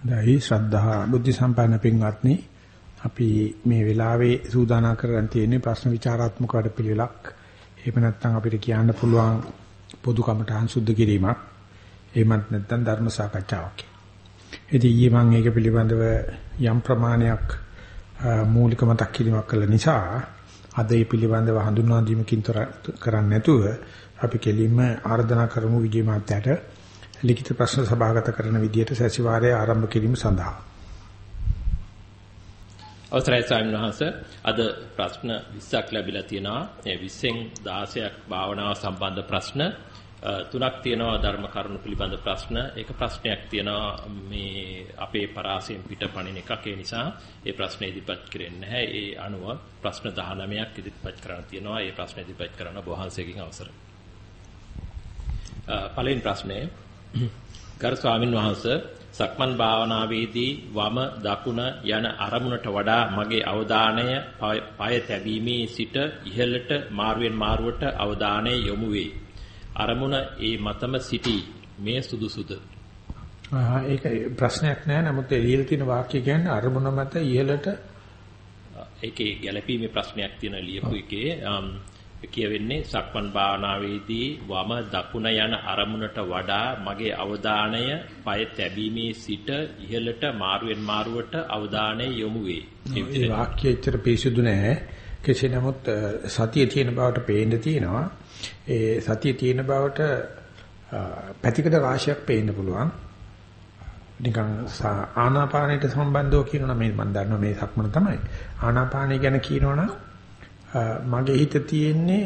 දැයි ශ්‍රද්ධා බුද්ධ සම්පන්න පින්වත්නි අපි මේ වෙලාවේ සූදානම් කරගෙන තියෙන්නේ ප්‍රශ්න විචාරාත්මක වැඩපිළිවෙලක්. එහෙම නැත්නම් අපිට කියන්න පුළුවන් පොදු කමටහන් සුද්ධ කිරීමක්. එහෙමත් නැත්නම් ධර්ම සාකච්ඡාවක්. ඉතින් ඊයේ මම ඒක පිළිබඳව යම් ප්‍රමාණයක් මූලික මතක් කිරීමක් කළ නිසා අද ඒ පිළිබඳව හඳුන්වා දීමකින් තොර කරන්නේ නැතුව අපි කෙලින්ම ආර්දනා කරමු විජේ මාත්‍යට ලිඛිත ප්‍රශ්න සභාගත කරන විදියට සැසිවාරය ආරම්භ කිරීම සඳහා. අවසරයි ස්වාමීන් වහන්ස. අද ප්‍රශ්න 20ක් ලැබිලා තියෙනවා. ඒ 20න් 16ක් භාවනාව සම්බන්ධ ප්‍රශ්න. තුනක් තියෙනවා ධර්ම කරුණු පිළිබඳ ප්‍රශ්න. ඒක ප්‍රශ්නයක් තියෙනවා මේ අපේ පරාසයෙන් පිටපණින එකක්. ඒ නිසා ඒ ප්‍රශ්නේ ඉදිරිපත් කරන්නේ නැහැ. ඒ අනුව ප්‍රශ්න 19ක් ඉදිරිපත් කරන්න තියෙනවා. ඒ ප්‍රශ්න ඉදිරිපත් කරන බොහන්සේකින් අවසරයි. පළවෙනි ප්‍රශ්නේ ගරු ස්වාමින් වහන්සේ සක්මන් භාවනාවේදී වම දකුණ යන අරමුණට වඩා මගේ අවධානය පය තැබීමේ සිට ඉහළට මාරුවෙන් මාරුවට අවධානය යොමු වේ. අරමුණ ඒ මතම සිටි මේ සුදුසුද? ඒක ප්‍රශ්නයක් නෑ නමුත් එළියේ තියෙන වාක්‍ය කියන්නේ අරමුණ මත ඉහළට ඒකේ ගැළපීමේ ප්‍රශ්නයක් තියෙන ලියපු එකේ කියවෙන්නේ සක්මන් භාවනාවේදී වම දකුණ යන අරමුණට වඩා මගේ අවධානය පය තැබීමේ සිට ඉහළට මාරුවෙන් මාරුවට අවධානය යොමු වේ. මේ වාක්‍යය ඇත්තට පිසුදු නෑ. කෙසේ නමුත් සතිය තියෙන බවට පේන්න තියෙනවා. ඒ සතිය තියෙන බවට පැතිකඩ රාශියක් පේන්න පුළුවන්. නිකන් ආනාපානයට සම්බන්ධව කියනවා මේ මම දන්නවා මේ සක්මන තමයි. ආනාපානය ගැන කියනවනම් මගේ හිත තියෙන්නේ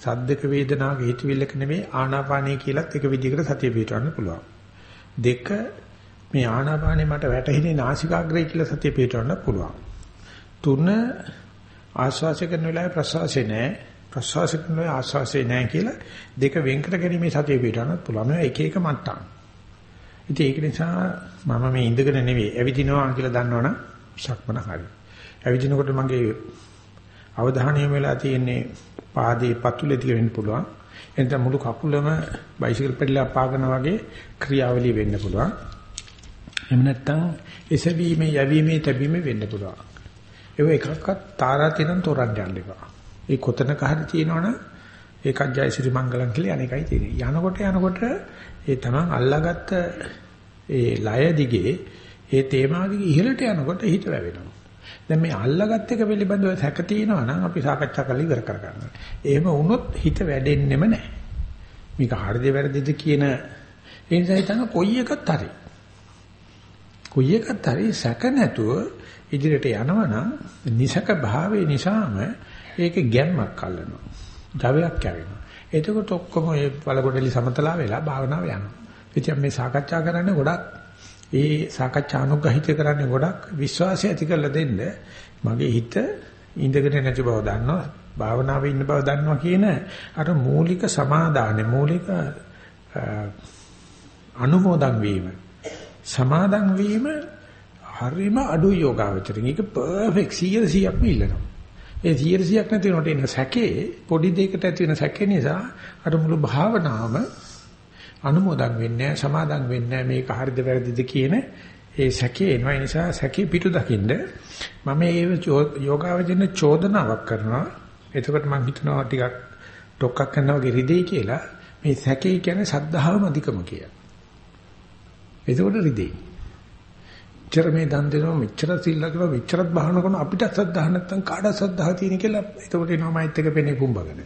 සද්දක වේදනාවක හිතවිල්ලක නෙමෙයි ආනාපානය කියලත් එක විදිහකට සතිය පිටවන්න පුළුවන්. දෙක මේ ආනාපානේ මට වැටහෙන්නේ නාසිකාග්‍රේ කියලා සතිය පිටවන්න පුළුවන්. තුන ආශ්වාසය කරන වෙලාවේ ප්‍රශ්වාසය නැහැ. ප්‍රශ්වාසය කරන වෙලාවේ ආශ්වාසය නැහැ කියලා දෙක වෙන් කර ගැනීම සතිය පිටවන්න පුළුවන්. මේ එක එක මට්ටම්. ඉතින් ඒක නිසා මම මේ ඉඳගෙන නෙවෙයි ඇවිදිනවා කියලා දන්නවනම් ශක්මන හරි. ඇවිදිනකොට මගේ අවධානය වෙලා තියෙන්නේ පාදයේ පතුලේ ටික වෙන්න පුළුවන්. එතන මුළු කකුලම බයිසිකල් පෙඩලයක් පාගන වගේ ක්‍රියාවලිය වෙන්න පුළුවන්. එහෙම නැත්නම් එසවීමේ යැවීමේ තැබීමේ වෙන්න පුළුවන්. ඒ එකක්වත් තාරා තිරන් තොරන් යන්න එපා. ඒ කොතනක හරි තියෙනවනම් ඒකත් ජයසිරි මංගලම් කියලා අනේකයි තියෙන්නේ. යනකොට යනකොට ඒ තමන් අල්ලාගත්ත ඒ ලය දිගේ ඒ තේමාව දිගේ ඉහළට යනකොට හිත වැවෙනවා. දැන් මේ අල්ලගත් එක පිළිබඳව සැක තියෙනවා නම් අපි සාකච්ඡා කරලා ඉවර කර ගන්නවා. එහෙම වුණොත් හිත වැඩෙන්නෙම නැහැ. මේක හරිද වැරදිද කියන ඒ නිසා හිතන කොයි එකත් හරි. කොයි එකත් හරි සැක නැතුව ඉදිරියට යනවනම් නිසක භාවයේ නිසාම ඒක ගැම්මක් අල්ලනවා. ජවයක් කැවෙනවා. එතකොට ඔක්කොම මේ වලගොඩලි සමතලා වෙලා භාවනාව යනවා. ඉතින් මේ සාකච්ඡා කරන්නේ ගොඩක් ඒ සාකච්ඡා අනුග්‍රහිත කරන්නේ ගොඩක් විශ්වාසය ඇති කරලා දෙන්න. මගේ හිත ඉඳගෙන නැති බව දන්නවා භාවනාවේ ඉන්න බව දන්නවා කියන අර මූලික සමාදානෙ මූලික අනුමෝදන් වීම. සමාදන් වීම හරිම අඩු යෝගාවචරින්. ඒක පර්ෆෙක්ට් 100%ක්ම ඉල්ලනවා. ඒ 100%ක් නැති වෙනකොට එන සැකේ පොඩි දෙයකට ඇති වෙන සැකේ නිසා අර මුළු භාවනාවම අනුමෝදන් වෙන්නේ සමාදන් වෙන්නේ මේක හරිද වැරදිද කියන ඒ සැකේ එනවා. ඒ නිසා සැකේ පිටු දකින්න මම මේ යෝගාවචන චෝදනාවක් කරනවා. එතකොට මම හිතනවා ටිකක් ඩොක්කක් කරනවා වගේ රිදෙයි කියලා. මේ සැකේ කියන්නේ සද්ධාවම අධිකම කියලා. එතකොට රිදෙයි. මෙච්චර මේ දන් දෙනවා මෙච්චර සිල්ලා කරනවා මෙච්චරත් බහන කරන අපිට සද්ධා නැත්තම් කාට සද්ධා තියෙන කියලා. එතකොට එනවා මයිත් එක පෙනේ පුම්බගෙන.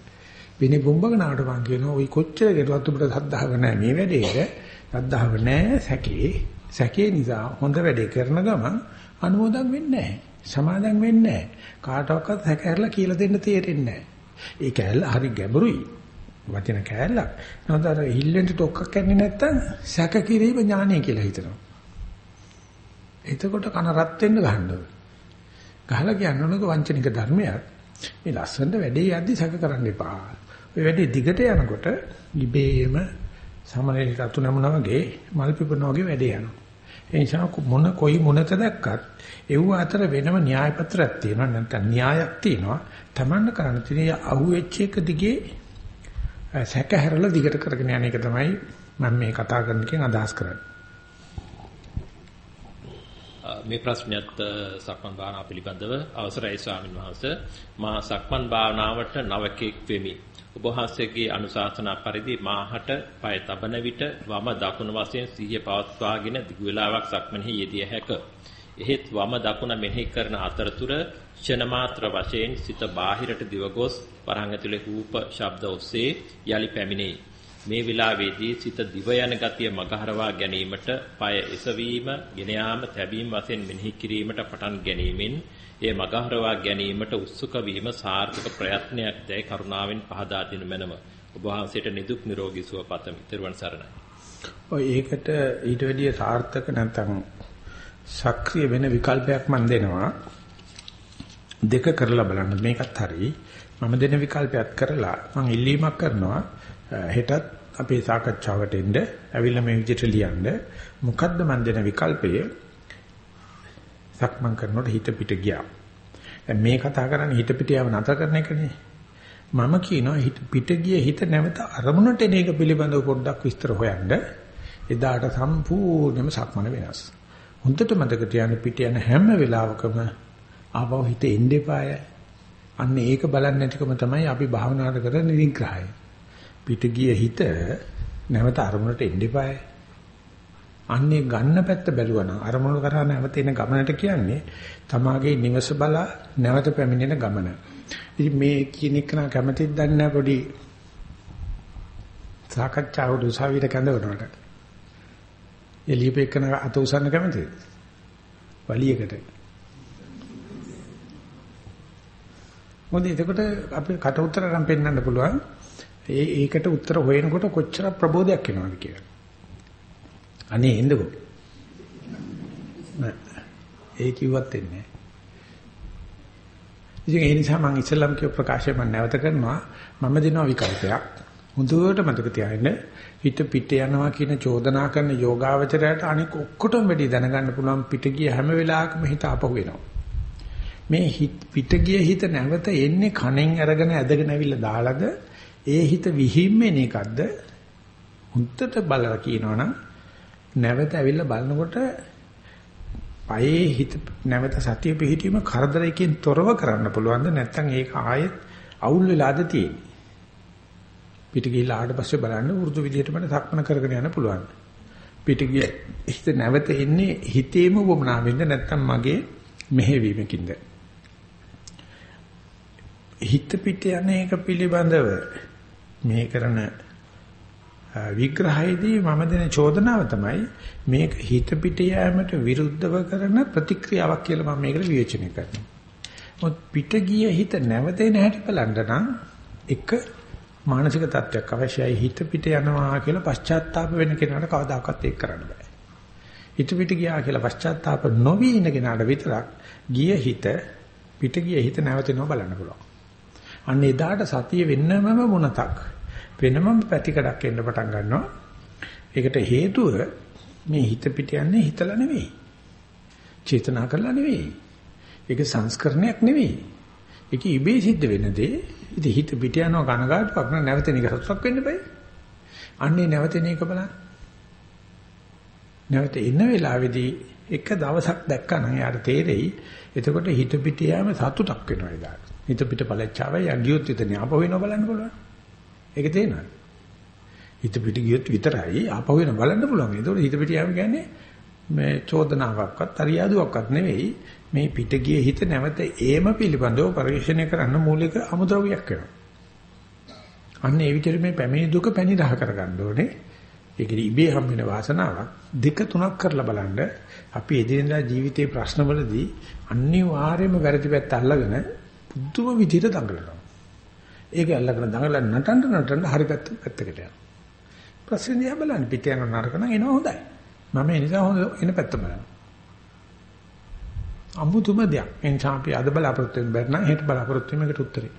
විනි බුම්බකනාට මං කියනවා ওই කොච්චර ගෙටවත් උඹට සද්ධාව නැහැ. මේ වැඩේට සද්ධාව නැහැ සැකේ. සැකේ නිසා හොඳ වැඩේ කරන ගමන් අනුමෝදන් වෙන්නේ නැහැ. සමාදන් වෙන්නේ නැහැ. කාටවත් සැක ඇරලා කියලා දෙන්න තේරෙන්නේ නැහැ. ඒ කෑල්ල හරි ගැඹුරුයි. වටින කෑල්ලක්. නේද හිල්ලෙන්ට ටොක්කක් කන්නේ නැත්තම් සැක කිරීම ඥානය කියලා හිතනවා. එතකොට කන රත් වෙන්න ගන්නවා ගහලා කියන්නොනක වංචනික ධර්මයක්. මේ ලස්සනට වැඩේ යද්දි සැක කරන්න එපා. ඔය වැඩි දිගට යනකොට ඉබේම සමනලේ රතු නැමුණා වගේ මල් පිපුණා වගේ වැඩේ යනවා. ඒ නිසා මොන කොයි මොනත දැක්කත් ඒව අතර වෙනම න්‍යාය පත්‍රයක් තියෙනවා නැත්නම් න්‍යායක් තියෙනවා. Tamanne කරන්න තියෙන අහුවෙච්ච එක දිගේ සැක හැරලා දිගට කරගෙන යන එක තමයි මම මේ කතා කරන එකෙන් අදහස් කරන්නේ. මේ ප්‍රශ්නයත් සක්මන් භාවනාව පිළිබඳව අවසරයි ස්වාමින් වහන්සේ මා සක්මන් භාවනාවට නවකෙක් වෙමි. ඔබ වහන්සේගේ අනුශාසනා පරිදි මාහට පය තබන විට වම දකුණ වශයෙන් සිහිය පවත්වාගෙන දිගු වේලාවක් සක්මනෙහි යෙදිය හැක. එහෙත් වම දකුණ මෙනෙහි කරන අතරතුර ක්ෂණ මාත්‍ර වශයෙන් සිත බාහිරට දිවගොස් වරහන් ඇතුලේ රූප ශබ්ද ඔස්සේ යලි පැමිණේ. මේ විලාවේදී සිත දිව යන ගතිය මගහරවා ගැනීමට পায় එසවීම, ගෙන යාම, තැබීම වශයෙන් මෙනෙහි කිරීමට පටන් ගැනීමෙන් ඒ මගහරවා ගැනීමට උත්සුක වීම සාර්ථක ප්‍රයත්නයක් දැයි කරුණාවෙන් පහදා දෙනු මැනව. ඔබ වහන්සේට නිදුක් නිරෝගී සුව පතමි. ත්වන් සරණයි. ඔය ඒකට ඊට වැඩිය සාර්ථක නැත්නම් සක්‍රිය වෙන විකල්පයක් මම දෙනවා. දෙක කරලා බලන්න මේකත් හරි. මම දෙන විකල්පයක් කරලා මම ඉල්ලීමක් කරනවා හෙටත් අපේ සාකච්ඡාවට එන්න ඇවිල්ලා මේ විදිහට ලියන්න මොකද්ද මන් දෙන විකල්පය සක්මන් කරනකොට හිත පිට ගියා. දැන් මේ කතා කරන්නේ හිත පිට යව නතර කරන එකනේ. මම කියනවා හිත පිට ගිය හිත නැවත අරමුණට එන එක පිළිබඳව පොඩ්ඩක් විස්තර හොයන්න. එදාට සම්පූර්ණයෙන්ම සක්මන වෙනස්. හොඳට මතක තියාගන්න පිට යන හැම වෙලාවකම ආපහු හිත එන්න එපාය. අන්න ඒක බලන්නේ නැතිකම තමයි අපි භාවනාවට කරන නිග්‍රහය පිට ගිය හිත නැවත අරමුණට එන්න එපායි. අන්නේ ගන්න පැත්ත බැලුවා නම් අරමුණ කරා නැවත එන ගමනට කියන්නේ තමාගේ නිවස බලා නැවත පැමිණෙන ගමන. ඉතින් මේ කියන එක නා කැමතිද දන්නේ පොඩි සාකච්ඡාවට උසාවියට කැඳවනවට. එළියපෙකන අත උසන්න කැමතිද? වලියකට. මොකද එතකොට අපි කට උතර නම් පෙන්වන්න පුළුවන්. ඒ ඒකට උත්තර හොයනකොට කොච්චර ප්‍රබෝධයක් එනවද කියලා. අනේ එන්නකෝ. ඒ කිව්වත් එන්නේ ඉතින් ඒ නිසා මම ඉස්ලාම් කියව ප්‍රකාශය මම නැවත කරනවා මම දෙනවා විකල්පයක්. හොඳට මතක තියාගන්න හිත පිට යනවා කියන චෝදනා කරන යෝගාවචරයට අනික ඔක්කොටම වැඩි දැනගන්න පුළුවන් පිට ගිය හැම වෙලාවකම හිත ආපහු වෙනවා. මේ හිත පිට ගිය හිත නැවත එන්නේ කණෙන් අරගෙන ඇදගෙන ඇවිල්ලා දාලාද ඒ හිත විහිම්මෙන එකක්ද හුත්තට බලලා කියනවනම් නැවත ඇවිල්ලා බලනකොට පයේ හිත නැවත සතිය පිහිටීම කරදරයකින් තොරව කරන්න පුළුවන්ද නැත්නම් ඒක ආයෙත් අවුල් වෙලාද තියෙන්නේ? පිට ගිහිල්ලා ආවට පස්සේ බලන්න වෘදු විදියට මට සක්මන කරගෙන යන්න පුළුවන්. පිට ගිය හිත නැවත එන්නේ හිතේම වමනාවෙන්ද? නැත්නම් මගේ මෙහෙවීමකින්ද? හිත පිට යන එක පිළිබඳව මේ කරන විග්‍රහයේදී මම දෙන චෝදනාව තමයි මේක හිත පිට යෑමට විරුද්ධව කරන ප්‍රතික්‍රියාවක් කියලා මම මේකට විවේචනය කරනවා. මොකද පිට ගිය හිත නැවතෙන හැටි බලන්න නම් එක මානසික තත්ත්වයක් අවශ්‍යයි හිත පිට යනවා කියලා පශ්චාත්තාප වෙන කෙනාට කවදාකවත් ඒක කරන්න බෑ. හිත පිට ගියා කියලා පශ්චාත්තාප නොවි ඉන්න කෙනාට විතරක් ගිය හිත පිට ගිය හිත නැවතෙනවා බලන්න පුළුවන්. අන්න එදාට සතිය වෙන්නමම මොනතක් වෙනමම පැතිකඩක් එන්න පටන් ගන්නවා. ඒකට හේතුව මේ හිත පිට යන්නේ හිතලා නෙවෙයි. චේතනා කරලා නෙවෙයි. ඒක සංස්කරණයක් නෙවෙයි. ඒක ඉබේ සිද්ධ වෙන දේ. ඉතින් හිත පිට යනවා කනගාටුවක් නෑ නැවතෙන එක සතුටක් වෙන්න බෑ. අන්නේ නැවතෙන එක බලන්න. නැවත එන වෙලාවේදී එක දවසක් දැක්කම යාට තේරෙයි. එතකොට හිත පිට යෑම සතුටක් වෙනවා එදාට. හිත පිට පළච්චාවයි යගියොත් ඉතින් ආපහු එනවා බලන්න බලන්න. ඒක තේනවද? හිත පිට ගියොත් විතරයි ආපහු වෙන බලන්න පුළුවන්. ඒතකොට හිත පිට යාම කියන්නේ මේ චෝදනාවක්වත් අරියාදුවක්වත් නෙවෙයි මේ පිට ගියේ හිත නැවත ඒම පිළිබඳව පරිශ්‍රණය කරන්න මූලික අමුද්‍රව්‍යයක් වෙනවා. අන්න ඒ විදිහට මේ පැමිණි දුක පැණි රහ කරගන්න ඕනේ. ඒකෙදි ඉබේ හම් වෙන වාසනාවක් දෙක තුනක් කරලා බලන්න අපි එදිනෙදා ජීවිතේ ප්‍රශ්නවලදී අනිවාර්යයෙන්ම වැරදි පැත්ත අල්ලගෙන පුදුම විදිහට දඟලනවා. ඒක අල්ලගෙන දඟලන නටන්න නටන්න හරි පැත්ත පැත්තකට යනවා. ප්‍රශ්නේ දිහා බලන්න පිට යන නරක නම් එනවා හොඳයි. මම ඒ නිසා හොඳ එන පැත්ත බලනවා. අමුතුම දෙයක්. එනිසා අපි අද බලාපොරොත්තු වෙන බැරි නම් හෙට බලාපොරොත්තු වෙන එකට උත්තරේ.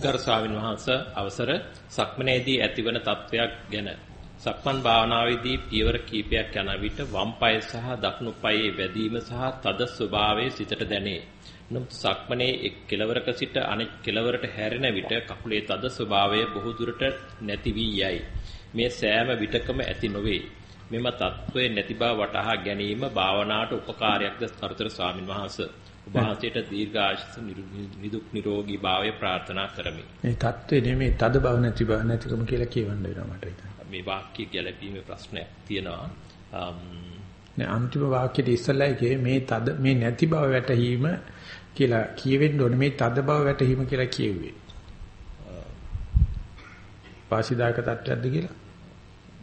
ගරු ස්වාමීන් වහන්සේ අවසර සක්මනේදී ඇතිවන තත්වයක් ගැන සක්මන් භාවනාවේදී පියවර කීපයක් යන විට වම් පාය සහ දකුණු පායේ වැදීම සහ තද ස්වභාවයේ සිතට දැනේ. නමුත් සක්මනේ එක් කෙලවරක සිට අනෙක් කෙලවරට හැරෙන විට කකුලේ තද ස්වභාවය බොහෝ දුරට නැති වී යයි. මේ සෑම විටකම ඇති නොවේ. මෙම தત્ත්වය නැති බව වටහා ගැනීම භාවනාවට උපකාරයක්ද සතර ස්වාමින් වහන්සේ. ඔබ වහන්සේට දීර්ඝායස නිදුක් නිරෝගී භාවය ප්‍රාර්ථනා කරමි. මේ தત્ත්වය නෙමෙයි තද බව නැති බව නැතිකම කියලා කියවන්න වෙනවා මට ඉතින්. මේ වාක්‍ය ගැළපීමේ ප්‍රශ්නයක් තියෙනවා. නෑ අන්තිම වාක්‍යෙට ඉස්සෙල්ලා මේ තද මේ නැති බව වැටහීම කියලා කියවෙන්න ඕනේ මේ තද බව වැටහිම කියලා කියෙව්වේ. පාසිදායක තත්ත්වයක්ද කියලා?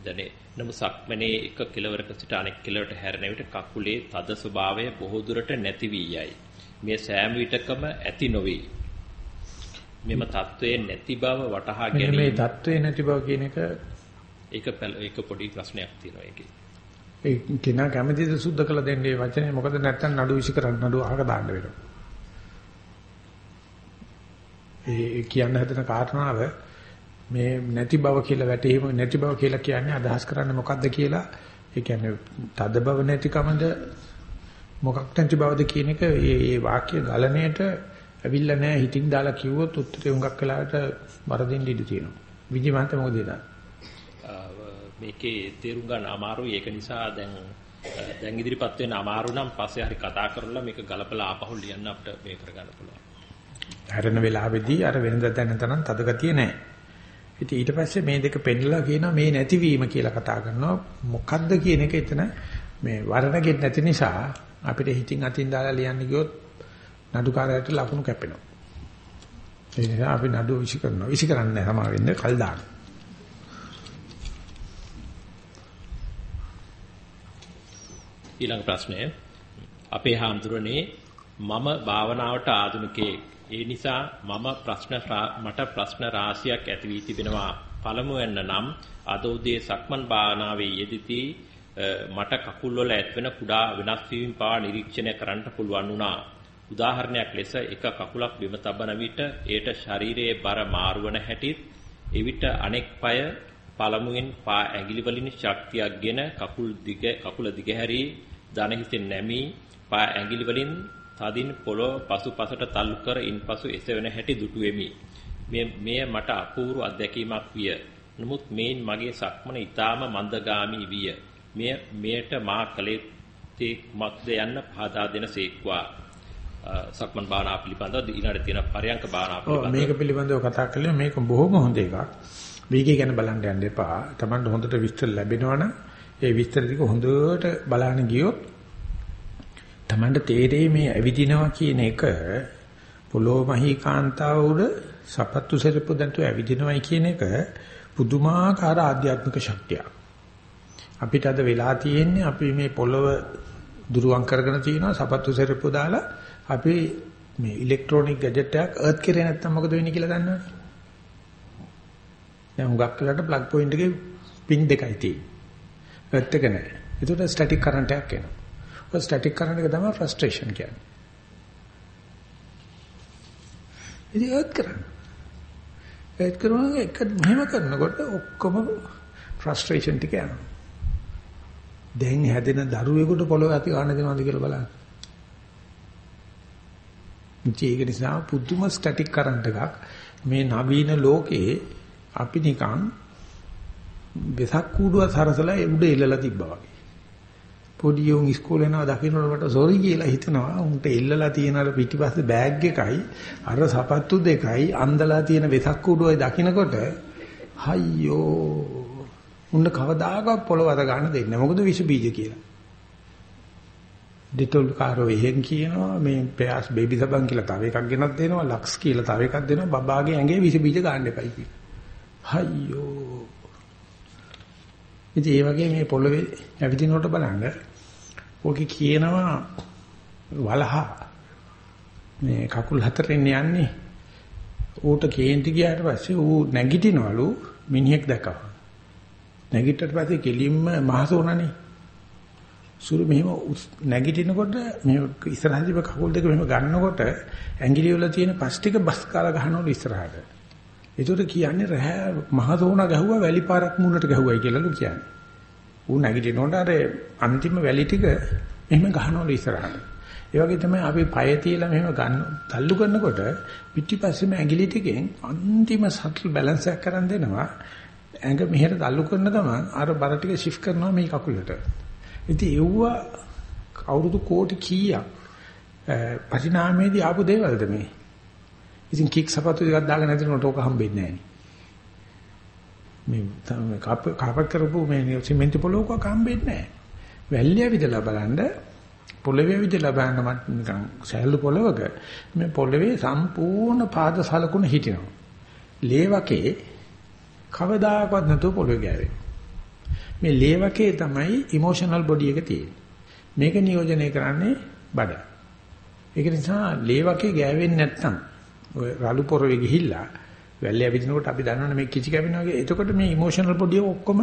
දැනේ. නමු සක්මනේ එක කිලවරක සිට අනෙක් කිලවරට හැරෙන විට කකුලේ තද ස්වභාවය බොහෝ දුරට නැති වී යයි. මේ සෑම විටකම ඇති නොවේ. මෙම தત્ත්වයේ නැති බව වටහා ගැනීම මේ தત્ත්වයේ නැති බව කියන එක ඒක ඒක පොඩි ප්‍රශ්නයක් තියෙනවා ඒකේ. ඒ කෙනා කැමතිද සුද්ධ කළ දෙන්නේ වචනේ මොකද නැත්තම් නඩු විසි කරන්න නඩු අහක දාන්න වෙනවා. ඒ කියන්න හදන කාරණාව මේ නැති බව කියලා වැටීම නැති බව කියලා කියන්නේ අදහස් කරන්නේ මොකද්ද කියලා ඒ කියන්නේ තද බව නැතිකමද මොකක් නැති බවද කියන එක මේ මේ වාක්‍ය ගලණයට ඇවිල්ලා නැහැ හිතින් දාලා කිව්වොත් උත්තරේ උඟක් වෙලාවට වරදින්න ඉඩ තියෙනවා. විජිමන්ත මොකද ඒක? මේකේ තේරුම් ගන්න අමාරුයි ඒක නිසා දැන් දැන් ඉදිරිපත් වෙන අමාරු නම් පස්සේ හරි කතා කරලා මේක ගලපලා ආපහු ලියන්න අපිට මේ කරගන්න පුළුවන්. හැරෙන වෙලාවේදී අර වෙනදා දැන තරම් තද ගතිය නැහැ. ඉතින් ඊට පස්සේ මේ දෙක පෙන්නලා කියනවා මේ නැතිවීම කියලා කතා කරනවා. මොකද්ද කියන එක එතන මේ වර්ණගෙත් නැති නිසා අපිට හිතින් අතින් දාලා ලියන්න ගියොත් නඩුකාරයට ලකුණු කැපෙනවා. ඒ නිසා අපි නඩුව විසි කරනවා. විසි කරන්නේ නැහැ සමා වෙන්නේ කල් දානවා. ඊළඟ ප්‍රශ්නය අපේ හාමුදුරනේ මම භාවනාවට ආධුනිකයෙක්. ඒ නිසා මම ප්‍රශ්න මට ප්‍රශ්න රාශියක් ඇති වී තිබෙනවා. පළමුවෙන් නම් අද උදේ සක්මන් භාවනාවේ යෙදිදී මට කකුල් වල ඇත්වෙන කුඩා වෙනස් වීම පවා නිරීක්ෂණය කරන්න පුළුවන් වුණා. උදාහරණයක් ලෙස එක කකුලක් බිම තබන විට ඒට ශරීරයේ බර මාරුවන හැටිත් එවිට අනෙක් පාය පළමුවෙන් පා ඇඟිලි වලින් ශක්තියක්ගෙන කකුල් දිග කකුල දිගහැරී දන හිතෙන් නැමී පා ඇඟිලි වලින් තදින් පොළොව පසුපසට තල්ලු කර ඉන්පසු එසවෙන හැටි දුටු වෙමි. මෙය මට අපූර්ව අත්දැකීමක් විය. නමුත් මේන් මගේ සක්මන ඊටාම මන්දගාමී විය. මෙය මෙයට මා කලේ තේක්මක්ද යන්න පහදා දෙන සේක්වා. සක්මන් භාවනා පිළිබඳව ඊළඟට තියෙන පරයන්ක භාවනා පිළිබඳව මේක පිළිබඳව කතා කළේ මේක බොහොම හොඳ එකක්. වීගය ගැන බලන්න යන්න එපා. Tamanට හොඳට විස්තර ලැබෙනවනම් ඒ විස්තර ටික හොඳට බලන්න ගියොත් Tamanට තේරෙයි මේ ඇවිදිනවා කියන එක පොළොව මහී කාන්තාව උඩ සපත්තු සෙරප්පු දැන්තු ඇවිදිනවයි කියන එක පුදුමාකාර ආධ්‍යාත්මික ශක්තියක්. අපිට අද වෙලා තියෙන්නේ අපි මේ පොළොව දුරුවන් කරගෙන තියෙනවා සපත්තු සෙරප්පු දාලා අපි මේ ඉලෙක්ට්‍රොනික ගැජට් එකක් අර්ත් කරේ නැත්තම් මොකද වෙන්නේ කියලා දන්නවද? දැන් හුඟක් වෙලාට ප්ලග් පොයින්ට් එකේ පින් දෙකයි තියෙන්නේ. ඇත්ත එක නෑ. ඒකට ස්ටැටික් කරන්ට් එකක් එනවා. ඔය ස්ටැටික් කරන්ට් එක තමයි ෆ්‍රස්ට්‍රේෂන් කියන්නේ. ඉතින් ඒත් කරන්න. ඒත් කරනවා එක මෙහෙම කරනකොට ඔක්කොම ෆ්‍රස්ට්‍රේෂන් ටික යනවා. දැන් හැදෙන දරුවෙකුට පොළොව ඇති ගන්න දෙනවද කියලා බලන්න. ඒක නිසා පුදුම ස්ටැටික් කරන්ට් එකක් මේ නවීන ලෝකේ අපි නිකන් වෙසක් කූඩුව සරසලා උඩ එල්ලලා තිබ්බා වගේ. පොඩි උන් ඉස්කෝලේ යනවා දකින්නකොට මට සෝරි කියලා හිතනවා. උන්ට එල්ලලා තියෙන අර පිටිපස්සේ බෑග් එකයි අර සපත්තු දෙකයි අන්දලා තියෙන වෙසක් කූඩුවයි දකින්නකොට හයියෝ උන්න කවදාකවත් පොළව අත ගන්න දෙන්නේ නැහැ. මොකද විස බීජ කියලා. ඩිටෝල් කාරෝ එහෙන් කියනවා මේ පෑස් බේබි සබන් කියලා තව එකක් ගෙනත් දෙනවා. ලක්ස් කියලා තව එකක් දෙනවා. බබාගේ ඇඟේ විස බීජ ගන්න එපයි කියලා. හයියෝ ඉතින් ඒ වගේ මේ පොළවේ ඇවිදිනකොට බලන්න ඕකේ කියනවා වලහ මේ කකුල් හතරෙන් යන්නේ ඌට කේන්ති ගියාට පස්සේ ඌ නැගිටිනවලු මිනිහෙක් දැක්කා. නැගිට්ටට පස්සේ කෙලින්ම මහසෝනනේ. සුරු මෙහෙම නැගිටිනකොට මේ ඉස්සරහදී කකුල් දෙක මෙහෙම ගන්නකොට ඇඟිලි වල තියෙන පස් ටික බස් කාලා ගහනවලු ඉස්සරහට. ඒකට කියන්නේ රෑ මහසෝන ගැහුවා වැලි පාරක් මුණට ගැහුවයි කියලාලු කියන්නේ. ඌ නැගිටිනකොට අර අන්තිම වැලි ටික එහෙම ගහනවලු ඉස්සරහට. ඒ වගේ තමයි අපි පය තියලා මෙහෙම ගන්න තල්ලු කරනකොට පිටිපස්සෙම ඇඟිලි ටිකෙන් අන්තිම සටල් බැලන්ස් එකක් කරන් දෙනවා. ඇඟ මෙහෙට තල්ලු කරන ගමන් අර බර ටික shift කරනවා මේ කකුලට. ඉතින් ඒව අවුරුදු කෝටි කීයක් පරිණාමයේදී ආපු දේවල්ද මේ? ඉතින් කික් සපත්තු ටිකක් දාගෙන නැතිනොට ඕක හම්බෙන්නේ නැහැ. මේ කාපත් කරපු මේ සිමෙන්ති පොලෝක හම්බෙන්නේ නැහැ. වැල්ලිය විදලා බලන්න පොළවේ විදලා බලන්න මට නිකන් සැහැල්ලු පොළවක මේ පොළවේ සම්පූර්ණ පාද සලකුණ හිටිනවා. ලේවකේ කවදාකවත් නැතුව පොළවේ ගෑවෙන්නේ. මේ ලේවකේ තමයි ඉමෝෂනල් බොඩි එක තියෙන්නේ. මේක නියෝජනය කරන්නේ බඩ. ඒක නිසා ලේවකේ ගෑවෙන්නේ නැත්නම් ඔය රළු පොරවේ ගිහිල්ලා වැල්ලේ ඇවිදිනකොට අපි දන්නවනේ මේ කිචි කැවෙනවා වගේ. එතකොට මේ ඉමෝෂනල් බොඩි ඔක්කොම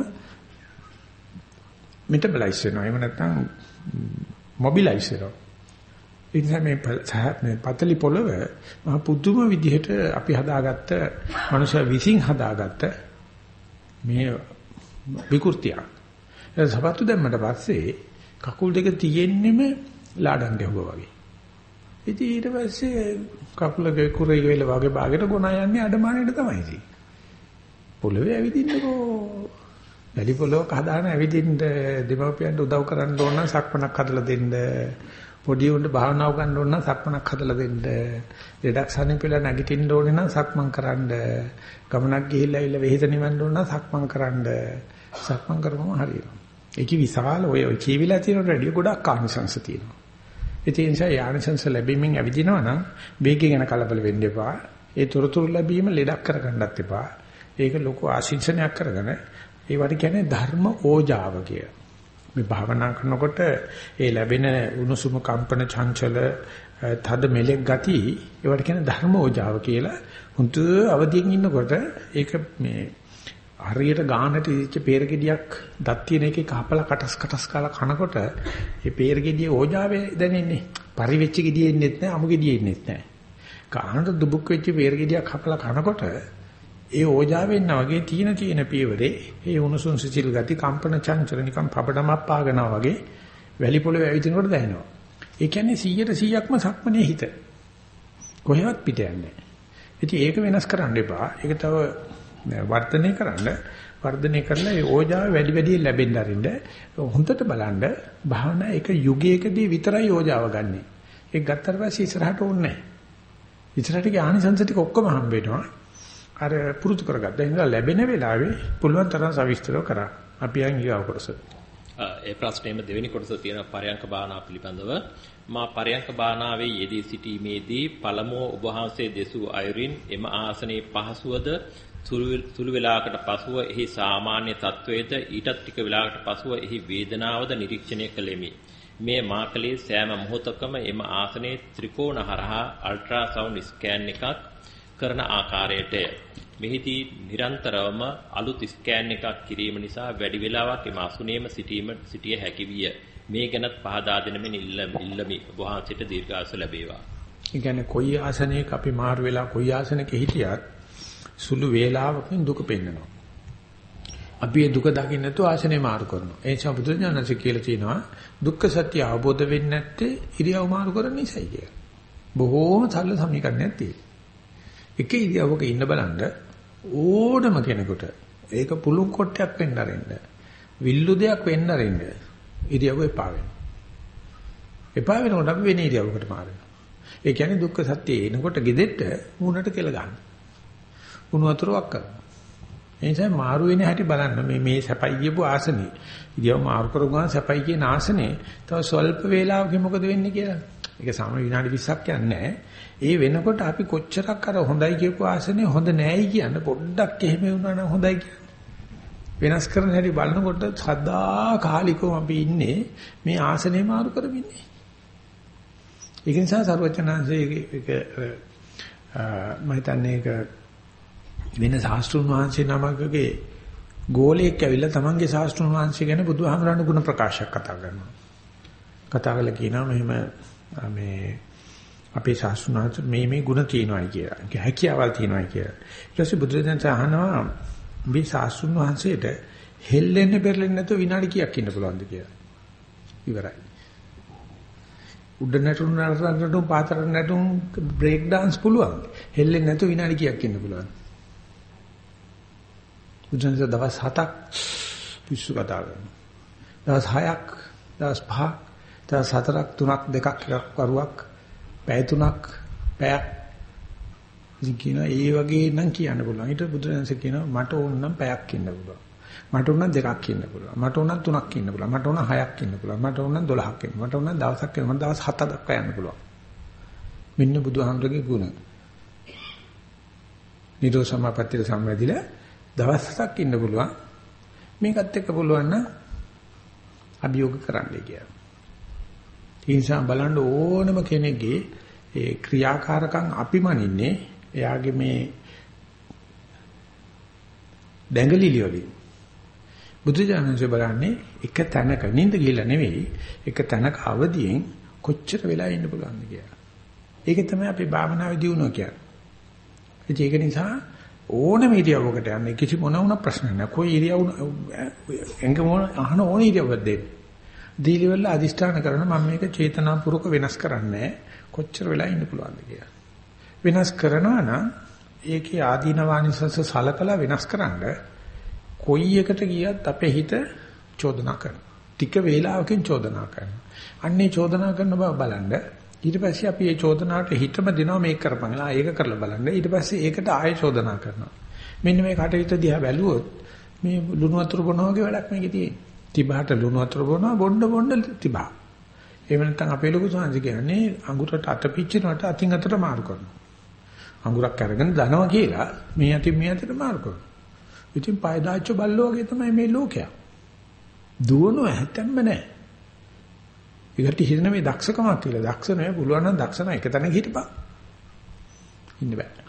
මෙටබලයිස් වෙනවා. එහෙම නැත්නම් මොබිලයිස් වෙනවා. ඒ නිසා මේ මේ පතලි පොළව මහ පුදුම විදිහට අපි හදාගත්ත මනුෂ්‍ය විසින් හදාගත්ත මේ විකෘතිය. ඒ සපත්තු දැම්මට පස්සේ කකුල් දෙක තියෙන්නෙම ලාඩම් ගැහුවා වගේ. ඉතින් ඊට පස්සේ කකුල කුරේ වෙල වගේ භාගයට ගොනා යන්නේ අඩමාණයට තමයි ඉතින්. පොළවේ ඇවිදින්නකෝ. වැලි පොළොවක හදාන ඇවිදින්න දෙමව්පියන්ට උදව් කරන්න ඕන නම් සක්මනක් හදලා දෙන්න. පොඩි උන්ට භාවනාව ගන්න ඕන නම් සක්මනක් හදලා දෙන්න. ලෙඩක් සනීපෙලා නැගිටින්න ඕනේ නම් සක්මන් කරන්න. ගමනක් ගිහිල්ලා ඇවිල්ලා වෙහෙස නිවන්න ඕන නම් සක්මන් කරන්න. සක්මන් කරපුවම හරියනවා. ඒකේ විශාල ඔය කියවිලා තියෙන රෙඩිය ගොඩක් ආනිසංශ තියෙනවා. ඒ නිසා යානිසංශ ලැබීමෙන් ඇවිදිනවා නම් වේගය ගැන කලබල වෙන්න එපා. ඒ තොරතුරු ලැබීම ලෙඩක් කරගන්නත් එපා. ඒක ලොකු ආශිංසනයක් කරගෙන ඒ වට කියන්නේ ධර්ම ඕජාව කිය. මේ භාවනා කරනකොට ඒ ලැබෙන උණුසුම කම්පන චංචල තද මෙලෙක් ගති ඒවට කියන්නේ ධර්ම ඕජාව කියලා. හුඳ අවදියෙන් ඉන්නකොට ඒක මේ හරියට ගානට ඉච්ච peerගෙඩියක් දත් තියෙන එකේ කහපලා කටස් කටස් කාලා කනකොට ඒ peerගෙඩියේ ඕජාවේ දැනෙන්නේ. පරිවෙච්ච ගෙඩියේ ඉන්නෙත් නැහැ, අමු ගෙඩියේ ඉන්නෙත් නැහැ. ගානට දුබුක් වෙච්ච peerගෙඩියක් කපලා කනකොට ඒ ඕජාවෙන් වගේ තීන තීන පියවරේ ඒ උණුසුම් සිසිල් ගති කම්පන චංචල නිකම් පබඩමක් පාගනවා වගේ වැලි පොළවේ ඇවිදිනකොට දැනෙනවා. ඒ කියන්නේ 100ට 100ක්ම සක්මනේ හිත. කොහෙවත් පිට යන්නේ නැහැ. ඉතින් ඒක වෙනස් කරන්න එපා. ඒක තව වර්ධනය කරන්න වර්ධනය කරලා ඒ ඕජාව වැඩි වැඩියෙන් ලැබෙන්න අරින්න හොඳට බලන්න භාවනා එක යුගයකදී විතරයි ඕජාව ගන්නෙ. ඒක ගත්තට පස්සේ ඉස්සරහට ඕනේ නැහැ. ඉස්සරහට ගිය ආනිසංස ටික ඔක්කොම හම්බ වෙනවා. අර පුරුදු කරගත්තා. ඒ නිසා ලැබෙන වෙලාවේ පුළුවන් තරම් සවිස්තරව කරා. අපි යන් ඊගාව කොටස. ඒ ප්‍රශ්නේම දෙවෙනි කොටස තියෙන පරයන්ක භාවනා පිළිබඳව මා පරයන්ක භාවනාවේ යෙදී සිටීමේදී පළමුව ඔබ වහන්සේ දෙසූ අයුරින් එම ආසනයේ පහසුවද සුළු වේලාවකට පසුව එහි සාමාන්‍ය තත්වයේද ඊටත් ටික වේලාවකට පසුව එහි වේදනාවද නිරීක්ෂණය කළෙමි. මේ මාකලේ සෑම මොහොතකම එම ආසනයේ ත්‍රිකෝණ හරහා අල්ට්‍රාසවුන්ඩ් ස්කෑන් එකක් කරන ආකාරයටය. මෙහිදී නිරන්තරවම අලුත් ස්කෑන් එකක් කිරීම නිසා වැඩි වේලාවක් එම අසුනේම සිටීම සිටිය හැකි විය. මේ ගැනත් පහදා දෙන මෙන් ඉල්ලමි. ඔබ වහන්සේට දීර්ඝාස ලැබේවා. ඒ කියන්නේ කොයි ආසනයක අපි මාරු වෙලා කොයි ආසනයක හිටියත් සුළු වේලාවකින් දුක පෙන්නනවා. අපි ඒ දුක දකින්න නැතුව ආසනේ මාරු කරනවා. ඒ නිසා බුදුරජාණන්සේ කියලා තියෙනවා දුක්ඛ සත්‍ය අවබෝධ වෙන්නේ නැත්තේ ඉරියව් මාරු කරන නිසායි කියලා. බොහෝම සරල සමීකරණයක් තියෙනවා. එක ඉරියව්වක ඉන්න බලන්න ඕනම කෙනෙකුට ඒක පුළුන් කොටයක් වෙන්න අරින්න. විල්ලු දෙයක් වෙන්න අරින්න. ඉරියව්ව එපා වෙනවා. එපා වෙනකොට අපි වෙන ඉරියව්වකට මාරනවා. ඒ කියන්නේ දුක්ඛ සත්‍ය එනකොට gedෙට්ට මූණට කෙල ගන්නවා. කුණු වතුරක් කරනවා. ඒ නිසා මාරු වෙන හැටි බලන්න මේ මේ සැපයි කියපු ආසනේ. ඉතින් මාරු කරගුවා සැපයි කියන ආසනේ තව ස්වල්ප වේලාවකින් මොකද වෙන්නේ කියලා. ඒක සාමාන්‍ය විනාඩි 20ක් යන්නේ ඒ වෙනකොට අපි කොච්චරක් අර හොඳයි කියපු ආසනේ හොඳ නෑයි කියන්න පොඩ්ඩක් එහෙම වුණා නම් හොඳයි වෙනස් කරන හැටි බලනකොට සදා කාලිකව අපි ඉන්නේ මේ ආසනේ මාරු කරමින්නේ. ඒක නිසා සර්වචනාංශයේ ඒක මම හිතන්නේ ඒක වෙන ශාස්ත්‍රුන් වහන්සේ නමකගේ ගෝලයක් ඇවිල්ලා තමන්ගේ ශාස්ත්‍රුන් වහන්සේ ගැන බුදුහාමරණ ගුණ ප්‍රකාශයක් කතා කරනවා. කතා කරලා කියනවා මෙහෙම මේ අපේ ශාස්ත්‍රුන් වහන්සේ මේ මේ ගුණ තියෙනවායි කියලා. ඒක හැකියාවල් තියෙනවායි කියලා. ඊට පස්සේ බුදුරජාණන් අහනවා මේ ශාස්ත්‍රුන් වහන්සේට හෙල්ලෙන්න පෙරලෙන්න නැතුව විනාඩි කීයක් ඉන්න පුළුවන්ද කියලා. ඉවරයි. උඩ නැටුම් නටුම් පාතර නැටුම් බ්‍රේක් dance පුළුවන්. හෙල්ලෙන්නේ නැතුව විනාඩි කීයක් ඉන්න පුළුවන්. බුදුන්සේ දවස් 7ක් පිස්සු කතා කරනවා. දවස් 6ක්, දවස් 5ක්, දවස් 4ක්, 3ක්, 2ක්, එකක් වරුවක්, පැය 3ක්, පැයක්. ඉතින් කියනවා ඒ වගේ නම් කියන්න පුළුවන්. ඊට බුදුන්සේ කියනවා මට ඕන නම් පැයක් ඉන්න පුළුවන්. මට ඕන දෙකක් ඉන්න පුළුවන්. මට ඕන තුනක් ඉන්න පුළුවන්. මට ඕන හයක් ඉන්න පුළුවන්. මට ඕන 12ක් ඉන්න. මට ඕන දවසක් ඉන්න. මට දවස් 7 දක්වා යන්න පුළුවන්. මෙන්න බුදුහාමුදුරගේ ගුණ. නිරෝධ සමාපත්තියට සම්වැදිලා දවස් හතක් ඉන්න පුළුවන්. මේකත් එක්ක පුළුවන් නම් අභියෝග කරන්නයි කියන්නේ. ඒ නිසා බලන්න ඕනම කෙනෙක්ගේ ඒ ක්‍රියාකාරකම් අපිමනින්නේ එයාගේ මේ දැඟලිලි වලින්. බුදුජානක බලන්නේ එක තැනක නිින්ද ගිහිල්ලා නෙවෙයි එක තැනක අවදියෙන් කොච්චර වෙලා ඉන්න පුළුවන්ද කියලා. ඒක තමයි අපි භාවනාවේ දියුණුව කියන්නේ. ඒක නිසා ඕනම ඉරියව්වකට යන්නේ කිසි මොන වුණ ප්‍රශ්න නැහැ. કોઈ ඉරියව් එංග මොන අහන ඕන ඉරියව්වක් දෙන්න. දීලිවල අදිෂ්ඨාන කරන මම මේක චේතනාපූර්වක වෙනස් කරන්නේ කොච්චර වෙලා ඉන්න පුළුවන්ද කියලා. වෙනස් කරනවා නම් ඒකේ ආදීනවානිසස සලකලා වෙනස් කරන්න කොයි එකට ගියත් අපේ හිත චෝදනා කරනවා. ටික වේලාවකින් චෝදනා කරනවා. අන්නේ චෝදනා කරන බව බලන්න ඊට පස්සේ අපි මේ චෝදනාවට හිතම දෙනවා මේක කරපන්ලා ඒක කරලා බලන්න. ඊට පස්සේ ඒකට ආයෙ චෝදනා කරනවා. මෙන්න මේ කටයුත්ත දිහා බැලුවොත් මේ ලුණු වතුර බොනවා වගේ වැඩක් මේකේ තියෙන්නේ. තිබහට ලුණු වතුර බොනවා බොන්න බොන්න තිබහ එහෙම නැත්නම් අපේ ලොකු සංහස කියන්නේ අඟුරට අත පිච්චෙනවට අතින් අතට මාරු කරනවා. අඟුරක් අරගෙන දනවා කියලා මේ අතින් මේ අතට මාරු කරනවා. ඉතින් පය දාච්ච බල්ලෝ වගේ තමයි මේ ලෝකයා. දුවනව හැතැම්ම නැහැ. ඒකට හිතන මේ දක්ෂකමක් කියලා. දක්ෂ නෑ පුළුවන් නම් දක්ෂ නැහැ එක තැනක හිටපන්. ඉන්න බෑ.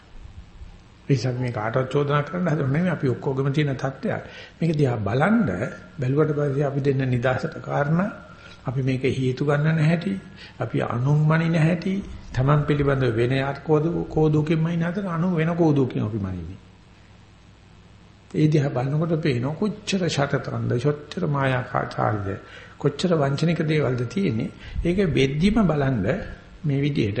ඒසක් මේ කාටවත් චෝදනා කරන්න හදන්නේ නෙමෙයි අපි ඔක්කොගෙම තියෙන தත්ත්වයක්. මේක දිහා බලන්න බැලුවට පස්සේ අපි දෙන්න නිදාසට කාරණා අපි මේක හේතු ගන්න නැහැටි අපි අනුම්මනි නැහැටි Taman පිළිබඳව වෙන යාත් කෝදුකින්මයි නැතර අනු වෙන කෝදුකින් අපි මනින්නේ. ඒ දිහා බලනකොට පේන කොච්චර ෂටතරන්ද කොච්චර මායාකාචාර්යද කොච්චර වංචනික දේවල්ද තියෙන්නේ. ඒක වෙද්දිම බලන්න මේ විදිහට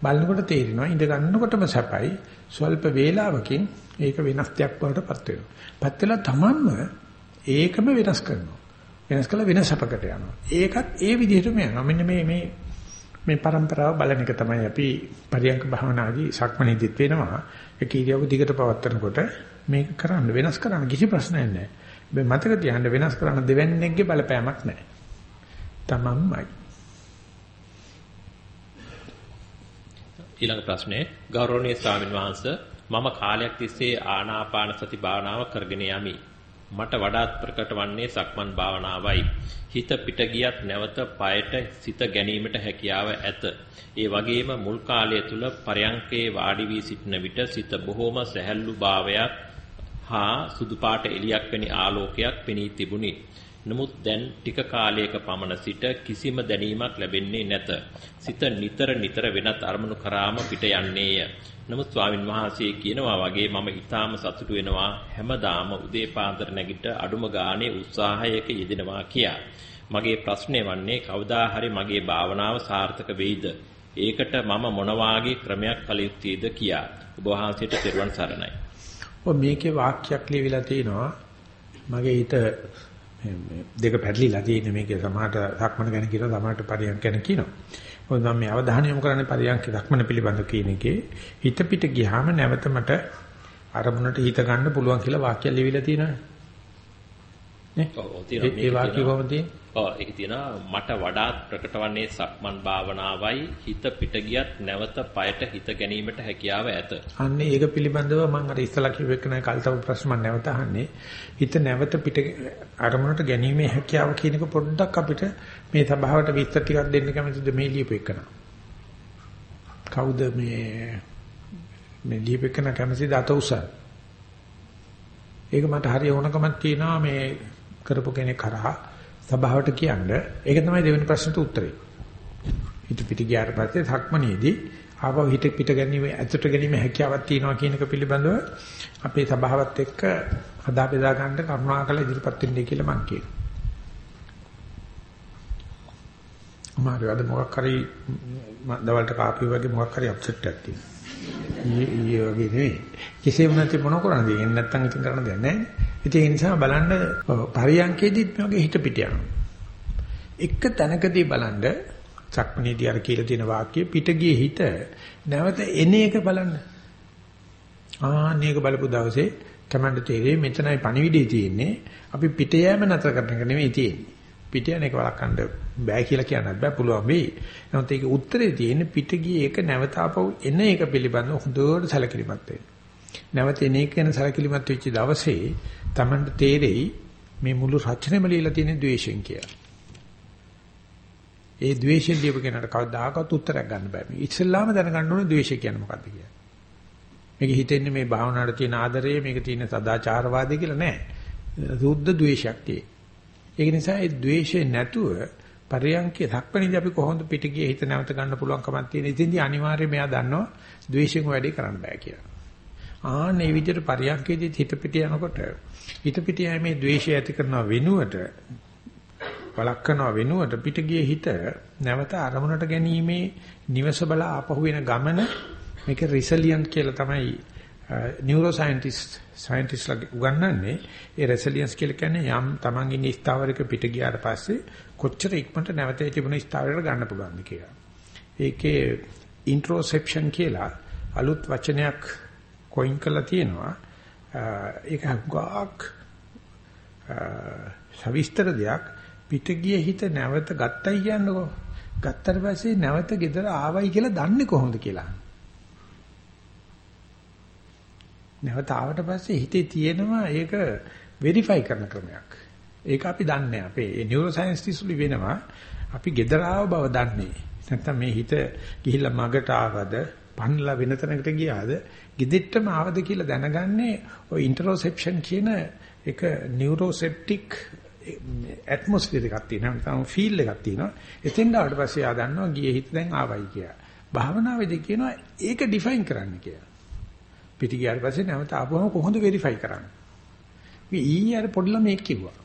බලනකොට තේරෙනවා ඉඳ ගන්නකොටම සැපයි ස්වල්ප වේලාවකින් ඒක වෙනස්ත්‍යක් වලටපත් වෙනවා. පත් වෙලා තමන්ම ඒකම වෙනස් කරනවා. වෙනස් කළා වෙනසපකට යනවා. ඒකත් ඒ විදිහටම යනවා. මෙන්න මේ මේ මේ પરම්පරාව බලන එක තමයි අපි පරියන්ක භාවනාදී සක්මණේදිත් වෙනවා. ඒක ඉරියව් දිගට පවත්වනකොට මේක කරන්න වෙනස් කරන්න කිසි ප්‍රශ්නයක් නැහැ. මේ මතක තියාගන්න වෙනස් කරන්න දෙවන්නේගේ බලපෑමක් නැහැ. තමන්මයි. ඊළඟ ප්‍රශ්නේ ගෞරවනීය ස්වාමින් වහන්සේ මම කාලයක් තිස්සේ ආනාපාන සති භාවනාව කරගෙන යමි. මට වඩාත් ප්‍රකට වන්නේ සක්මන් භාවනාවයි. හිත පිට ගියත් නැවත পায়ට සිත ගැනීමට හැකියාව ඇත. ඒ වගේම මුල් කාලය තුල පරයන්කේ වාඩි වී සිටින විට සිත බොහෝම සැහැල්ලු භාවයක් හා සුදු පාට එළියක් වැනි ආලෝකයක් පෙනී තිබුණි. නමුත් දැන් ටික කාලයක පමණ සිට කිසිම දැනීමක් ලැබෙන්නේ නැත. සිත නිතර නිතර වෙනත් අරමුණු කරාම පිට යන්නේය. නමුත් ස්වාමින් වහන්සේ කියනවා වගේ මම ඊටාම සතුටු වෙනවා හැමදාම උදේ පාන්දර නැගිට අඩුම ගානේ උත්සාහයක යෙදෙනවා කියා. මගේ ප්‍රශ්නේ වන්නේ කවදා හරි මගේ භාවනාව සාර්ථක වෙයිද? ඒකට මම මොන වාගේ ක්‍රමයක් කළ යුත්තේද කියා. ඔබ වහන්සේට පෙරවන් සරණයි. ඔය මේකේ වාක්‍යයක් ලියවිලා තිනවා මගේ හිත දෙක පැටලිලා තියෙන මේකේ සමහරට සක්මන ගැන කියනවා සමහරට පරියන්ක ගැන කියනවා. මොකද මම මේ අවධානය යොමු කරන්නේ පරියන්ක සක්මන පිළිබඳ කියන එකේ හිත පිට ගියාම නැවත මට අරමුණට හිත ගන්න පුළුවන් කියලා වාක්‍යය ලියවිලා තියෙනවා. නේ? ඔව් ඒ වාක්‍ය කොහොමද තියෙන්නේ? ඔව් ඒක තියෙනවා මට වඩාත් ප්‍රකට වන්නේ සක්මන් භාවනාවයි හිත පිට ගියත් නැවත পায়ට හිත ගැනීමට හැකියාව ඇත. අන්නේ ඒක පිළිබඳව මම අර ඉස්සලා කිව්ව එක නයි කල්තව ප්‍රශ්න මම නැවත අහන්නේ. හිත නැවත පිට අරමුණට ගැනීමේ හැකියාව කියන එක පොඩ්ඩක් අපිට මේ සභාවට විස්තර ටිකක් දෙන්න කැමතිද මේ ලියපු එකන. කවුද මේ මේ ලියපු එකන කැමතිද අත උසන්? ඒක මට හරි ඕනකමක් තියෙනවා මේ කරපු කෙනෙක් කරා සභාවට කියන්න. ඒක තමයි දෙවෙනි ප්‍රශ්නට උත්තරේ. හිත පිට ගියාට පස්සේ සක්මනේදී ආපහු හිත පිට ගැනීම ඇතුළට ගැනීම හැකියාවක් තියෙනවා කියන එක පිළිබඳව අපේ සභාවත් එක්ක හදා බෙදා ගන්න කරුණාකර ඉදිරිපත් වෙන්න කියලා මම කියනවා. මාර්ගවල මොකක් හරි දවල්ට කාපි වගේ මොකක් හරි අප්සෙට් එකක් තියෙනවා. ඊ ඊ වගේ නෙවෙයි. කෙසේ වුණත් මොන කරන්නද? එන්නේ නැත්තම් ඉතින් කරන්න දෙයක් නැහැ. ඒ නිසා බලන්න පරියන්කේදීත් මේ වගේ හිත පිට යනවා. එක තැනකදී බලන්න සක්මණේදී අර කියලා තියෙන වාක්‍ය පිට ගියේ හිත නැවත එන එක බලන්න. ආන්නේක බලපු දවසේ තමයි තේරෙන්නේ මෙතනයි පණිවිඩේ තියෙන්නේ. අපි පිට යෑම නතර කරන එක නෙමෙයි තියෙන්නේ. පිට යන එක වළක්වන්න බෑ කියලා කියන්නත් බෑ පුළුවන් වෙයි. නමුත් ඒක උත්තරේ තියෙන්නේ පිට ගියේ ඒක නැවත ආපහු එන එක පිළිබඳව හොඳට සැලකිලිමත් වෙන්න. නැවත එන එක ගැන සැලකිලිමත් වෙච්ච දවසේ Tamanට තේරෙයි මේ මුළු රචනෙම ලියලා තියෙන ද්වේෂයෙන් කියලා. ඒ ද්වේෂයෙන් ලියපු කෙනාට කවදාකවත් උත්තරයක් ගන්න බෑ. මේ ඉස්සෙල්ලාම දැනගන්න ඕනේ ද්වේෂය කියන්නේ මොකක්ද කියලා. මේක හිතෙන්නේ මේ භාවනාවට තියෙන ආදරය මේක තියෙන සදාචාරවාදී කියලා නෑ. සුද්ධ ද්වේෂයක් tie. ඒක නිසා ඒ ද්වේෂය නැතුව පරියන්කේ ධක්පණිදි අපි කොහොමද පිට ගියේ හිත නැවත ගන්න පුළුවන් කමක් තියෙන. ඉතින්දී අනිවාර්යයෙන් මෙයා දන්නවා ද්වේෂයෙන් වැඩි කරන්න බෑ කියලා. ආ මේ විදිහට පරියන්කේදී හිත පිට යනකොට හිත පිට යෑමේ ද්වේෂය ඇති කරන වෙනුවට වළක්වනවා වෙනුවට පිට ගියේ හිත නැවත අරමුණට ගැනීමේ නිවස බල ආපහු වෙන ගමන මේක රිසිලියන්ට් කියලා තමයි නියුරෝ සයන්ටිස්ට් සයන්ටිස්ට්ලා උගන්වන්නේ ඒ රෙසිලියන්ස් කියලා කියන්නේ යම් Taman ඉන්න ස්ථාවරයක පිට ගියාට පස්සේ කොච්චර ඉක්මනට නැවත ඒ තිබුණ ස්ථාවරයට ගන්න පුළුවන්ද කියලා. ඒකේ ඉන්ට්‍රොසෙප්ෂන් කියලා අලුත් වචනයක් කොයින් කරලා තියෙනවා. ඒක ගාක් සවිස්තර දෙයක් පිට ගිය හිත නැවත ගත්තයි කියන්නකෝ. ගත්තට පස්සේ නැවත ගෙදර ආවයි කියලා දන්නේ කොහොමද කියලා. නැවත ආවට පස්සේ හිතේ තියෙනවා ඒක වෙරිෆයි කරන ක්‍රමයක්. ඒක අපි දන්නේ අපේ නියුරෝ සයන්ස් තිසුලි වෙනවා. අපි ගෙදර ආව බව දන්නේ. නැත්තම් මේ හිත ගිහිල්ලා මගට ආවද, පන්ලා වෙන තැනකට ගියාද, ගෙදෙට්ටම ආවද කියලා දැනගන්නේ ওই ඉන්ටරොසෙප්ෂන් කියන එක නියුරෝසෙප්ටික් ඇට්මොස්ෆියර් එකක් තියෙනවා නැත්නම් ෆීල් එකක් තියෙනවා. එතෙන් ආවට පස්සේ ආ දන්නවා ගියේ හිත දැන් ආවයි කියලා. භාවනාවේදී කියනවා ඒක ඩිෆයින් කරන්න කියලා. පිටි ගියාට පස්සේ නැවත ආපුවම කොහොමද වෙරිෆයි කරන්නේ? මේ ඊයේ අර පොඩි ළමෙක් කිව්වා.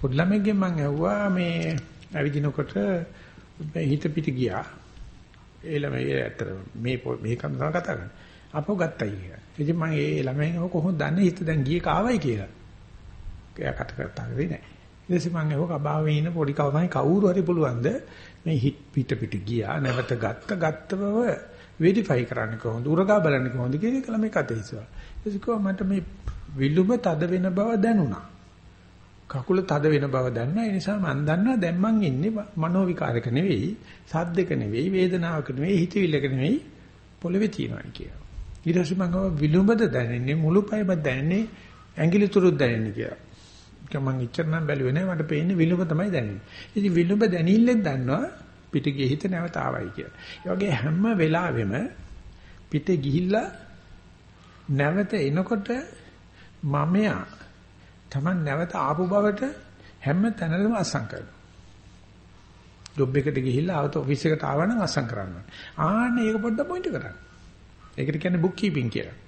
පොඩි ළමෙක්ගෙන් මම ඇහුවා මේ ඇවිදිනකොට හිත පිටි ගියා. ඒ ළමයි ඇත්තට මේ මේකම තමයි කතා කරන්නේ අපෝ ගත්තයි කියලා ඉතින් මම ඒ ළමයින් කොහොමද දන්නේ හිත දැන් ගියේ කාවයි කියලා එයා කට කරතාවේ නැහැ. ඊට පස්සේ මම ඒක අභාවයේ ඉන්න පොඩි කවමයි කවුරු හරි පුළුවන්ද මේ හිට පිට පිට ගියා නැවත ගත්ත ගත්ත බව වෙරිෆයි කරන්න කොහොමද උරගා බලන්න කොහොමද කියන එක ළමයි කතා ඉස්සුවා. ඒක මට මේ විලුඹ තද වෙන බව දැනුණා. කකුල තද වෙන බව දන්නා. ඒ නිසා මම දන්නවා දැන් මං ඉන්නේ මනෝ විකාරක නෙවෙයි, සද්දක නෙවෙයි, වේදනාවක නෙවෙයි, හිතවිල්ලක නෙවෙයි, පොළවේ තියෙනවා කියලා. ඊට පස්සේ මම විලුඹද දැනෙන්නේ මුළු පයම දැනෙන්නේ ඇඟිලි තුරුත් දැනෙන්නේ කියලා. මම ඉච්චර නම් බැලුවේ නෑ මට පේන්නේ විලුඹ තමයි දැනෙන්නේ. ඉතින් විලුඹ දැනිල්ලෙන් දන්නවා පිට ගියේ හිත නැවත ආවයි කියලා. ඒ වගේ හැම වෙලාවෙම පිට ගිහිල්ලා නැවත එනකොට මමයා Taman නැවත ආපු බවට හැම තැනම අසං කරනවා. ජොබ් එකට ගිහිල්ලා ආවත ඔෆිස් එකට ආවනම් අසං කරනවා. ආන්නේ ඒක පොඩ්ඩක් පොයින්ට් කරන්න. ඒකට කියන්නේ බුක් කීපින් කියලා.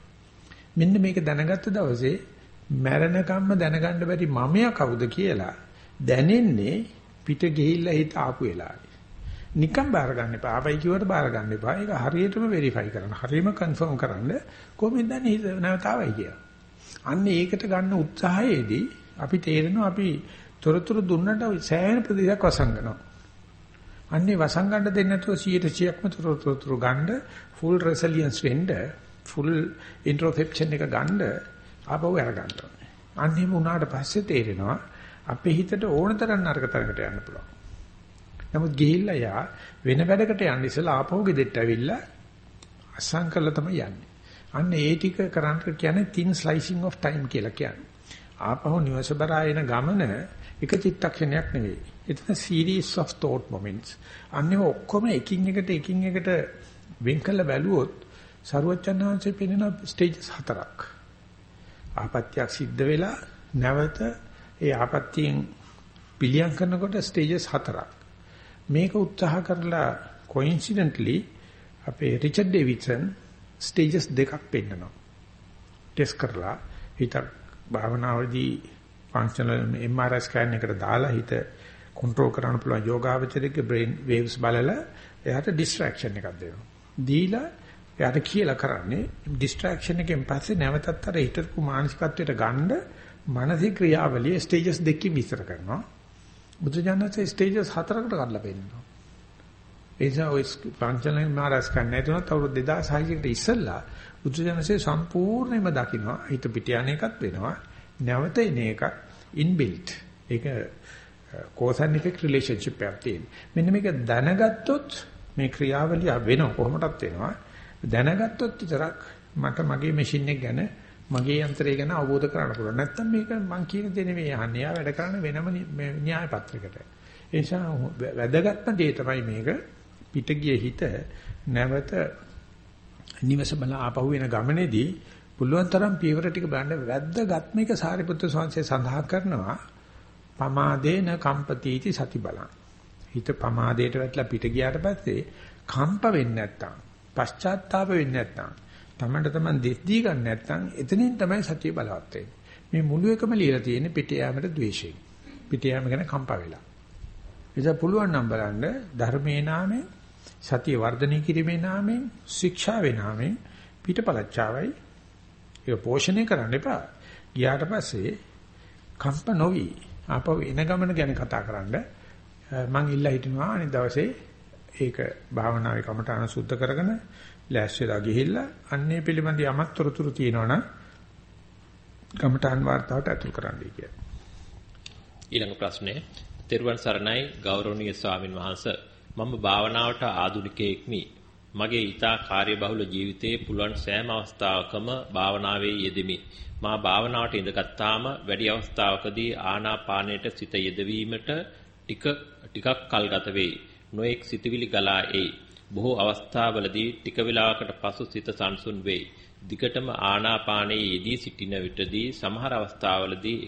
මෙන්න මේක දැනගත්ත දවසේ මැරෙනකම්ම දැනගන්න බැරි මමයා කවුද කියලා දැනෙන්නේ පිට ගිහිල්ලා හිත ආපු වෙලාවේ. නිකම් බාර ගන්න එපා. ආපයි කිව්වට බාර ගන්න එපා. ඒක හරියටම වෙරිෆයි කරන්න. හරියම කන්ෆර්ම් කරන්න කොහොමද දන්නේ හිත නැවත ආවයි කියලා. අන්න ඒකට ගන්න උත්සාහයේදී අපි තේරෙනවා අපි තොරතුරු දුන්නට සෑහෙන ප්‍රතිශතයක් වසංගනවා. අන්නේ වසංගන්න දෙන්නේ නැතුව 100%ක්ම තොරතුරු ගන්න full resilience වෙන්න full introspection එක ගන්න ආපහු අරගන්න ඕනේ. අන්නේම වුණාට පස්සේ තේරෙනවා අපේ හිතට ඕන තරම් නරක තරකට යන්න පුළුවන්. නමුත් ගිහිල්ලා යා වෙන වැඩකට යන්න ඉස්සලා ආපහු ගෙදෙට්ට ඇවිල්ලා අසං කරලා තමයි යන්නේ. අන්න ඒ ටික කරන්න කියන්නේ thin slicing of time කියලා කියන්නේ. ආපහු නිවසබරායන ගමන එක චිත්තක්ෂණයක් නෙවෙයි. එතන series of thought moments. අන්නේ ඔක්කොම එකින් එකට එකින් එකට වෙන් කළ බැලුවොත් සරුවචනාංශේ පෙන්වන ස්ටේජස් හතරක්. ආපත්‍යක් සිද්ධ වෙලා නැවත ඒ ආපත්‍යෙන් පිළියම් කරනකොට ස්ටේජස් හතරක්. මේක උත්සාහ කරලා කොයින්සිඩන්ටලි අපේ රිචඩ් ඩේවිඩ්සන් ස්ටේජස් දෙකක් පෙන්නනවා. ටෙස්ට් කරලා හිත භාවනාවේදී ෆන්ක්ෂනල් MRI ස්කෑන් එකට දාලා හිත කන්ට්‍රෝල් කරන්න පුළුවන් යෝගාවචරයේ බ්‍රේන් වේව්ස් බලලා එයාට ඩිස්ට්‍රැක්ෂන් එකක් දෙනවා. දීලා එයාට කියලා කරන්නේ distraction එකෙන් පස්සේ නැවතත් අර හිතපු මානසිකත්වයට ගන්න මානසික ක්‍රියාවලිය ස්ටේජස් දෙකකින් විස්තර කරනවා. බුදුජානකසේ ස්ටේජස් හතරකට කඩලා පෙන්නනවා. ඒ නිසා ඔය පංචලෙන් මාරස් කන්නේ තුනත් අවුරුදු 2600 කට ඉස්සෙල්ලා බුදුජානකසේ සම්පූර්ණයෙන්ම දකින්නවා හිත පිට යන එකක් වෙනවා. නැවත එන එකක් ඉන්බිල්ට්. ඒක cause and effect relationship එකක් තියෙන. මෙන්න මේක දැනගත්තොත් මේ ක්‍රියාවලිය වෙනව කොහොමදත් වෙනවා. දැනගත්තොත් විතරක් මට මගේ මැෂින් එක ගැන මගේ යන්ත්‍රය ගැන අවබෝධ කරගන්න පුළුවන්. නැත්තම් මේක මං කියන දේ නෙවෙයි අහන්නේ. යා වැඩ කරන වෙනම න්‍යාය පත්‍රයකට. ඒ නිසා වැදගත්ම දේ තමයි මේක පිට ගිය හිත නැවත නිවස බල ආපහු වෙන ගමනේදී පුළුවන් තරම් පියවර ටික බලන්න වැද්දගත්ම එක සාරිපුත්‍ර සංසේ සඳහන් කරනවා පමාදේන කම්පතිටි සති බලං. හිත පමාදයට වැටලා පිට ගියාට පස්සේ කම්ප වෙන්නේ නැත්තම් පශ්චාත්තාප වෙන්නේ නැත්තම් තමන්ට තමන් දෙස් දී ගන්න නැත්තම් එතනින් තමයි සතිය බලවත් වෙන්නේ. මේ මුළු එකම ලියලා තියෙන්නේ පිට යාමට ද්වේෂයෙන්. පිට යාම ගැන කම්ප වෙලා. එදා පුළුවන් නම් බලන්න ධර්මයේ නාමයෙන් සතිය වර්ධනය කිරීමේ නාමයෙන් ශික්ෂාවේ නාමයෙන් පිටපලච්චාවයි ඒක පෝෂණය කරන්න එපා. ගියාට පස්සේ කම්ප නොවි. ආපහු එන ගමන ගැන කතා කරන්න. මං ඉල්ලා හිටිනවා අනිත් දවසේ ඒක භාවනාවේ කමටහන සුද්ධ කරගෙන ලෑස්ති වෙලා ගිහිල්ලා අන්නේ පිළිබඳ යමක් තොරතුරු තියෙනවනම් කමටහන් වார்த்தාවට ඇතුල් කරන්නයි කියන්නේ. ඊළඟ ප්‍රශ්නය තෙරුවන් සරණයි ගෞරවනීය ස්වාමින් වහන්සේ. මම භාවනාවට ආධුනිකයෙක්මි. මගේ ඊතා කාර්යබහුල ජීවිතයේ පුළුවන් සෑම අවස්ථාවකම භාවනාවේ යෙදෙමි. මා භාවනාවට ඉඳගත්තාම වැඩි අවස්ථාවකදී ආනාපානයට සිත යෙදවීමට ටික ටිකක් කල් ගත වෙයි. නොඑක් සිතවිලි ගලා එයි. බොහෝ අවස්ථාවලදී ටික වේලාවකට පසු සිත සංසුන් වෙයි. දිගටම ආනාපානයේ යෙදී සිටින විටදී සමහර අවස්ථාවලදී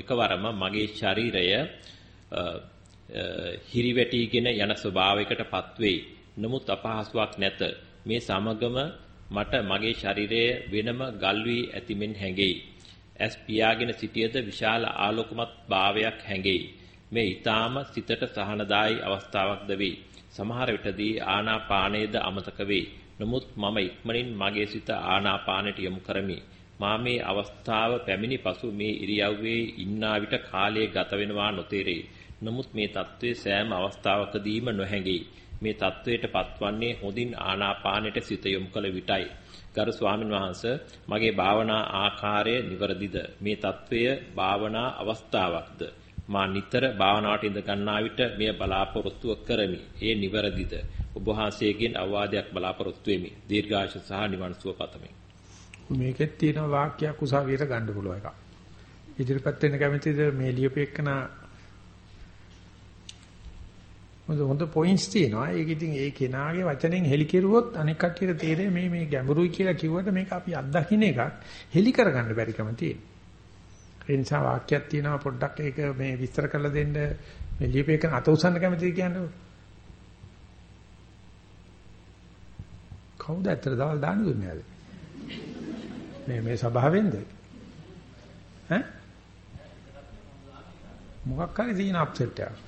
එකවරම මගේ ශරීරය හිරිවැටීගෙන යන ස්වභාවයකටපත් වෙයි. නමුත් අපහසුාවක් නැත. මේ සමගම මට මගේ ශරීරය වෙනම ගල් වී ඇතිමෙන් හැඟෙයි. ඇස් පියාගෙන සිටියද විශාල ආලෝකමත් භාවයක් හැඟෙයි. මේ ඊටාම සිතට සහනදායි අවස්ථාවක්ද වේ. සමහර විටදී ආනාපානයේද අමතක වේ. නමුත් මම ඉක්මනින් මගේ සිත ආනාපානයට යොමු කරමි. මා මේ අවස්ථාව පැමිණි පසු මේ ඉරියව්වේ ඉන්නා විට කාලය ගත වෙනවා නොතේරේ. නමුත් මේ தત્ත්වය සෑම අවස්ථාවකදීම නොහැඟෙයි. මේ தત્ත්වයට පත්වන්නේ හොඳින් ආනාපානෙට සිත යොමු කළ විටයි. ගරු ස්වාමීන් වහන්ස මගේ භාවනා ආකාරය નિවරදිද? මේ తත්වය භාවනා අවස්ථාවක්ද? මා නිතර භාවනාවට ඉඳ ගන්නා විට මෙය බලාපොරොත්තු කරමි. ඒ નિවරදිද? ඔබ වහන්සේගෙන් අවවාදයක් බලාපොරොත්තු වෙමි. දීර්ඝාෂ සහ නිවන් සුව පතමි. මේකෙත් තියෙන වාක්‍යයක් උසාවියට ගන්න පුළුවන් එකක්. ඉදිරිපත් වෙන්න කැමතිද? මේ ලියපෙකන මොකද හොඳ පොයින්ට්ස් තියෙනවා. ඒක ඉතින් ඒ කෙනාගේ වචනෙන් හෙලි කෙරුවොත් අනෙක් කට්ටියට තේරෙන්නේ මේ මේ ගැඹුරුයි කියලා කිව්වට මේක අපි අත්දකින්න එකක් හෙලි කරගන්න බැරිකම තියෙනවා. ඒ නිසා වාක්‍යයක් තියෙනවා පොඩ්ඩක් ඒක මේ විස්තර කරලා දෙන්න මේ ලියපේකන අත උසන්න කැමතිද කියන්නේ? කවුද ඇත්තට දවල් දාන්න දුන්නේ ආද? මේ මේ සභාවෙන්ද? ඈ? මොකක් හරි තියෙන අප්සෙට් එකක්.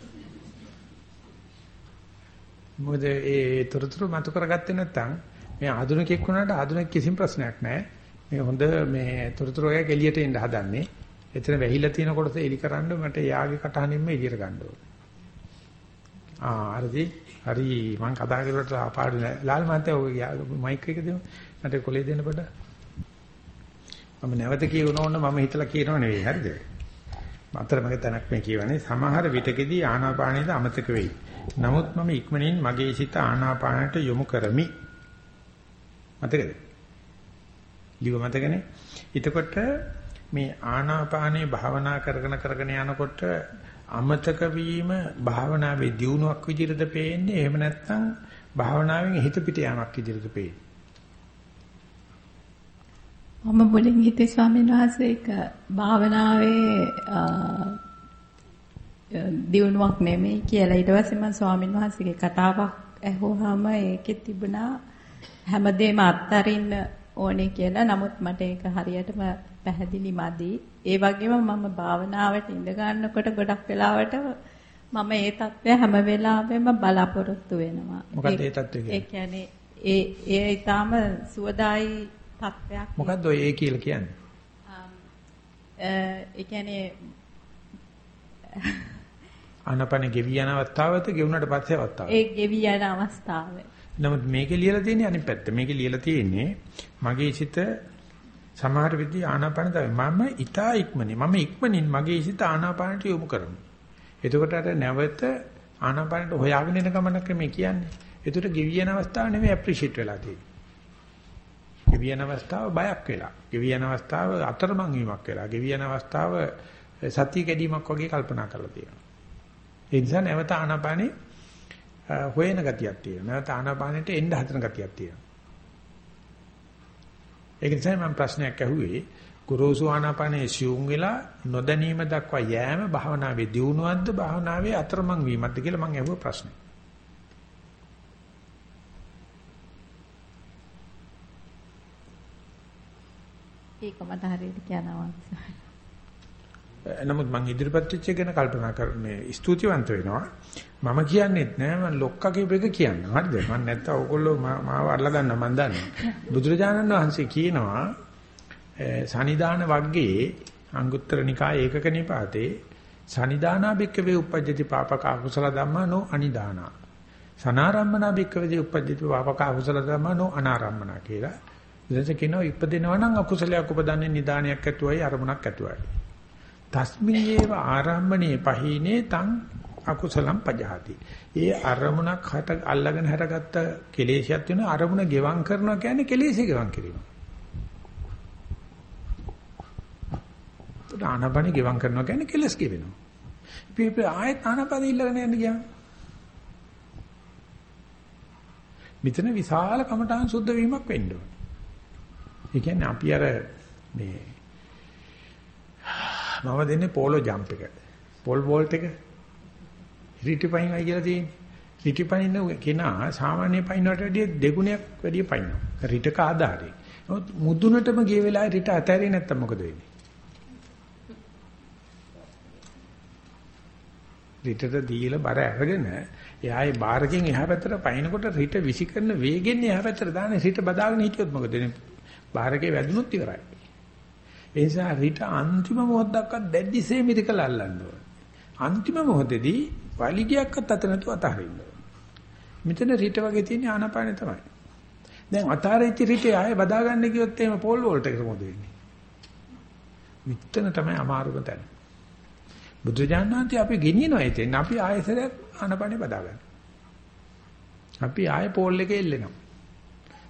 මොකද ඒ තොරතුරු මතු කරගත්තේ නැත්නම් මේ ආධුනිකෙක් වුණාට ආධුනික කිසිම ප්‍රශ්නයක් නැහැ. මේ හොඳ මේ තොරතුරු එකක් එළියට එන්න හදන්නේ. එතන වැහිලා තියෙන කොටස එලි කරන්න මට යාගේ කටහනින්ම එළියට ගන්න ඕනේ. ආ හරිදි. හරි මම කතා කරුවට අපාඩු නෑ. ලාල් මහත්තයා ඔය මයික් එක දෙමු. මට කොලේ දෙන්න පොඩ. මම නැවත කියවන ඕන මම හිතලා කියනව නෙවෙයි. හරිද? අතරමඟ තැනක් මේ කියවනේ සමහර විටකෙදී ආනාපානයේද අමතක වෙයි. නමුත් මම ඉක්මනින් මගේ සිත ආනාපානට යොමු කරමි. මතකද? ලිව මතකනේ. එතකොට මේ ආනාපානේ භාවනා කරගෙන කරගෙන යනකොට අමතක වීම භාවනාවේ දියුණුවක් විදිහටද පේන්නේ එහෙම නැත්නම් භාවනාවෙන් හිත පිට යාමක් විදිහටද පේන්නේ මම මුලින් හිතේ ස්වාමීන් වහන්සේ ඒක භාවනාවේ දියුණුවක් නෙමෙයි කියලා. ඊට පස්සේ මම ස්වාමීන් වහන්සේගේ කතාවක් ඇහුවාම ඒකේ තිබුණා හැමදේම අත්හරින්න ඕනේ කියලා. නමුත් මට ඒක හරියටම පැහැදිලි මදි. ඒ වගේම මම භාවනාවට ඉඳ ගන්නකොට ගොඩක් වෙලාවට මම ඒ தත්ත්වය හැම වෙලාවෙම බලාපොරොත්තු වෙනවා. මොකද ඒ தත්ත්වය ඒ කියන්නේ ඒ ඒ ඊටාම සුවදායි තත්වයක්. මොකද්ද ඔය ඒ කියලා කියන්නේ? ඒ කියන්නේ ආනපන ගෙවි යන අවස්ථාවද ගෙවුනට පස්සේ අවස්ථාවද? ඒ ගෙවි යන අවස්ථාවේ. නමුත් මේකේ ලියලා තියෙන්නේ අනිත් පැත්ත. මේකේ ලියලා තියෙන්නේ මගේ සිත සමහර විදිහ ආනාපාන තමයි. මම ඊටා ඉක්මනින් මම ඉක්මනින් මගේ සිත ආනාපානට යොමු කරනවා. එතකොට අර නැවත ආනාපානට හොයාගෙන යන ගමනක් මේ කියන්නේ. එතකොට ගෙවියන අවස්ථාව නෙමෙයි ඇප්‍රීෂিয়েට් වෙලා තියෙන්නේ. ගෙවියන අවස්ථාව බයක් වෙලා. ගෙවියන අවස්ථාව අතරමං වීමක් වෙලා. ගෙවියන අවස්ථාව සතිය කැඩීමක් වගේ කල්පනා කරලා තියෙනවා. ඒ නිසා නැවත ආනාපානේ හොයන ගතියක් තියෙනවා. නැවත ආනාපානෙට එන්න හදන ගතියක් තියෙනවා. ඒක නිසා මම ප්‍රශ්නයක් අහුවේ ගුරුසු ආනාපානේ සියුම් වෙලා නොදැනීම දක්වා යෑම භාවනාවේ දියුණුවක්ද භාවනාවේ අතරමං වීමක්ද කියලා මම අහුව ප්‍රශ්නේ. ඒක මට හරියට කියනවා. නමුත් මම ඉදිරිපත් වෙච්ච ගැන කල්පනා කරන්නේ ස්තුතිවන්ත වෙනවා. මම කියන්නේත් නෑ මම ලොක්කගේ බෙක කියන්න. හරිද? මම නැත්තම් ඕගොල්ලෝ මාව අල්ල ගන්න මම දන්නේ. බුදුරජාණන් වහන්සේ කියනවා සනිදාන වග්ගයේ අංගුත්තර නිකාය ඒකක නිපාතේ සනිදානා බික්කවේ උපජ්ජති පාපක අකුසල ධම්මා නෝ අනිදානා. සනාරම්මනා බික්කවේ උපජ්ජති පාපක අකුසල ධම්මා නෝ අනාරම්මනා කියලා. ඊට කියනවා ඉපදෙනවා නම් අකුසලයක් උපදන්නේ නිදානයක් ඇතුවයි අරමුණක් ඇතුවයි. තස්මින්නේව ආරම්මනේ පහිනේ තං අකුසලම් පජහති. ඒ අරමුණක් හට අල්ලගෙන හටගත්ත කෙලේශයක් වෙන අරමුණ ගෙවම් කරනවා කියන්නේ කෙලේශي ගෙවම් කිරීම. ආනපන ගෙවම් කරනවා කියන්නේ කෙලස් ගෙවෙනවා. අපි ආයෙත් ආනපන ඉල්ලගෙන යන්න ගියා. මෙතන විශාල කමඨාන් සුද්ධ වීමක් වෙන්න ඕනේ. ඒ කියන්නේ අපි අර මේ මම දෙන්නේ පෝලෝ ජම්ප් එක. පෝල් වෝල්ට් එක. රිටිපයින් අය කියලා තියෙන්නේ. රිටිපයින් කෙනා සාමාන්‍ය පයින්නට වැඩිය දෙගුණයක් වැඩිය පයින්නවා. රිටක ආධාරේ. නමුත් මුදුනටම ගිය වෙලාවේ රිට අතහැරියේ නැත්තම් මොකද වෙන්නේ? රිටට දීලා බර අරගෙන එයාගේ බාරකින් එහා පැත්තට පයින්නකොට රිට විසි කරන වේගෙන් එහා පැත්තට දාන්නේ රිට බදාගෙන හිටියොත් මොකද වෙන්නේ? බාරකේ වැදුනොත් ඉවරයි. ඒ නිසා රිට අන්තිම මොහොත දක්වා දැඩිසේ මිරිකල අල්ලන්න ඕන. අන්තිම මොහොතේදී වලිගයක්වත් අත නැතුව අතහරින්න ඕන. මෙතන රිට වගේ තියෙන ආනාපානෙ තමයි. දැන් අතාරිච්ච රිටේ ආයෙ බදා ගන්න කිව්වොත් එහෙම පෝල් වෝල්ට් එකට මොකද වෙන්නේ? විත්තන තමයි අමාරුම තැන. බුදුජානනාන්ති අපි ගෙනියනවා එතෙන් අපි ආයෙසරයක් ආනාපානෙ බදා ගන්න. අපි ආයෙ පෝල් එකේ එල්ලෙනවා.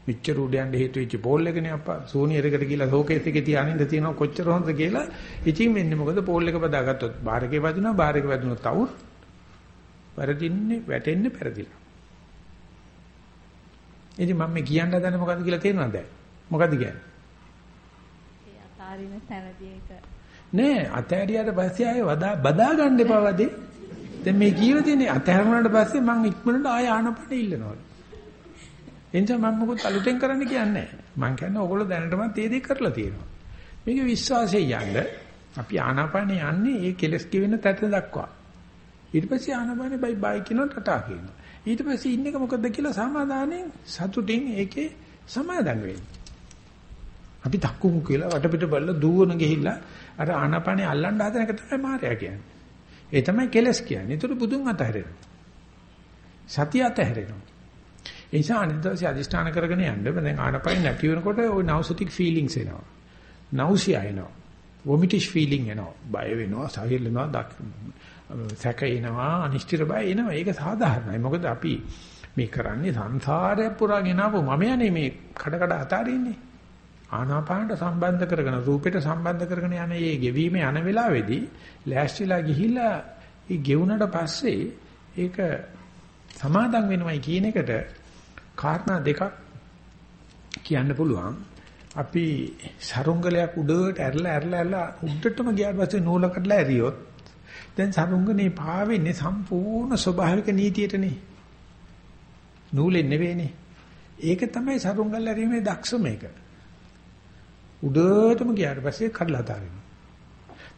මෙච්චර උඩ යන්න හේතු වෙච්ච පෝල් එකනේ අප්පා. සෝනියරකට ගිහලා ෂෝකේස් එකේ තියානින්ද තියෙනවා කොච්චර හොඳද කියලා ඉතින් වෙන්නේ මොකද පෝල් එක බදාගත්තොත්? බාර් එකේ වදිනවා බාර් එකේ වැදුනොත් අවුත් වැරදින්නේ වැටෙන්නේ පෙරදිලා. ඉතින් මම මේ කියන්න හදන්නේ මොකද්ද කියලා තේරෙනවද මොකද්ද කියන්නේ? ඒ අතාරින තැනදී ඒක. නෑ අතෑරියාට පස්සේ ආයේ වදා බදා ගන්න එපා වදේ. දැන් මේ කියලා තියෙන්නේ? අතහැරුණාට පස්සේ මං ඉක්මනට ආය ආනපන ඉල්ලනවා එනිසා මම මොකද අලුතෙන් කරන්න කියන්නේ නැහැ. මම කියන්නේ ඕගොල්ලෝ දැනටමත් ඒ දේ කරලා තියෙනවා. මේක විශ්වාසයෙන් යන්න අපි ආනාපානේ යන්නේ ඒ කෙලස් කිවෙන තැට දක්වා. ඊට පස්සේ ආනාපානේ බයි බයි කියන ටටා කියනවා. ඊට පස්සේ ඉන්න එක මොකද්ද කියලා සමාදානෙන් සතුටින් ඒකේ සමාදන් වෙන්න. අපි තක්කුමු කියලා වටපිට බලලා දුවන ගිහිල්ලා අර ආනාපානේ අල්ලන්න හදන එක තමයි මායя කියන්නේ. ඒ තමයි කෙලස් කියන්නේ. ඒතර බුදුන් අතහැරෙනවා. සතිය අතහැරෙනවා. ඒ නිසා අනිත් දවසේ අදිෂ්ඨාන කරගෙන යන්න දැන් ආනපයින් නැති වෙනකොට ওই නවුසිටික් ෆීලිංගස් එනවා. නවුසියා එනවා. වොමිටිෂ් ෆීලිං එනවා. බය වෙනවා, සහිල් වෙනවා, සැක එනවා, අනිශ්චිත බය එනවා. ඒක සාධාරණයි. මොකද අපි මේ කරන්නේ සංසාරය පුරා ගෙනාවු මම යන්නේ මේ කඩ කඩ අතාරින්නේ. ආනාපානට සම්බන්ධ කරගෙන රූපෙට සම්බන්ධ කරගෙන යන මේ ගෙවීම යන වෙලාවේදී ලෑස්තිලා ගිහිල්ලා ඒ ගෙවුනට පස්සේ ඒක සමාදම් වෙනවයි කියන එකට කාරණා දෙකක් කියන්න පුළුවන්. අපි සරුංගලයක් උඩට ඇරලා ඇරලා ඇරලා උඩටම ගියාට පස්සේ නූලකටලා ඇරියොත් දැන් සරුංගනේ පාවෙන්නේ සම්පූර්ණ ස්වභාවික නීතියටනේ. නූලෙන් නෙවෙයිනේ. ඒක තමයි සරුංගල් ඇරීමේ දක්ෂම එක. උඩටම ගියාට පස්සේ කඩලා දාරිනවා.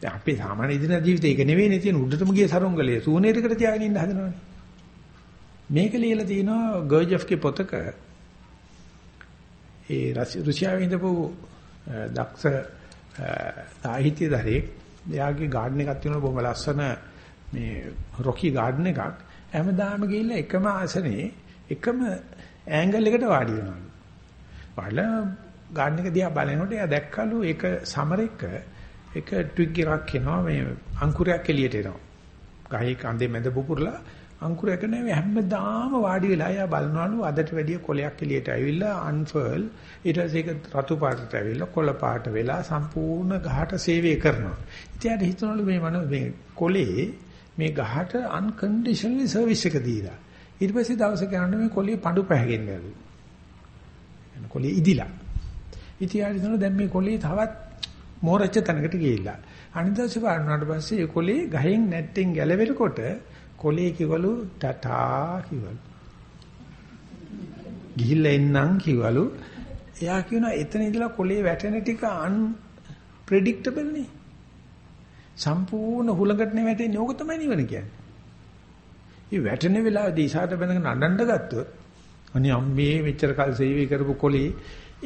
දැන් අපේ සාමාන්‍ය ඉදින ජීවිතේ ඒක නෙවෙයිනේ තියෙන උඩටම ගිය සරුංගලේ සූනේරකට තියාගෙන ඉන්න හදනවනේ. මේක ලියලා තිනවා ගර්ජෆ්ගේ පොතක ඒ රුසියාවේ ඉඳපු දක්ෂ සාහිත්‍යදරේ එයාගේ ගාඩන් එකක් තියෙනවා බොහොම ලස්සන මේ රොකි ගාඩන් එකක් හැමදාම ගිහිල්ලා එකම ආසනේ එකම ඇන්ගල් එකට වාඩි වෙනවා. වාඩිලා ගාඩන් එක දිහා බලනකොට එයා දැක්කලු ඒක සමරෙක එක ට්විග් එකක් එනවා මේ අංකුරයක් එළියට එනවා. ගහේ කඳේ මැද පුපුරලා අංකුරයක නෙවෙයි හැමදාම වාඩි වෙලා එයා බලනවලු අදට වැඩිය කොලයක් එළියට ඇවිල්ලා අන්ෆර්ල් ඊට පස්සේ ඒක රතු පාටට ඇවිල්ලා කොළ පාට වෙලා සම්පූර්ණ ගහට සේවය කරනවා. ඉතින් හිතනවලු මේ මන මේ කොලේ මේ ගහට අන්කන්ඩිෂනලි සර්විස් එක දීලා. ඊට පස්සේ දවසක යනකොට මේ කොලේ පඳු පැහැගෙන්නලු. එන කොලේ ඉදිලා. ඉතින් ආයෙත් දැන් මේ කොලේ තවත් මෝරච්ච තැනකට ගිහිල්ලා. අනිත් දවසේ බලනාට පස්සේ ඒ කොලේ ගහෙන් නැට්ටෙන් ගැලවෙනකොට කොලේ කිවලු ටටා කිවලු. ගිහිල්ලා එන්නම් කිවලු. එයා කියනවා එතන ඉඳලා කොලේ වැටෙන ටික අන් ප්‍රෙඩික්ටබල් නේ. සම්පූර්ණ හුලඟට නෙවෙටෙන්නේ ඕක තමයි නිවන කියන්නේ. මේ වැටෙන වෙලාවේදී ඉසాత බඳගෙන අඬන්න ගත්තොත් අනේ අම්මේ මෙච්චර කල් සේවය කරපු කොලේ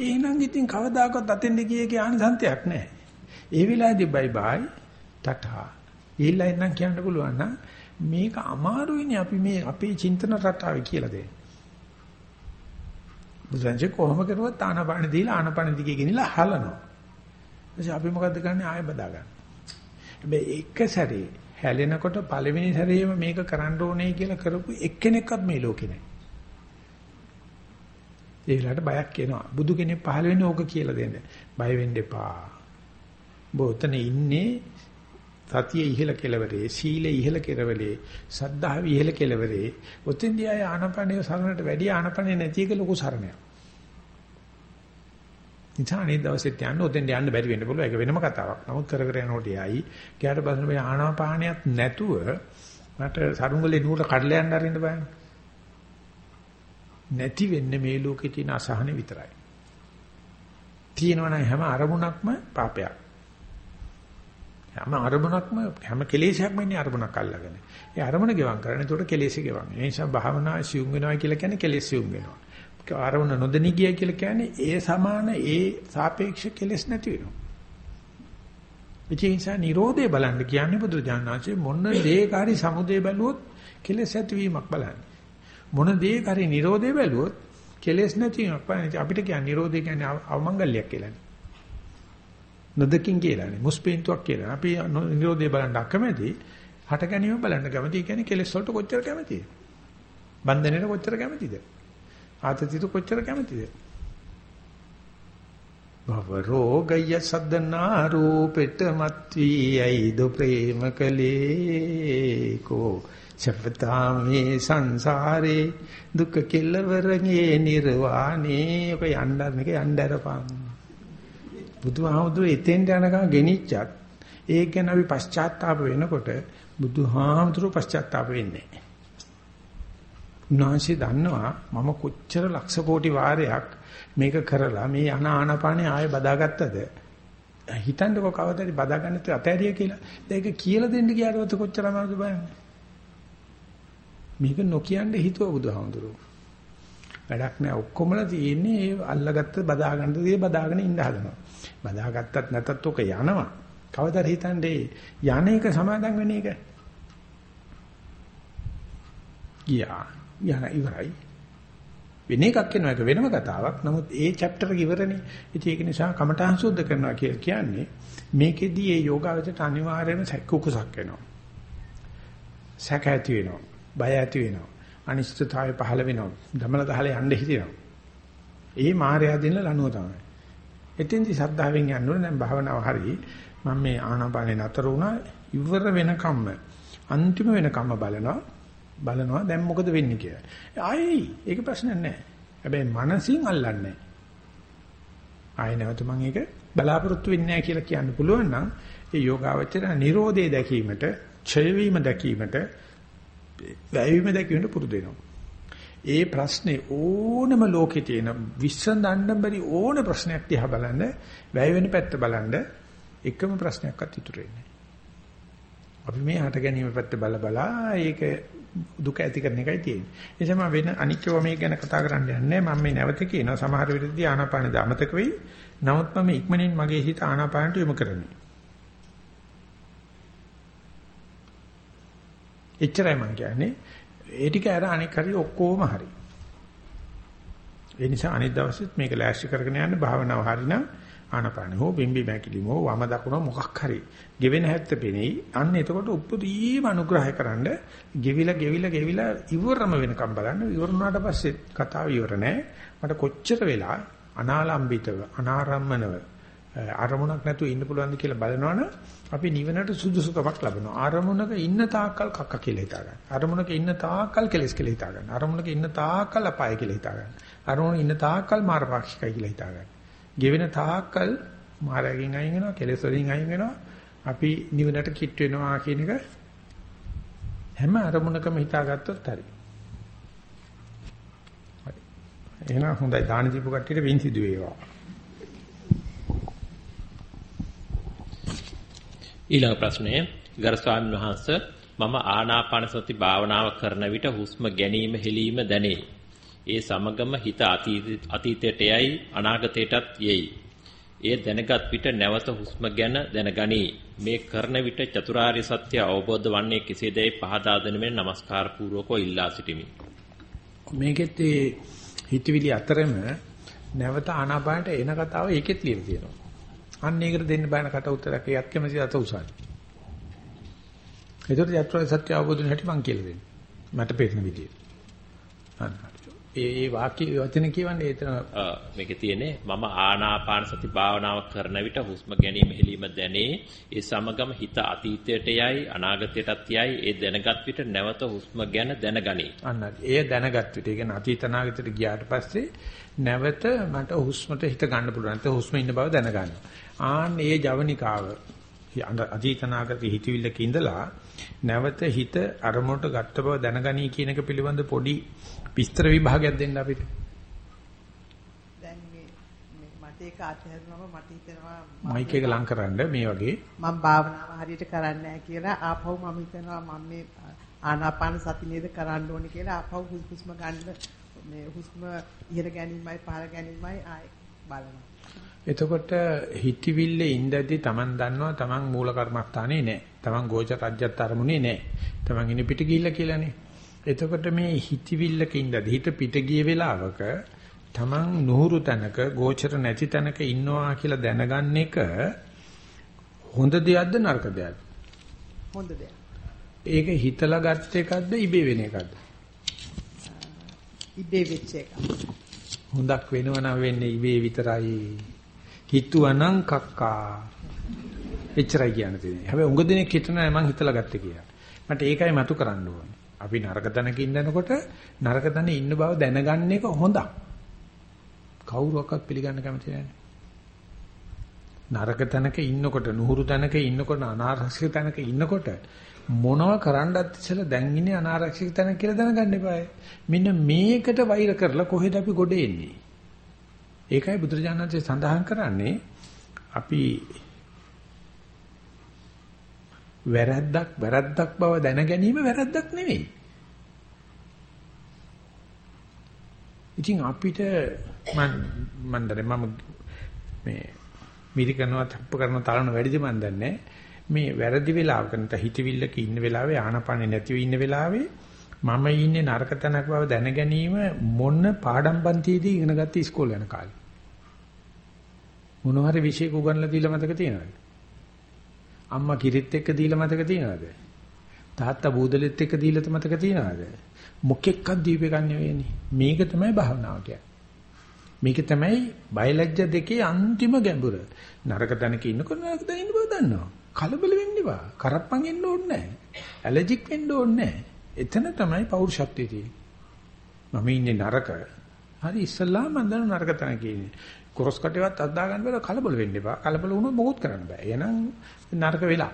එහෙනම් ඉතින් කවදාකවත් අතෙන්ද ගියේ කියන සන්තයක් නැහැ. ඒ වෙලාවේදී බයි බයි ටටා. ඊළඟ එන්නම් කියන්න පුළුවන් නම් මේක අමාරුයිනේ අපි මේ අපේ චින්තන රටාවේ කියලා දෙන්නේ. බුදුන්සේ කොහොම කරුවත් ආනපාන දීලා ආනපාන දිගේ ගෙනිලා හලනවා. ඊට අපි මොකද්ද කරන්නේ ආයෙ බදා ගන්න. හැබැයි එක සැරේ හැලෙනකොට පළවෙනි සැරේම මේක කරන්න ඕනේ කියලා කරපු එක්කෙනෙක්වත් මේ ලෝකේ නැහැ. ඒ වෙලාවට බයක් එනවා. බුදු කෙනෙක් පහළ වෙන්නේ ඕක කියලා දෙන්න. බය වෙන්න එපා. බොතන ඉන්නේ සතිය ඉහළ කෙලවරේ, සීලය ඉහළ කෙලවරේ, සද්ධාව ඉහළ කෙලවරේ. ඔතෙන්දී ආය ආනපනිය සරණට වැඩි ආනපනිය නැති එක ලොකු සරණයක්. ඉතාලේ දවසෙත් යන්න ඔතෙන්ට යන්න බැරි වෙන්න පුළුවන්. ඒක වෙනම කතාවක්. නමුත් කර කර යනකොට යයි. ගියාට පස්සේ මේ ආනාපානියත් නැතුව මට සරුංගලේ නූල කඩලා යන්න අරින්න බෑනේ. නැති වෙන්නේ මේ ලෝකේ තියෙන අසහන විතරයි. තියෙනවනම් හැම අරමුණක්ම පාපයක්. හැම අරමුණක්ම හැම කෙලෙසයක්ම ඉන්නේ අරමුණක් අල්ලගෙන. ඒ අරමුණ ගෙවම් කරන්නේ ඒකට කෙලෙසි ගෙවම්. ඒ නිසා භාවනා සියුම් වෙනවා කියලා කියන්නේ කෙලෙස් සියුම් වෙනවා. අරමුණ නොදෙනී ගිය කියලා කියන්නේ ඒ සමාන ඒ සාපේක්ෂ කෙලෙස් නැති වෙනවා. ඒ නිසා Nirodhe බලන්න කියන්නේ බුදුජානනාංශේ මොන දේකාරි සමුදේ බැලුවොත් කෙලෙස් ඇතිවීමක් බලන්න. මොන දේකාරි Nirodhe බැලුවොත් කෙලෙස් නැතිවීමක් බලන්න. අපිට කියන්නේ Nirodhe කියන්නේ අවමංගල්‍යයක් කියලානේ. නොදකින් කියලානේ. මුස්පේන්තුවක් කියලා. අපි Nirodhe බලන්න අකමැති. හට ගැනීම බලන්න කැමති. කියන්නේ කෙලෙස් වලට කොච්චර කැමතිද? බන්ධනෙට කොච්චර කැමතිද? ආතතියට කොච්චර කැමතිද? භව රෝගය සද්දනා රූපෙට මත්වී ඇයිද ප්‍රේම කලේ කෝ සපතාමේ සංසාරේ දුක කෙලවරගේ නිර්වාණේ ඔක යන්නන්නක යnderපන් බුදුහාමුදුරේ එතෙන්ට යනකම් ගෙනිච්චත් ඒක ගැන අපි පශ්චාත්තාප වෙනකොට බුදුහාමුදුරුව පශ්චාත්තාප වෙන්නේ නැහැ උන්වහන්සේ දන්නවා මම කොච්චර ලක්ෂ කෝටි වාරයක් මේක කරලා මේ යන ආනපානේ ආයෙ බදාගත්තද හිතන්නකො කවදාද බදාගන්නත් අතෑරිය කියලා. දැන් ඒක කියලා දෙන්න ගියාට කොච්චර අමාරුද බලන්න. මේක නොකියන්න හිතුව බුදුහාමුදුරුවෝ. වැඩක් නෑ ඔක්කොමලා තියෙන්නේ ඒ අල්ලගත්ත බදාගන්න දේ බදාගෙන ඉන්න හදනවා. බදාගත්තත් නැතත් ඔක යනවා. කවදාද හිතන්නේ යන එක සමාදම් වෙන එක? ගියා. යන ඉවරයි. වෙන එකක් වෙනවා ඒක වෙනම කතාවක්. නමුත් ඒ chapter එක ඉවරනේ. ඉතින් ඒක නිසා කමඨාන් සුද්ධ කරනවා කියලා කියන්නේ මේකෙදී ඒ යෝගාවචරයට අනිවාර්යයෙන්ම සැකකුසක් වෙනවා. සැක ඇති වෙනවා. බය ඇති වෙනවා. අනිශ්චිතතාවය පහළ වෙනවා. දමල ගහලා යන්න හිතෙනවා. ඒ මායя දෙන්න ලනුව තමයි. එතෙන්දි සද්ධාවෙන් යන්න ඕනේ දැන් භාවනාව හරි මම මේ ආනාපානේ නතර වුණා ඉවර වෙනකම්ම අන්තිම වෙනකම්ම බලනවා බලනවා දැන් මොකද වෙන්නේ කියලා. ආයි ඒක ප්‍රශ්නයක් නැහැ. හැබැයි මනසින් අල්ලන්නේ නැහැ. ආයි නැවත මම ඒක බලාපොරොත්තු වෙන්නේ නැහැ කියලා කියන්න පුළුවන් නම් ඒ යෝගාවචර නිරෝධය දැකීමට, ඡය වීම දැකීමට, වැයවීම දැකීමට පුරුදු වෙනවා. ඒ ප්‍රශ්නේ ඕනම ලෝකේ තියෙන විසඳන්න බැරි ඕන ප්‍රශ්නයක් දිහා බලන්න, වැය වෙන පැත්ත බලන්න එකම ප්‍රශ්නයක්වත් ඉතුරු වෙන්නේ අපි මේ හට ගැනීම පැත්ත බල බලා ඒක දුක ඇති කරන එකයි තියෙන්නේ. ඒ නිසා මම වෙන අනික්කව මේ ගැන කතා කරන්න යන්නේ මම මේ නැවත කියනවා සමහර වෙලෙදී ආනාපාන දාමතක වෙයි. නමුත් මම ඉක්මනින් මගේ හිත ආනාපානට යොමු කරන්නේ. එච්චරයි මම කියන්නේ. ඒ ටික අර අනික් හරි ඔක්කොම හරි. ඒ නිසා අනිත් දවසෙත් මේක ලෑස්ති කරගෙන යන්න භාවනාව හරිනම් ආනපාන හෝ බිම්බි මැකිලිම හෝ වම දකුණ මොකක් හරි ගෙවෙන හැත්ත පෙනෙයි. අන්න එතකොට උපදීම අනුග්‍රහය කරන්න ගෙවිලා ගෙවිලා ගෙවිලා ඉවරම වෙනකම් බලන්න. ඉවර වුණාට පස්සේ කතාව ඉවර නෑ. මට කොච්චර වෙලා අනාලම්බිතව අනාරම්මනව අරමුණක් නැතුව ඉන්න පුළුවන්ද කියලා බලනවනම් අපි නිවනට සුදුසුකමක් ලබනවා. අරමුණක ඉන්න තාක්කල් කක්ක කියලා හිතා ගන්න. අරමුණක ඉන්න තාක්කල් කෙලස් කියලා හිතා ගන්න. අරමුණක ඉන්න තාක්කල් අපාය කියලා හිතා ගන්න. අරමුණක ඉන්න තාක්කල් මාරපාක්ෂිකයි කියලා හිතා ගන්න. ගෙවෙන තාක්කල් මාරයෙන් අයින් වෙනවා, කෙලස් වලින් අයින් වෙනවා. අපි නිවනට කිට් වෙනවා කියන එක හැම අරමුණකම හිතාගත්තොත් හරි. හරි. එහෙනම් හොඳයි දාන දීපු කට්ටියට වින් සිදු වේවා. ඊළඟ ප්‍රශ්නය ගරු ස්වාමීන් වහන්ස මම ආනාපාන සති භාවනාව කරන විට හුස්ම ගැනීම හෙලීම දැනේ. ඒ සමගම හිත අතීතයට යයි අනාගතයටත් යයි. ඒ දැනගත් විට නැවත හුස්ම ගැන දැනගනී. මේ කරන විට චතුරාර්ය සත්‍ය අවබෝධ වන්නේ කෙසේදයි පහදා දෙනෙමින් নমස්කාර පූර්වකව ඉල්ලා සිටිමි. මේකෙත් හිතවිලි අතරම නැවත ආනාපානට එන කතාව ඒකෙත් ලියලා තියෙනවා. අන්න ඒකට දෙන්න බෑන කට උත්තරයක් ඒත් කැමති අත උසන්න. ඒතකොට යත්‍රා සත්‍ය අවබෝධන හැටි මං කියලා දෙන්න. මට පේන. අන්න. ඒ ඒ වාක්‍ය වචන කියවන්නේ එතන මේකේ තියෙන්නේ මම ආනාපාන සති භාවනාව කරන විට හුස්ම ගැනීම හෙලීම දැනේ. ඒ සමගම හිත අතීතයට යයි අනාගතයටත් යයි. ඒ දැනගත් විට නැවත හුස්ම ගැන දැනගනී. අන්න. ඒ දැනගත් විට ඒ කියන්නේ අතීත අනාගතයට ගියාට පස්සේ නැවත මට හුස්මට හිත ගන්න පුළුවන්. නැත්නම් හුස්ම ඉන්න බව දැනගන්නවා. ආන් ඒ ජවනිකාව අතීතනාගත හිතවිල්ලක ඉඳලා නැවත හිත අරමුණට ගත්ත බව දැනගනී කියන එක පිළිබඳ පොඩි විස්තර විභාගයක් දෙන්න අපිට. දැන් මේ මට ඒක අතහැරුනම මට හිතෙනවා මයික් එක ලං කරන්න මේ වගේ මම භාවනාව හරියට කරන්නේ නැහැ කියලා ආපහු මම හිතනවා මම මේ ආනාපාන සති නේද කරන්න ඕනේ කියලා ආපහු හුස්ම ගන්න මේ හුස්ම ඉහළ ගැනීමයි පහළ ගැනීමයි ආයෙ බලනවා. එතකොට හිතවිල්ලේ ඉඳදී Taman දන්නවා Taman මූල කර්මස්ථානේ නැහැ. Taman ගෝච රජ්‍යත් අරමුණේ නැහැ. Taman ඉන්නේ පිට ගිහිල්ලා කියලානේ. එතකොට මේ හිතවිල්ලක ඉඳදී හිත පිට ගිය වෙලාවක Taman නුහුරු තැනක ගෝචර නැති තැනක ඉන්නවා කියලා දැනගන්න එක හොඳ දෙයක්ද නරක දෙයක්ද? හොඳ දෙයක්. ඒක හිතලා ගත්ත එකක්ද ඉබේ වෙන එකක්ද? ඉබේ වෙච්ච එකක්. හොඳක් වෙනවනම් වෙන්නේ ඉබේ විතරයි. හිතුවනම් කක්කා. එච්චරයි කියන්න තියෙන්නේ. හැබැයි උඟ දෙනෙක් හිතනවා මං හිතලා ගත්තේ කියලා. මට ඒකයි මතු කරන්න ඕනේ. අපි නරක තැනක ඉන්නකොට නරක තැන ඉන්න බව දැනගන්න එක හොඳක්. කවුරුවක්වත් පිළිගන්න කැමති නැහැ. නරක තැනක ඉන්නකොට නුහුරු තැනක ඉන්නකොට අනාරක්ෂිත තැනක ඉන්නකොට මොනව කරන්නත් ඉස්සෙල්ලා දැන් ඉන්නේ අනාරක්ෂිත තැනක කියලා දැනගන්න එපායි. මෙන්න මේකට වෛර කරලා කොහෙද අපි ගොඩ එන්නේ? ඒකයි බුදුරජාණන්සේ සඳහන් කරන්නේ අපි වැරද්දක් වැරද්දක් බව දැන ගැනීම වැරද්දක් නෙවෙයි. ඉතින් අපිට මන් මන්දරේ මම මේ මිරි කරනවා තප්ප කරනවා තරණ වැඩිද මන් දන්නේ මේ වැරදි වෙලාවක නැත්නම් හිතවිල්ලක ඉන්න වෙලාවේ ආනපනෙ නැතිව ඉන්න වෙලාවේ මම ඉන්නේ නරක තැනක බව දැන ගැනීම මොන පාඩම් පන්තියේදී ඉගෙන ගත්ත ඉස්කෝලේ යන කාලේ. මොන හරි විෂයක උගන්ලා දීලා මතක තියෙනවද? අම්මා කිරිත් එක්ක දීලා මතක තියෙනවද? තාත්තා බූදලෙත් එක්ක දීලා මතක තියෙනවද? මොකෙක්වත් දීපේ ගන්න වෙන්නේ. මේක තමයි භාවනාව කියන්නේ. මේක තමයි බයලජ්‍ය දෙකේ අන්තිම ගැඹුර. නරක තැනක ඉන්නකොට නරක තැන ඉන්න බව දන්නවා. කලබල වෙන්න එපා. කරප්පන් එන්න ඕනේ නැහැ. ඇලර්ජික් වෙන්න ඕනේ නැහැ. එතන තමයි පෞරුෂත්වයේ තියෙන්නේ. මම ඉන්නේ නරක. හරි ඉස්සල්ලා මම දන්න නරක තැන කියන්නේ. කොරස් කටේවත් අද්දා ගන්න බෑ කලබල වෙන්න එපා. කලබල වුණොත් මොකුත් කරන්න බෑ. එහෙනම් නරක වෙලා.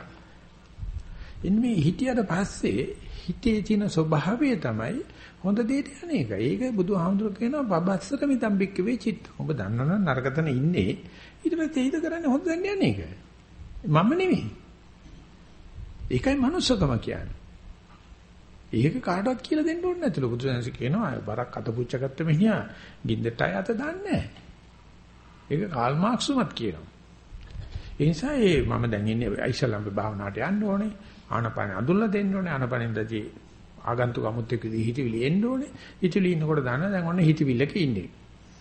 එන්නේ මේ හිටියට පස්සේ හිතේ තියෙන ස්වභාවය තමයි හොඳ දෙයට යන එක. ඒක බුදුහාමුදුරුවෝ කියනවා බබස්සර මිතම්බික්ක වේ චිත්ත. ඔබ දන්නවනම් නරක තැන ඉන්නේ. ඊට පස්සේ හිත කරන්නේ හොඳ දෙන්න යන එක. මම නෙවෙයි. ඒකයි manussකම කියන්නේ. ඒක කාටවත් කියලා දෙන්න ඕනේ නැතිලු බුදුසෙන්ස කියනවා බරක් අත පුච්චගත්ත මිනිහා ගින්දට අත දාන්නේ නැහැ. ඒක කාල් මාක්ස්ුමත් කියනවා. ඒ නිසා ඒ මම දැන් ඉන්නේ ඉස්ලාම් භාවනාවට යන්න ඕනේ. ආනපන අඳුල්ලා දෙන්න ඕනේ. ආනපනෙන්දදී ආගන්තුක අමුත් එක්ක හිතවිලි එන්න ඕනේ. හිතවිලි ඉන්නකොට දන්න දැන් ඔන්න හිතවිල්ලක ඉන්නේ.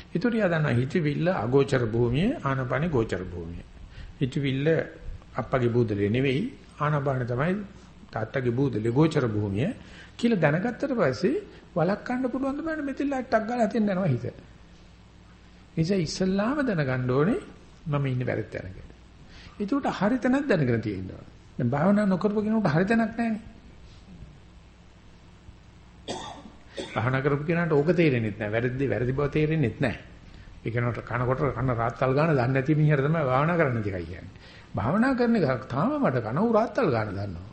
ඒතර යා දන්නා හිතවිල්ල අගෝචර භූමිය ආනපන ගෝචර භූමිය. හිතවිල්ල අප්පගේ බුදලේ නෙවෙයි ආනපන තමයි තාත්තගේ බුදලේ ගෝචර භූමිය කියලා දැනගත්තට පස්සේ වළක්වන්න පුළුවන් ද බලන්න මෙතෙල්ලා ටක් ගාලා හිතෙන් යනවා හිත. නිසා ඉස්සල්ලාම දැනගන්න ඕනේ මම ඉන්නේ වැරද්ද තැනක. ඒකට හරි තැනක් දැනගෙන තියෙනවා. දැන් භාවනා නොකරපු කෙනෙකුට හරි තැනක් නැහැ නේ. භාවනා කරපු කෙනාට ඕක තේරෙන්නේ නැහැ. වැරදි වැරදි බව තේරෙන්නේ නැහැ. ඒ කෙනාට කනකොට කන රාත්තල් ගන්න දන්නේ නැති මිනිහට තමයි භාවනා කරන්න දෙකයි කියන්නේ. භාවනා කරන එක තාම මට කන උ රාත්තල් ගන්න දන්නවා.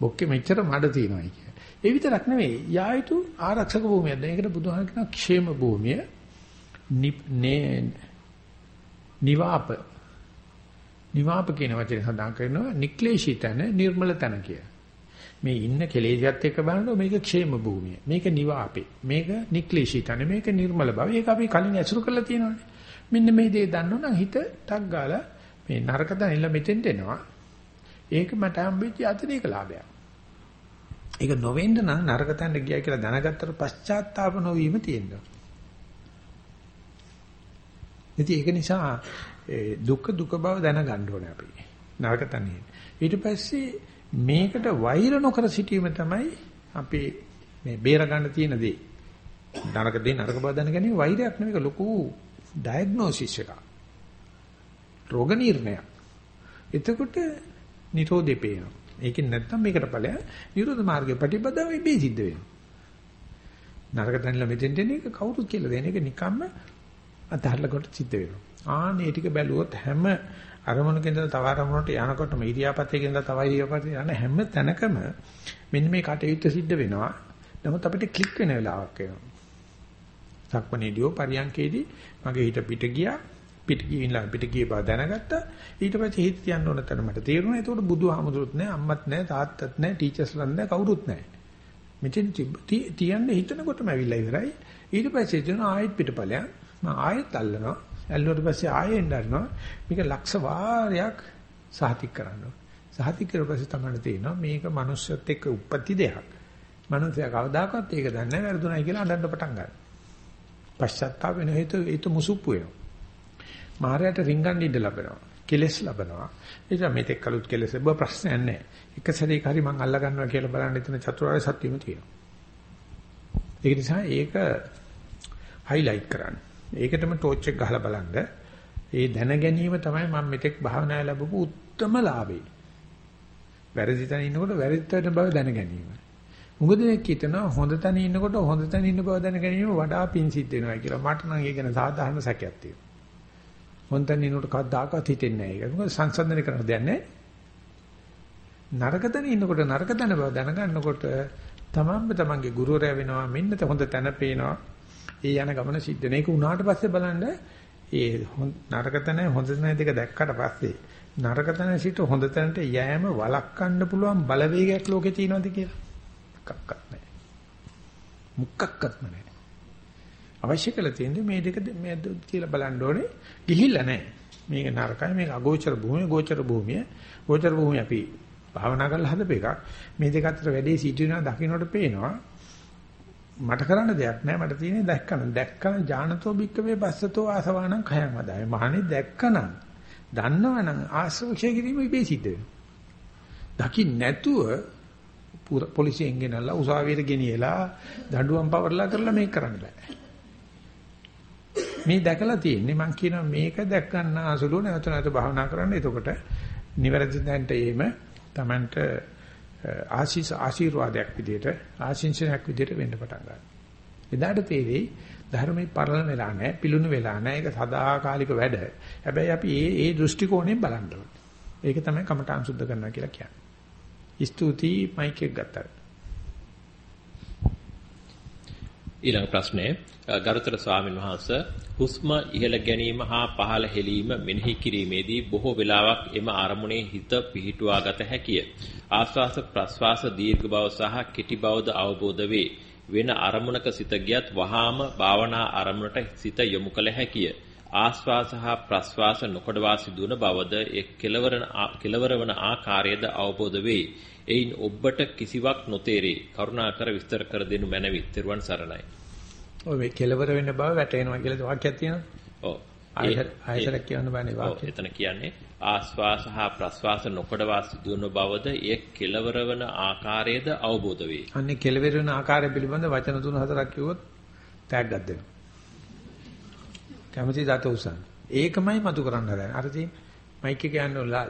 බොක්කේ මෙච්චර මඩ තියෙනවා කියන්නේ. ඒ විතරක් නෙවෙයි යා යුතු ආරක්ෂක භූමියක්. දැන් ඒකට බුදුහාම කියනවා ക്ഷേම භූමිය. නිවාප නිවාප කියන වචනේ සඳහන් කරනවා නික්ලේශී තන නිර්මල තන කිය. මේ ඉන්න කෙලෙසියත් එක්ක බලනකොට මේක ക്ഷേම භූමිය. මේක නිවාපේ. මේක නික්ලේශී තන මේක නිර්මල බව. ඒක අපි කලින් ඇසුරු කරලා තියෙනවානේ. මෙන්න මේ දේ දන්නොනම් හිත ටක් ගාලා මේ නරක දැනෙලා මෙතෙන්ට එනවා. ඒක මට හම්බෙච්ච අතිරේක ලාභයක්. ඒක නොවෙන්න නම් නරක තැනට ගියා කියලා දැනගත්තට පශ්චාත්තාප නොවීම තියෙනවා. ඉතින් ඒක නිසා දුක දුක බව දැනගන්න ඕනේ අපි. නරක තැනින්. ඊට පස්සේ මේකට වෛර නොකර සිටීම තමයි අපි මේ බේර ගන්න තියෙන දේ. නරක දේ නරක බව දැනගැනීම වෛරයක් නෙවෙයි ලොකු ඩයග්නොසිස් එකක්. රෝග නිర్ణයක්. එතකොට නිරෝධේ පේනවා. ඒකෙන් නැත්තම් මේකට ඵලය නිරෝධ මාර්ගයේ ප්‍රතිපදාව ඉබේ සිද්ධ වෙනවා. නරක තැනලා මෙතෙන්ට එන එක කවුරුත් කියලා දෙන එක නිකම්ම අතහරලා කොට සිද්ධ වෙනවා. ආනේ ටික බැලුවොත් හැම අරමුණකින් ඉඳලා තව අරමුණකට යනකොටම ඉරියාපතේ ඉඳලා තව ඉරියාපතේ යන හැම තැනකම මෙන්න මේ කටයුත්ත සිද්ධ වෙනවා. නමුත් අපිට ක්ලික් වෙන වෙලාවක් එනවා. සක්මණේදියෝ පරියන්කේදී මගේ හිත පිට ගියා. පිට ගිහින්ලා පිට ගිය බව දැනගත්තා. ඊට පස්සේ හිත තියන්න ඕන තැන මට තේරුණා. ඒකට බුදුහාමුදුරුත් නැහැ, අම්මත් නැහැ, තාත්තත් නැහැ, ටීචර්ස්ලත් නැහැ, කවුරුත් නැහැ. මෙතෙන් තියන්න හිතනකොටම ඇවිල්ලා ඉවරයි. ඊට පස්සේ දෙන ආයෙත් පිටපලයන් මම ආයෙත් අල්ලනවා. ඇල්ලුවට පස්සේ ආයෙ එන්නනවා. මේක ලක්ෂ වාරයක් සාතික් කරනවා. සාතික් කරලා පස්සේ තමයි තේරෙනවා මේක මනුස්සයත් එක්ක උප්පත්ති දෙයක්. මනුස්සයා කවදාකවත් ඒක දන්නේ නැහැ වැරදුණයි කියලා අඬන්න පටන් ගන්නවා. පශ්චාත්තාප වෙන හේතු ඒතු මුසුප්පු වෙනවා. මායයට රින්ගන් ඉඳ ලබනවා. කෙලස් ලබනවා. ඒක මෙතෙක් කලුත් කෙලස් බව ප්‍රශ්නයක් නැහැ. එක සැරේක හරි මං අල්ල ගන්නවා කියලා බලන්න එතන චතුරාර්ය සත්‍යෙම තියෙනවා. ඒක නිසා ඒක හයිලයිට් කරන්න. ඒකටම ටෝච් එක ගහලා බලන්න. ඒ දැන ගැනීම තමයි මම මෙතෙක් භාවනා ලැබපු උත්තරම ලාභේ. වැරදි තැන ඉන්නකොට වැරදි තැන බව දැන ගැනීම. මුග දෙනෙක් හිතනවා හොඳ තැන ඉන්නකොට හොඳ තැන ඉන්න බව දැන ගැනීම වඩා පිං සිද්ධ වෙනවා කියලා. මට නම් ඒක ගැන සාධාරණ සැකයක් තියෙනවා. හොඳ තැන ඉන්නකොට කවදාකවත් හිතෙන්නේ නැහැ. ඒක. මොකද සංසන්දනය කරන්න දෙයක් නැහැ. නරක තැන ඉන්නකොට නරක තැන බව දැනගන්නකොට තමන්ම තමන්ගේ ගුරුවරයා වෙනවා මෙන්න හොඳ තැන පේනවා. ඒ යන ගමන සිද්ධ වෙන. එක උනාට පස්සේ බලන්න ඒ නරක තැන හොඳ තැන දෙක දැක්කට පස්සේ නරක තැන සිට හොඳ තැනට යෑම වළක්වන්න පුළුවන් බලවේගයක් ලෝකේ තියෙනවද කියලා? මොකක්වත් නැහැ මොකක්වත් නැහැ අවශ්‍ය කළ තියෙන්නේ මේ දෙක මේ කියලා බලන්න ඕනේ. ගිහිල්ලා නැහැ. මේක නරකයි මේක අගෝචර භූමිය ගෝචර භූමිය. ගෝචර භූමිය අපි භාවනා කරලා හදපු එකක්. මේ දෙක අතර වැඩේ සිටිනවා දකින්නට පේනවා. මට කරන්න දෙයක් නැහැ. මට තියෙන්නේ දැක්කන දැක්කන ඥානතෝ බික්කවේ පස්සතෝ ආසවාණං khයං වදාය මහණේ දැක්කන දන්නවනම් ආශ්‍රවක්ෂය කිරීම ඉබේ සිද්ධ වෙනවා. දකින්න නැතුව පොලිසියෙන් ගෙනල්ලා උසාවියට ගෙනියලා දඬුවම් පවර්ලා කරලා මේක කරන්න බෑ. මේ දැකලා තියෙන්නේ මම කියනවා මේක දැක් ගන්න අසුලුව නැවත නැවත භාවනා කරන්න එතකොට නිවැරදි දැනට එීම Tamanට ආශීස් ආශිර්වාදයක් විදියට ආශිංසනයක් විදියට වෙන්න පටන් ගන්නවා. එදාට තේරෙයි ධර්මයේ පරණ වෙලා නැහැ, පිලුණු වෙලා නැහැ. ඒක සදාකාලික වැඩ. හැබැයි අපි ඒ ඒ දෘෂ්ටි කෝණයෙන් බලන්න ඕනේ. ඒක තමයි කමඨාන් සුද්ධ කරනවා කියලා කියන්නේ. ස්තුතියි මයික් එක ගත්තා. ඊළඟ ප්‍රශ්නය ගරුතර ස්වාමීන් වහන්ස හුස්ම ඉහළ ගැනීම හා පහළ හෙලීම මෙනෙහි කිරීමේදී බොහෝ වෙලාවක් එම අරමුණේ හිත පිහිටුවා ගත හැකිය. ආස්වාස ප්‍රස්වාස දීර්ඝ බව සහ කෙටි බවද අවබෝධ වේ. වෙන අරමුණක සිත ගියත් වහාම භාවනා අරමුණට සිත යොමු කළ හැකිය. ආස්වාස හා ප්‍රස්වාස නොකඩවා සිදුවන බවද එක් කෙලවර වන ආකාරයද අවබෝධ වේ. එයින් ඔබට කිසිවක් නොතේරේ. කරුණාකර විස්තර කර දෙනු මැනවි. ත්වන් සරණයි. ඔය මේ කෙලවර වෙන්න බව වැටෙනවා කියලා වාක්‍යයක් තියෙනවා. ඔව්. ආයතන කියන්න බෑනේ වාක්‍යය. එතන කියන්නේ ආස්වාස හා ප්‍රස්වාස නොකඩවා සිදුවන බවද එය කෙලවර වන ආකාරයද අවබෝධ වේ. අන්නේ කෙලවර වන ආකාරය පිළිබඳ වචන තුන හතරක් කිව්වොත් එකක් දෙනවා. කැමති දත උසන්. ඒකමයි මතු කරන්න හදන්නේ. අර තියෙන මයික් එක යන්නේ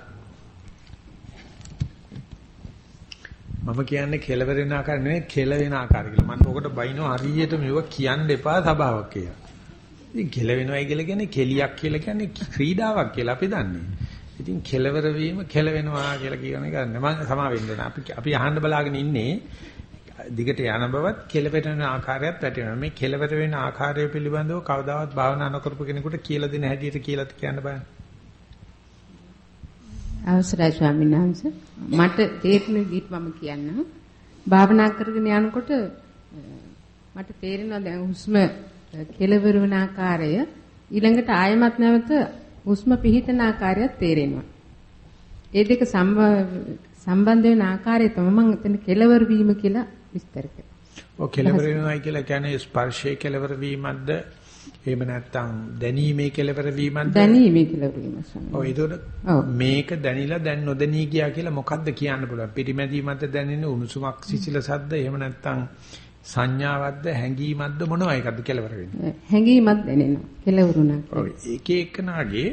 මම කියන්නේ කෙලවර වෙන ආකාරය නෙවෙයි කෙල වෙන ආකාරය කියලා. මම ඔකට බයිනෝ හරියට මේව කියන්න එපා සබාවක් කියලා. ඉතින් කෙල වෙනවයි කියලා කියන්නේ කෙලියක් කියලා කියන්නේ ක්‍රීඩාවක් කියලා අපි දන්නේ. ඉතින් කෙලවර වීම කෙල වෙනවා කියලා කියන එක මම සමා වෙන්න අපි අපි අහන්න බලාගෙන ඉන්නේ දිගට යන බවත් කෙලවර වෙන ආකාරයත් වැටෙනවා. මේ කෙලවර වෙන ආකාරය පිළිබඳව කවදාවත් භාවනා නොකරපු කෙනෙකුට කියලා දෙන හැටියට කියලා කියන්න බෑ. අවසරයි ස්වාමීන් වහන්සේ. මට තේරෙන විදිහට මම කියන්නම්. භාවනා කරගෙන යනකොට මට තේරෙනවා දැන් හුස්ම කෙලවර වෙන ආකාරය ඊළඟට ආයමත් නැවත හුස්ම පිහිටන ආකාරයත් තේරෙනවා. ඒ දෙක සම්බන්ධ වෙන ආකාරය තමයි මම එතන කෙලවර වීම කියලා විස්තර කරා. ඔව් කෙලවර වෙනවා කියලා කියන්නේ ස්පර්ශයේ කෙලවර වීමක්ද එහෙම නැත්නම් දැනීමේ කෙලවර වීමක්ද? දැනීමේ කෙලවර වීම. ඔව් ඒතකොට මේක දැනිලා දැන් නොදැනී ගියා කියලා මොකද්ද කියන්න පුළුවන්? පිරිමැදීමක්ද දැනෙන උණුසුමක් සිසිලසක්ද? එහෙම නැත්නම් සංඥාවක්ද හැඟීමක්ද මොනවා එකක්ද කෙලවර වෙන්නේ? හැඟීමක් දැනෙනවා. කෙලවරුණක්. ඔව් එක එකනාගේ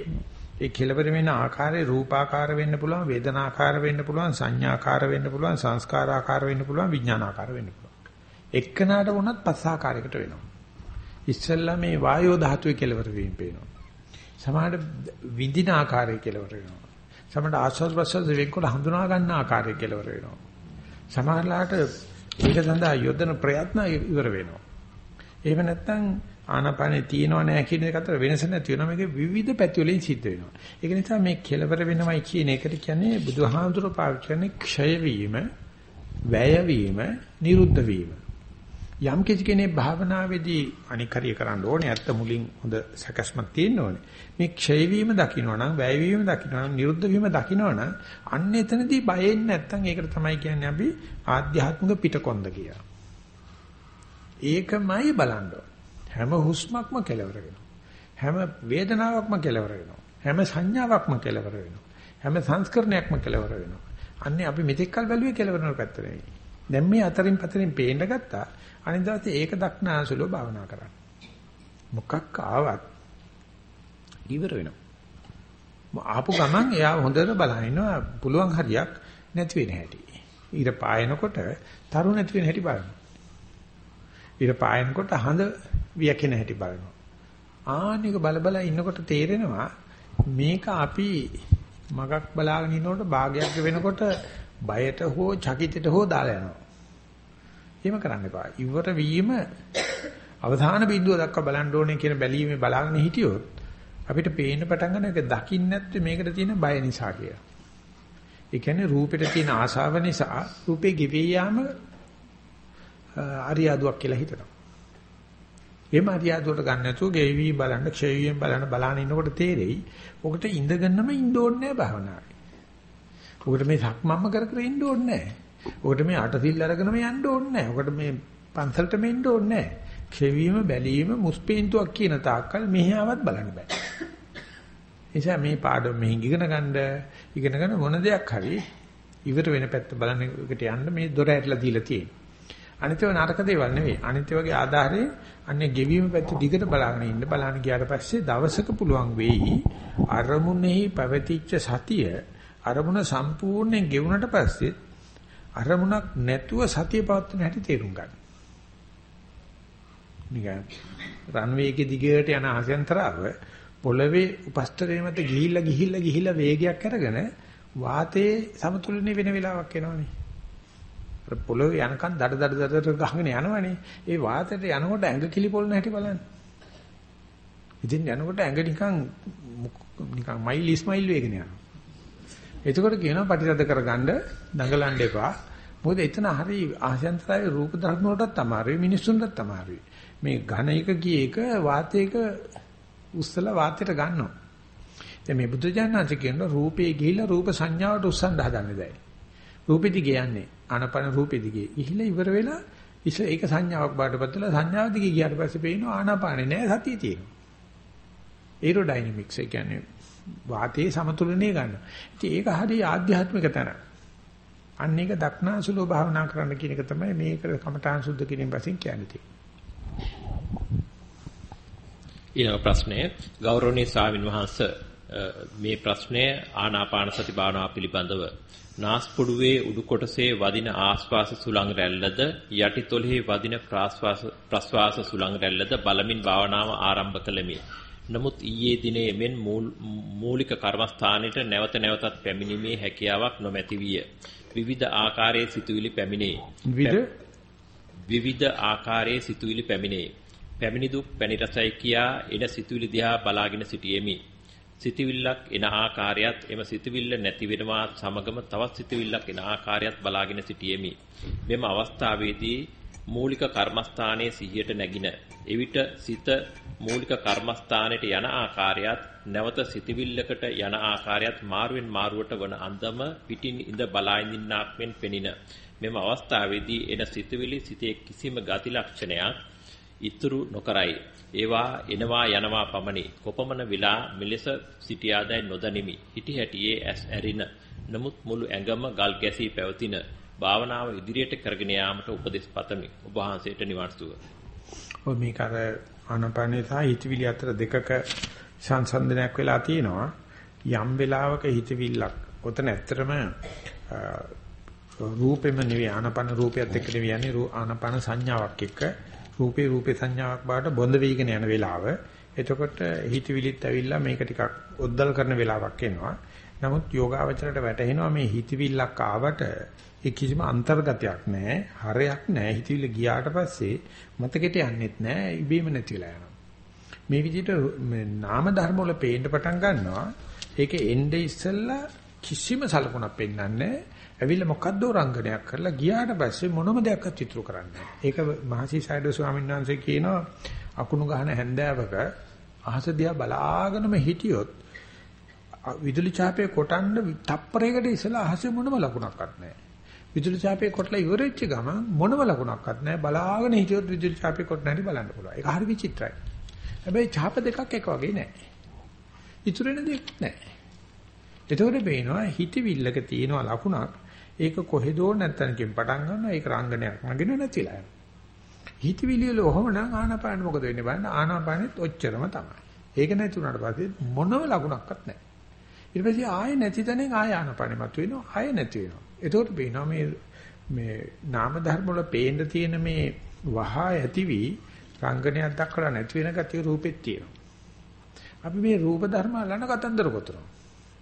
ඒ කෙලවර වෙන ආකාරය රූපාකාර වෙන්න පුළුවන්, වේදනාකාර වෙන්න පුළුවන්, සංඥාකාර වෙන්න පුළුවන්, සංස්කාරාකාර වෙන්න පුළුවන්, විඥානාකාර වෙන්න පුළුවන්. එක්කනාට වුණත් පස් ආකාරයකට වෙනවා. ඉස්සෙල්ලා මේ වායෝ ධාතුවේ කෙලවර වීම පේනවා. සමහරට විඳින ආකාරය කෙලවර වෙනවා. සමහරට ආස්වාද ප්‍රසවාස වෙන්කොට හඳුනා ගන්න ආකාරය කෙලවර වෙනවා. සමහරලාට ඒක සඳහා යොදන ප්‍රයත්න ඉවර වෙනවා. එහෙම නැත්නම් ආනාපානේ තියෙනව නැහැ කියන එක අතර වෙනස නැති වෙනවා මේකේ විවිධ පැති වලින් සිද්ධ වෙනවා. ඒක නිසා මේ කෙලවර වෙනවයි කියන එකට කියන්නේ බුදුහාමුදුරුවෝ පාවිච්චි කරන්නේ ක්ෂය වීම, වැය වීම, නිරුද්ධ වීම. යම් කිසි කෙනෙක් භාවනාවේදී අනිකරිය කරන්න ඕනේ ඇත්ත මුලින් හොඳ සැකස්මක් තියෙන්න ඕනේ. මේ ක්ෂය වීම දකින්නවනම්, වැය වීම දකින්නවනම්, නිරුද්ධ වීම දකින්නවනම් අන්න එතනදී බයෙන්නේ නැත්තම් ඒකට තමයි කියන්නේ අපි ආධ්‍යාත්මික පිටකොන්ද කියලා. ඒකමයි බලන්න හැම හුස්මක්ම කෙලවර වෙනවා. හැම වේදනාවක්ම කෙලවර වෙනවා. හැම සංඥාවක්ම කෙලවර වෙනවා. හැම සංස්කරණයක්ම කෙලවර වෙනවා. අන්නේ අපි මෙතෙක් කල් බැලුවේ කෙලවරන පැත්ත නෙවෙයි. දැන් මේ අතරින් පතරින් පේන්න ගත්තා. අනිත් දවසේ ඒක දක්නාසුලව භාවනා කරන්න. මොකක් ආවත් ඉවර වෙනවා. ආපු ගමන් එයා හොඳට බලන ඉන්නවා පුළුවන් හරියක් නැති වෙන හැටි. ඊට පායනකොට තරු නැති වෙන හැටි බලනවා. ඊට පායනකොට හඳ වියකින හැටි බලනවා. ආනික බල බල ඉන්නකොට තේරෙනවා මේක අපි මගක් බලාගෙන ඉන්නකොට භාගයක් වෙනකොට බයට හෝ චකිතයට හෝ දාලා යනවා. එහෙම කරන්න එපා. ඉවර වීම අවධාන බිඳුව දක්වා බලන්න ඕනේ කියන බැලීමේ බලාගෙන හිටියොත් අපිට පේන්න පටන් ගන්න එක දකින්න නැත්te මේකට තියෙන බය නිසා කියලා. ඒ කියන්නේ රූපෙට තියෙන ආශාව නිසා රූපේ ගෙවී යාම අරියාදුවක් කියලා හිතනවා. එහෙම අරියාදුවට ගන්න නැතුව ගෙවි බලන්න, ක්ෂය වීම බලන්න බලාන ඉන්නකොට තේරෙයි. ඔකට ඉඳගන්නම ඉන්න ඕනේ නැහැ භාවනාවේ. ඔකට මේ සක්මම්ම කර කර ඉන්න ඕනේ නැහැ. ඔකට මේ අටසිල් අරගෙනම යන්න ඕනේ නැහැ. ඔකට මේ පන්සලටම එන්න ඕනේ නැහැ. ක්ෂේවීම බැලීම මුස්පීන්තුවක් කියන තාක්කල් මෙහාවත් බලන්න බෑ. නිසා මේ පාඩම මෙහි ඉගෙන ගන්න ඉගෙන ගන්න මොන දෙයක් හරි ඉවර වෙන පැත්ත බලන එකට යන්න මේ දොර ඇරලා දීලා තියෙනවා. අනිතව නරක දේවල් නෙවෙයි. අනිත් වගේ ආධාරේ අන්නේ ගෙවීම පැත්ත දිගට බලාගෙන ඉන්න බලන්න ගියාට පස්සේ දවසක පුළුවන් වෙයි අරමුණෙහි පැවතිච්ච සතිය අරමුණ සම්පූර්ණයෙන් ගෙවුනට පස්සේ අරමුණක් නැතුව සතිය පවත්වන හැටි තේරුම් ගන්න. නිකන් රන්වේ එකේ දිගට යන ආසෙන්තරාව පොළවේ උපස්තරේ මත ගිහිල්ලා ගිහිල්ලා ගිහිල්ලා වේගයක් අරගෙන වාතයේ සමතුලනේ වෙන වෙලාවක් එනවනේ. පොළොවේ යනකම් දඩ දඩ දඩ ගහගෙන යනවනේ. ඒ වාතයට යනකොට ඇඟ කිලිපොළන හැටි බලන්න. ඉතින් යනකොට ඇඟ නිකන් නිකන් මයිල් ඉස්මයිල් වේගෙන යනවා. එතකොට කියනවා පටිසද කරගන්න දඟලන්න එපා. මොකද එතන හරි ආශයන්තරයේ රූප ධර්ම වලටත් අමාරුයි මිනිස්සුන්ටත් අමාරුයි. මේ ඝන එක කී එක වාතයක උස්සලා වාතයට ගන්නවා. දැන් මේ බුදුජානනාංශ කියන රූපේ ගිහිලා රූප සංඥාවට උස්සන්න හදන්නේ දැයි. රූපෙදි කියන්නේ ආනපන රූපෙදි ගියේ. ගිහිලා ඉවර වෙලා ඉත ඒක සංඥාවක් බාටපත්ලා සංඥාව දිගේ ගියාට පස්සේ පේනවා ආනාපානේ නෑ සතිය තියෙනවා. ඒරෝඩයිනමික්ස් ඒ කියන්නේ වාතයේ සමතුලනය ගන්න. ඉතින් ඒක හරි ආධ්‍යාත්මික තැන. අන්න ඒක දක්නාසුලෝ භාවනා කරන්න කියන එක තමයි මේක කමඨාන් සුද්ධ කිරීම වශයෙන් කියන්නේ. ඊළඟ ප්‍රශ්නය ගෞරවනීය ස්වාමින් වහන්සේ මේ ප්‍රශ්නය ආනාපාන සති භාවනාව පිළිබඳව නාස්පුඩුවේ උඩු කොටසේ වදින ආශ්වාස සුළං රැල්ලද යටිතොලෙහි වදින ප්‍රාශ්වාස ප්‍රශ්වාස සුළං රැල්ලද බලමින් භාවනාව ආරම්භ කළෙමි. නමුත් ඊයේ දිනේ මෙන් මූලික කර්මස්ථානයේ නැවත නැවතත් පැමිණීමේ හැකියාවක් නොමැති විය. විවිධ ආකාරයේ සිතුවිලි පැමිණේ. විවිධ විවිධ ආකාරයේ සිතුවිලි පැමිණේ. පැමිණි දුක් පැණි රසයි කියා එන සිතුවිලි දිහා බලාගෙන සිටියෙමි. සිතවිල්ලක් එන ආකාරයත් එම සිතවිල්ල නැති වෙනවා සමගම තවත් සිතවිල්ලක් එන ආකාරයත් බලාගෙන සිටියෙමි. මෙම අවස්ථාවේදී මූලික කර්මස්ථානයේ සිහියට නැගින. එවිට සිත මූලික කර්මස්ථානයට යන ආකාරයත් නැවත සිතවිල්ලකට යන ආකාරයත් මාරුවෙන් මාරුවට වන අන්දම පිටින් ඉඳ බලා ඉඳින්නාක් මෙන් පෙනින. මෙම අවස්ථාවේදී එන සිතවිලි සිතේ කිසිම ගති ලක්ෂණයක් ඉතුරු නොකරයි. ඒවා එනවා යනවා පමණි. කොපමණ වෙලා මෙලෙස සිටියාදයි නොදනිමි. හිටි හැටියේ ඇස් ඇරින. නමුත් මුළු ඇඟම ගල් ගැසී පැවතින. භාවනාව ඉදිරියට කරගෙන යාමට උපදෙස් පතමි. ඔබ වහන්සේට නිවන් සුව. ඔය මේක අර ආනපනේ සහ හිතවිලි අතර දෙකක සංසන්දනයක් වෙලා තියෙනවා. යම් වෙලාවක හිතවිල්ලක්. ඔතන ඇත්තටම රූපෙම නෙවෙයි ආනපන රූපයත් එක්ක නෙවෙයි යන්නේ ආනපන සංඥාවක් එක්ක රූපේ රූපේ සංඥාවක් බාට බොඳ වීගෙන යන වෙලාව. එතකොට හිතවිලිත් ඇවිල්ලා මේක ටිකක් ඔද්දල් කරන වෙලාවක් එනවා. නමුත් යෝගාවචරයට වැටහෙනවා මේ හිතවිල්ලක් ආවට ඒ කිසිම අන්තර්ගතයක් නැහැ, හරයක් නැහැ. හිතවිල්ල ගියාට පස්සේ මතකෙට යන්නෙත් නැහැ, ඉබේම නැතිලා යනවා. මේ විදිහට නාම ධර්ම වල පේන්න පටන් ගන්නවා. ඒක එnde ඉස්සෙල්ලා කිසිම සලකුණක් පෙන්වන්නේ නැහැ. ඇවිල්ලා මොකද්ද රංගනයක් කරලා ගියාට පස්සේ මොනම දෙයක්වත් ඉතුරු කරන්නේ ඒක මහසි සයිඩෝ ස්වාමීන් වහන්සේ කියනවා අකුණු ගහන හැන්දෑවක අහස දිහා බලාගෙනම හිටියොත් විදුලි ඡාපේ කොටන්න තප්පරයකට ඉස්සලා අහසේ මොනම ලකුණක්වත් නැහැ. විදුලි ඡාපේ කොටලා ඉවරෙච්ච ගමන් මොනම ලකුණක්වත් නැහැ. බලාගෙන හිටියොත් විදුලි ඡාපේ කොටන හැටි බලන්න පුළුවන්. ඒක හරි විචිත්‍රයි. හැබැයි ඡාප දෙකක් එක වගේ නැහැ. ඉතුරු වෙන දෙයක් නැහැ. එතකොට පේනවා හිතවිල්ලක තියෙන ලකුණක් ඒක කොහෙදෝ නැත්තනකින් පටන් ගන්නවා ඒක රංගනයක් නගිනව නැතිලා යනවා. හිතවිලි වල ඔහොම නම් ආනාපාන මොකද වෙන්නේ බලන්න ආනාපානෙත් ඔච්චරම තමයි. ඒක නැති වුණාට පස්සේ මොනම ලකුණක්වත් නැහැ. ඊට පස්සේ ආයෙ නැති තැනින් ආයෙ ආනාපානෙ මතුවෙනවා ආයෙ නැති වෙනවා. එතකොට පේනවා මේ මේ නාම ධර්ම වල පේන්න තියෙන මේ වහා ඇතිවි රංගනයක් දක්වලා නැති වෙන ගතිය රූපෙත් තියෙනවා. අපි මේ රූප ධර්ම අල්ලන කතන්දර ගොතනවා.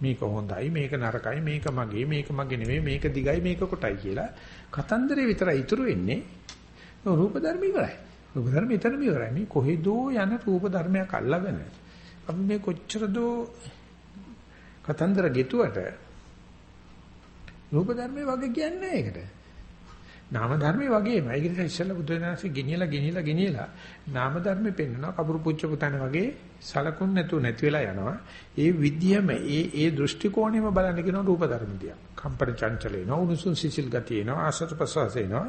මේක හොඳයි මේක නරකයි මේක මගේ මේක මගේ නෙමෙයි මේක දිගයි මේක කොටයි කියලා කතන්දරේ විතරයි ඉතුරු වෙන්නේ රූප ධර්ම ඉවරයි රූප ධර්ම ඊතරම ඉවරයි මේ කොහෙදෝ යන රූප ධර්මයක් අල්ලගෙන අපි මේ කොච්චර දෝ කතන්දර ගෙතුවට රූප ධර්මයේ වගේ කියන්නේ ඒකට. නාම ධර්මයේ වගේම. ඒක නිසා ඉස්සෙල්ලා බුදුරජාණන්සේ ගෙනියලා ගෙනියලා ගෙනියලා නාම ධර්මෙ පෙන්නනවා. කපුරු පුච්ච පුතන වගේ සලකුන් නැතුව නැති වෙලා යනවා. ඒ විද්‍යම ඒ ඒ දෘෂ්ටි කෝණයම බලන්න කියන රූප ධර්ම දිහා. කම්පන චංචලේ නෝනුසුන් සිසිල් ගතිය එනවා ආසත ප්‍රසවාස එනවා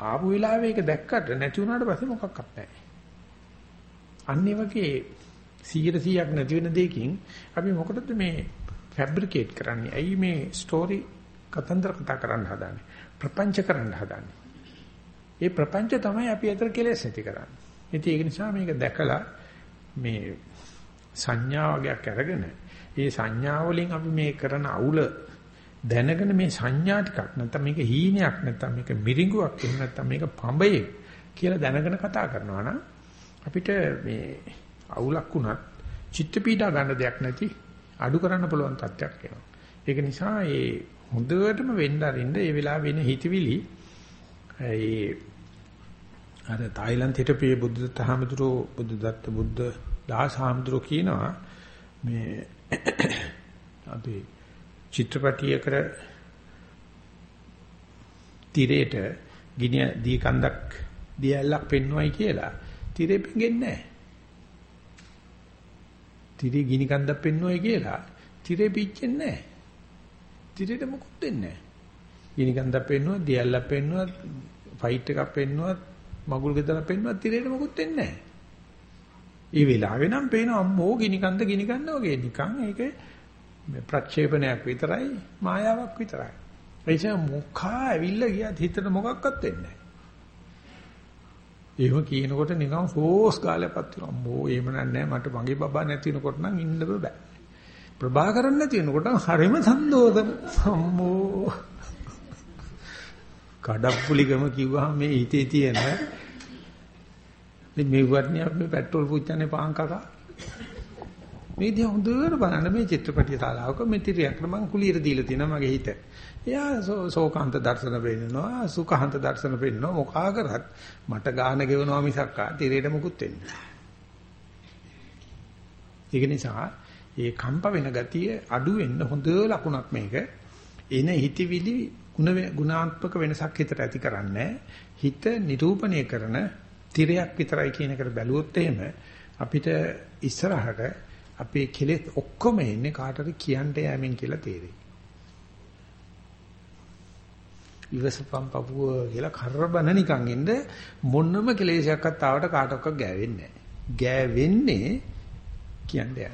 ආපු වෙලාවේ ඒක දැක්කට නැති වුණාට පස්සේ මොකක්වත් නැහැ. අන්නේ වගේ 100 100ක් නැති වෙන දෙයකින් අපි මොකටද මේ ෆැබ්‍රිකේට් කරන්නේ ඇයි මේ ස්ටෝරි කතන්දර කතා කරන්න හදන්නේ ප්‍රපංච කරන්න හදන්නේ. ඒ ප්‍රපංච තමයි අපි අතර කෙලෙස් ඇති කරන්නේ. ඉතින් ඒක නිසා මේක දැකලා මේ සංඥා වගේක් අරගෙන ඒ සංඥා වලින් අපි මේ කරන අවුල දැනගෙන මේ සංඥා ටිකක් නැත්නම් මේක හීනයක් නැත්නම් මේක මිරිඟුවක් එහෙම නැත්නම් මේක පඹයේ කියලා දැනගෙන කතා කරනවා නම් අපිට මේ අවුලක් වුණත් චිත්ත පීඩා ගන්න දෙයක් නැති අඩු කරන්න පුළුවන් තත්යක් එනවා. ඒක නිසා ඒ හොඳටම වෙන්න අරින්න ඒ වෙලාව වෙන හිතවිලි ඒ අර තායිලන්ත හිටපේ බුද්ධ හාමුදුරුවෝ බුද්ධ දත්ත බුද්ධ දාස හාමුදුරුවෝ කියනවා මේ අපි චිත්‍රපටියකට තිරේට ගිනි දී කන්දක් දියැලක් පෙන්වයි කියලා තිරේ පෙඟෙන්නේ නැහැ. තිරේ ගිනි කන්දක් පෙන්වයි කියලා තිරේ පිච්චෙන්නේ නැහැ. තිරේට මොකුත් දෙන්නේ නැහැ. ගිනි කන්දක් පෙන්වුවා, දියැලක් පෙන්වුවා, ෆයිට් එකක් පෙන්වුවා, මගුල් ගෙදරක් පෙන්වුවා තිරේට මොකුත් දෙන්නේ නැහැ. ඒ වෙලාවේ නම් පේන අම්මෝ ගිනි කන්ද ගිනි කන්ද වගේ නිකන් ඒක ප්‍රක්ෂේපණයක් විතරයි මායාවක් විතරයි. ඒ නිසා මොකා ඇවිල්ලා ගියත් හිතට මොකක්වත් වෙන්නේ නැහැ. එහෙම කියනකොට නිකන් ෆෝස් ගාලපත් වෙනවා. අම්මෝ එහෙම නෑ මට මගේ බබා නැති වෙනකොට නම් ඉන්න බෑ. ප්‍රභාකරන් නැති වෙනකොට හරිම සන්දෝෂම අම්මෝ. කඩප්පුලිකම කිව්වහම මේ හිතේ තියෙන ඉතින් මේ වර්ණිය අපි පෙට්‍රල් පුච්චන්නේ පාන් කකා. මේ දිහා හොඳට බලන්න මේ චිත්‍රපටිය ශාලාවක මෙතිරියක් මම කුලියට දීලා තියෙනවා මගේ හිත. එයා සෝකාන්ත දර්ශන පෙන්නනවා, සුඛාන්ත දර්ශන පෙන්නනවා මොකා කරත් මට ගාන ගෙවනවා මිසක් ආ තිරේට මුකුත් වෙන්නේ ඒක නිසා ඒ කම්ප වෙන ගතිය අඩු වෙන්න හොඳ ලකුණක් මේක. එන හිතවිලි ගුණ ගුණාත්මක වෙනසක් හිතට ඇති කරන්නේ හිත නිරූපණය කරන තිරයක් විතරයි කියන එකට බැලුවොත් එහෙම අපිට ඉස්සරහට අපේ කෙලෙස් ඔක්කොම එන්නේ කාටද කියන්න යෑමෙන් කියලා තේරෙයි. ඉවසපම් පපුව කියලා කරබන නිකන් ඉන්න මොනම කෙලෙසයක්වත් ආවට කාටවත් ගෑවෙන්නේ නැහැ. ගෑවෙන්නේ කියන්න යන්නේ.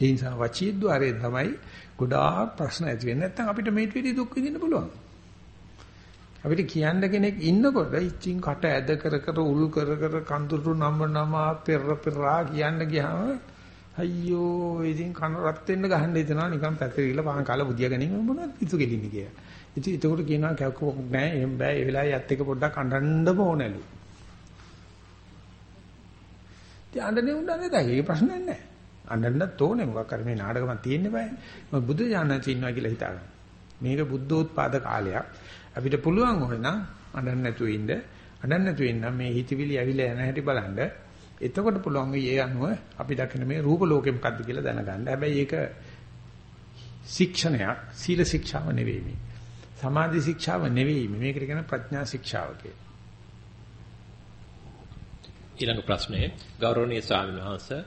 ඒ නිසා වචීද්්වාරයෙන් තමයි ගොඩාක් ප්‍රශ්න ඇති වෙන්නේ. නැත්නම් අපිට මේට විදි දුක් විඳින්න පුළුවන්. අපිට කියන්න කෙනෙක් ඉන්නකොට ඉච්චින් කට ඇද කර කර උල් කර කර කඳුරු නම නම පෙර පෙරා කියන්න ගියාම අයියෝ ඉතින් කන රත් වෙන්න ගහන්න හිතනවා නිකන් පැතිරිලා පාන් කාලා බුදියා ගැනීම මොනවද පිටු ගෙලින්නේ කියලා. ඉතින් ඒකට කියනවා කැක්කක් නෑ එහෙම බෑ ඒ වෙලාවේ යත් එක පොඩ්ඩක් අඬන්නම ඕනලු. ඉතින් අඬන්නේ උඬන්නේ නැහැ ඒක ප්‍රශ්නයක් නෑ. අඬන්නත් ඕනේ මොකක් කර මේ නාටකමක් තියෙන්න බෑ. මම බුදු ඥානච ඉන්නවා කියලා හිතාගන්න. මේක බුද්ධෝත්පාද කාලයක්. අපිට පුළුවන් ඕනේ නම් අඬන්න නැතුව ඉන්න. අඬන්න නැතුව ඉන්න මේ හිතවිලි ඇවිල්ලා යන හැටි බලන්න. එතකොට පුළුවන් ඒ අනුව අපි දකින මේ රූප ලෝකෙ මොකද්ද කියලා දැනගන්න. හැබැයි ඒක ශික්ෂණයක්, සීල ශික්ෂාව නෙවෙයි. සමාධි ශික්ෂාව නෙවෙයි. මේකට කියන ප්‍රඥා ශික්ෂාව කියලා. ඊළඟ ප්‍රශ්නය ගෞරවනීය ස්වාමීන් වහන්සේ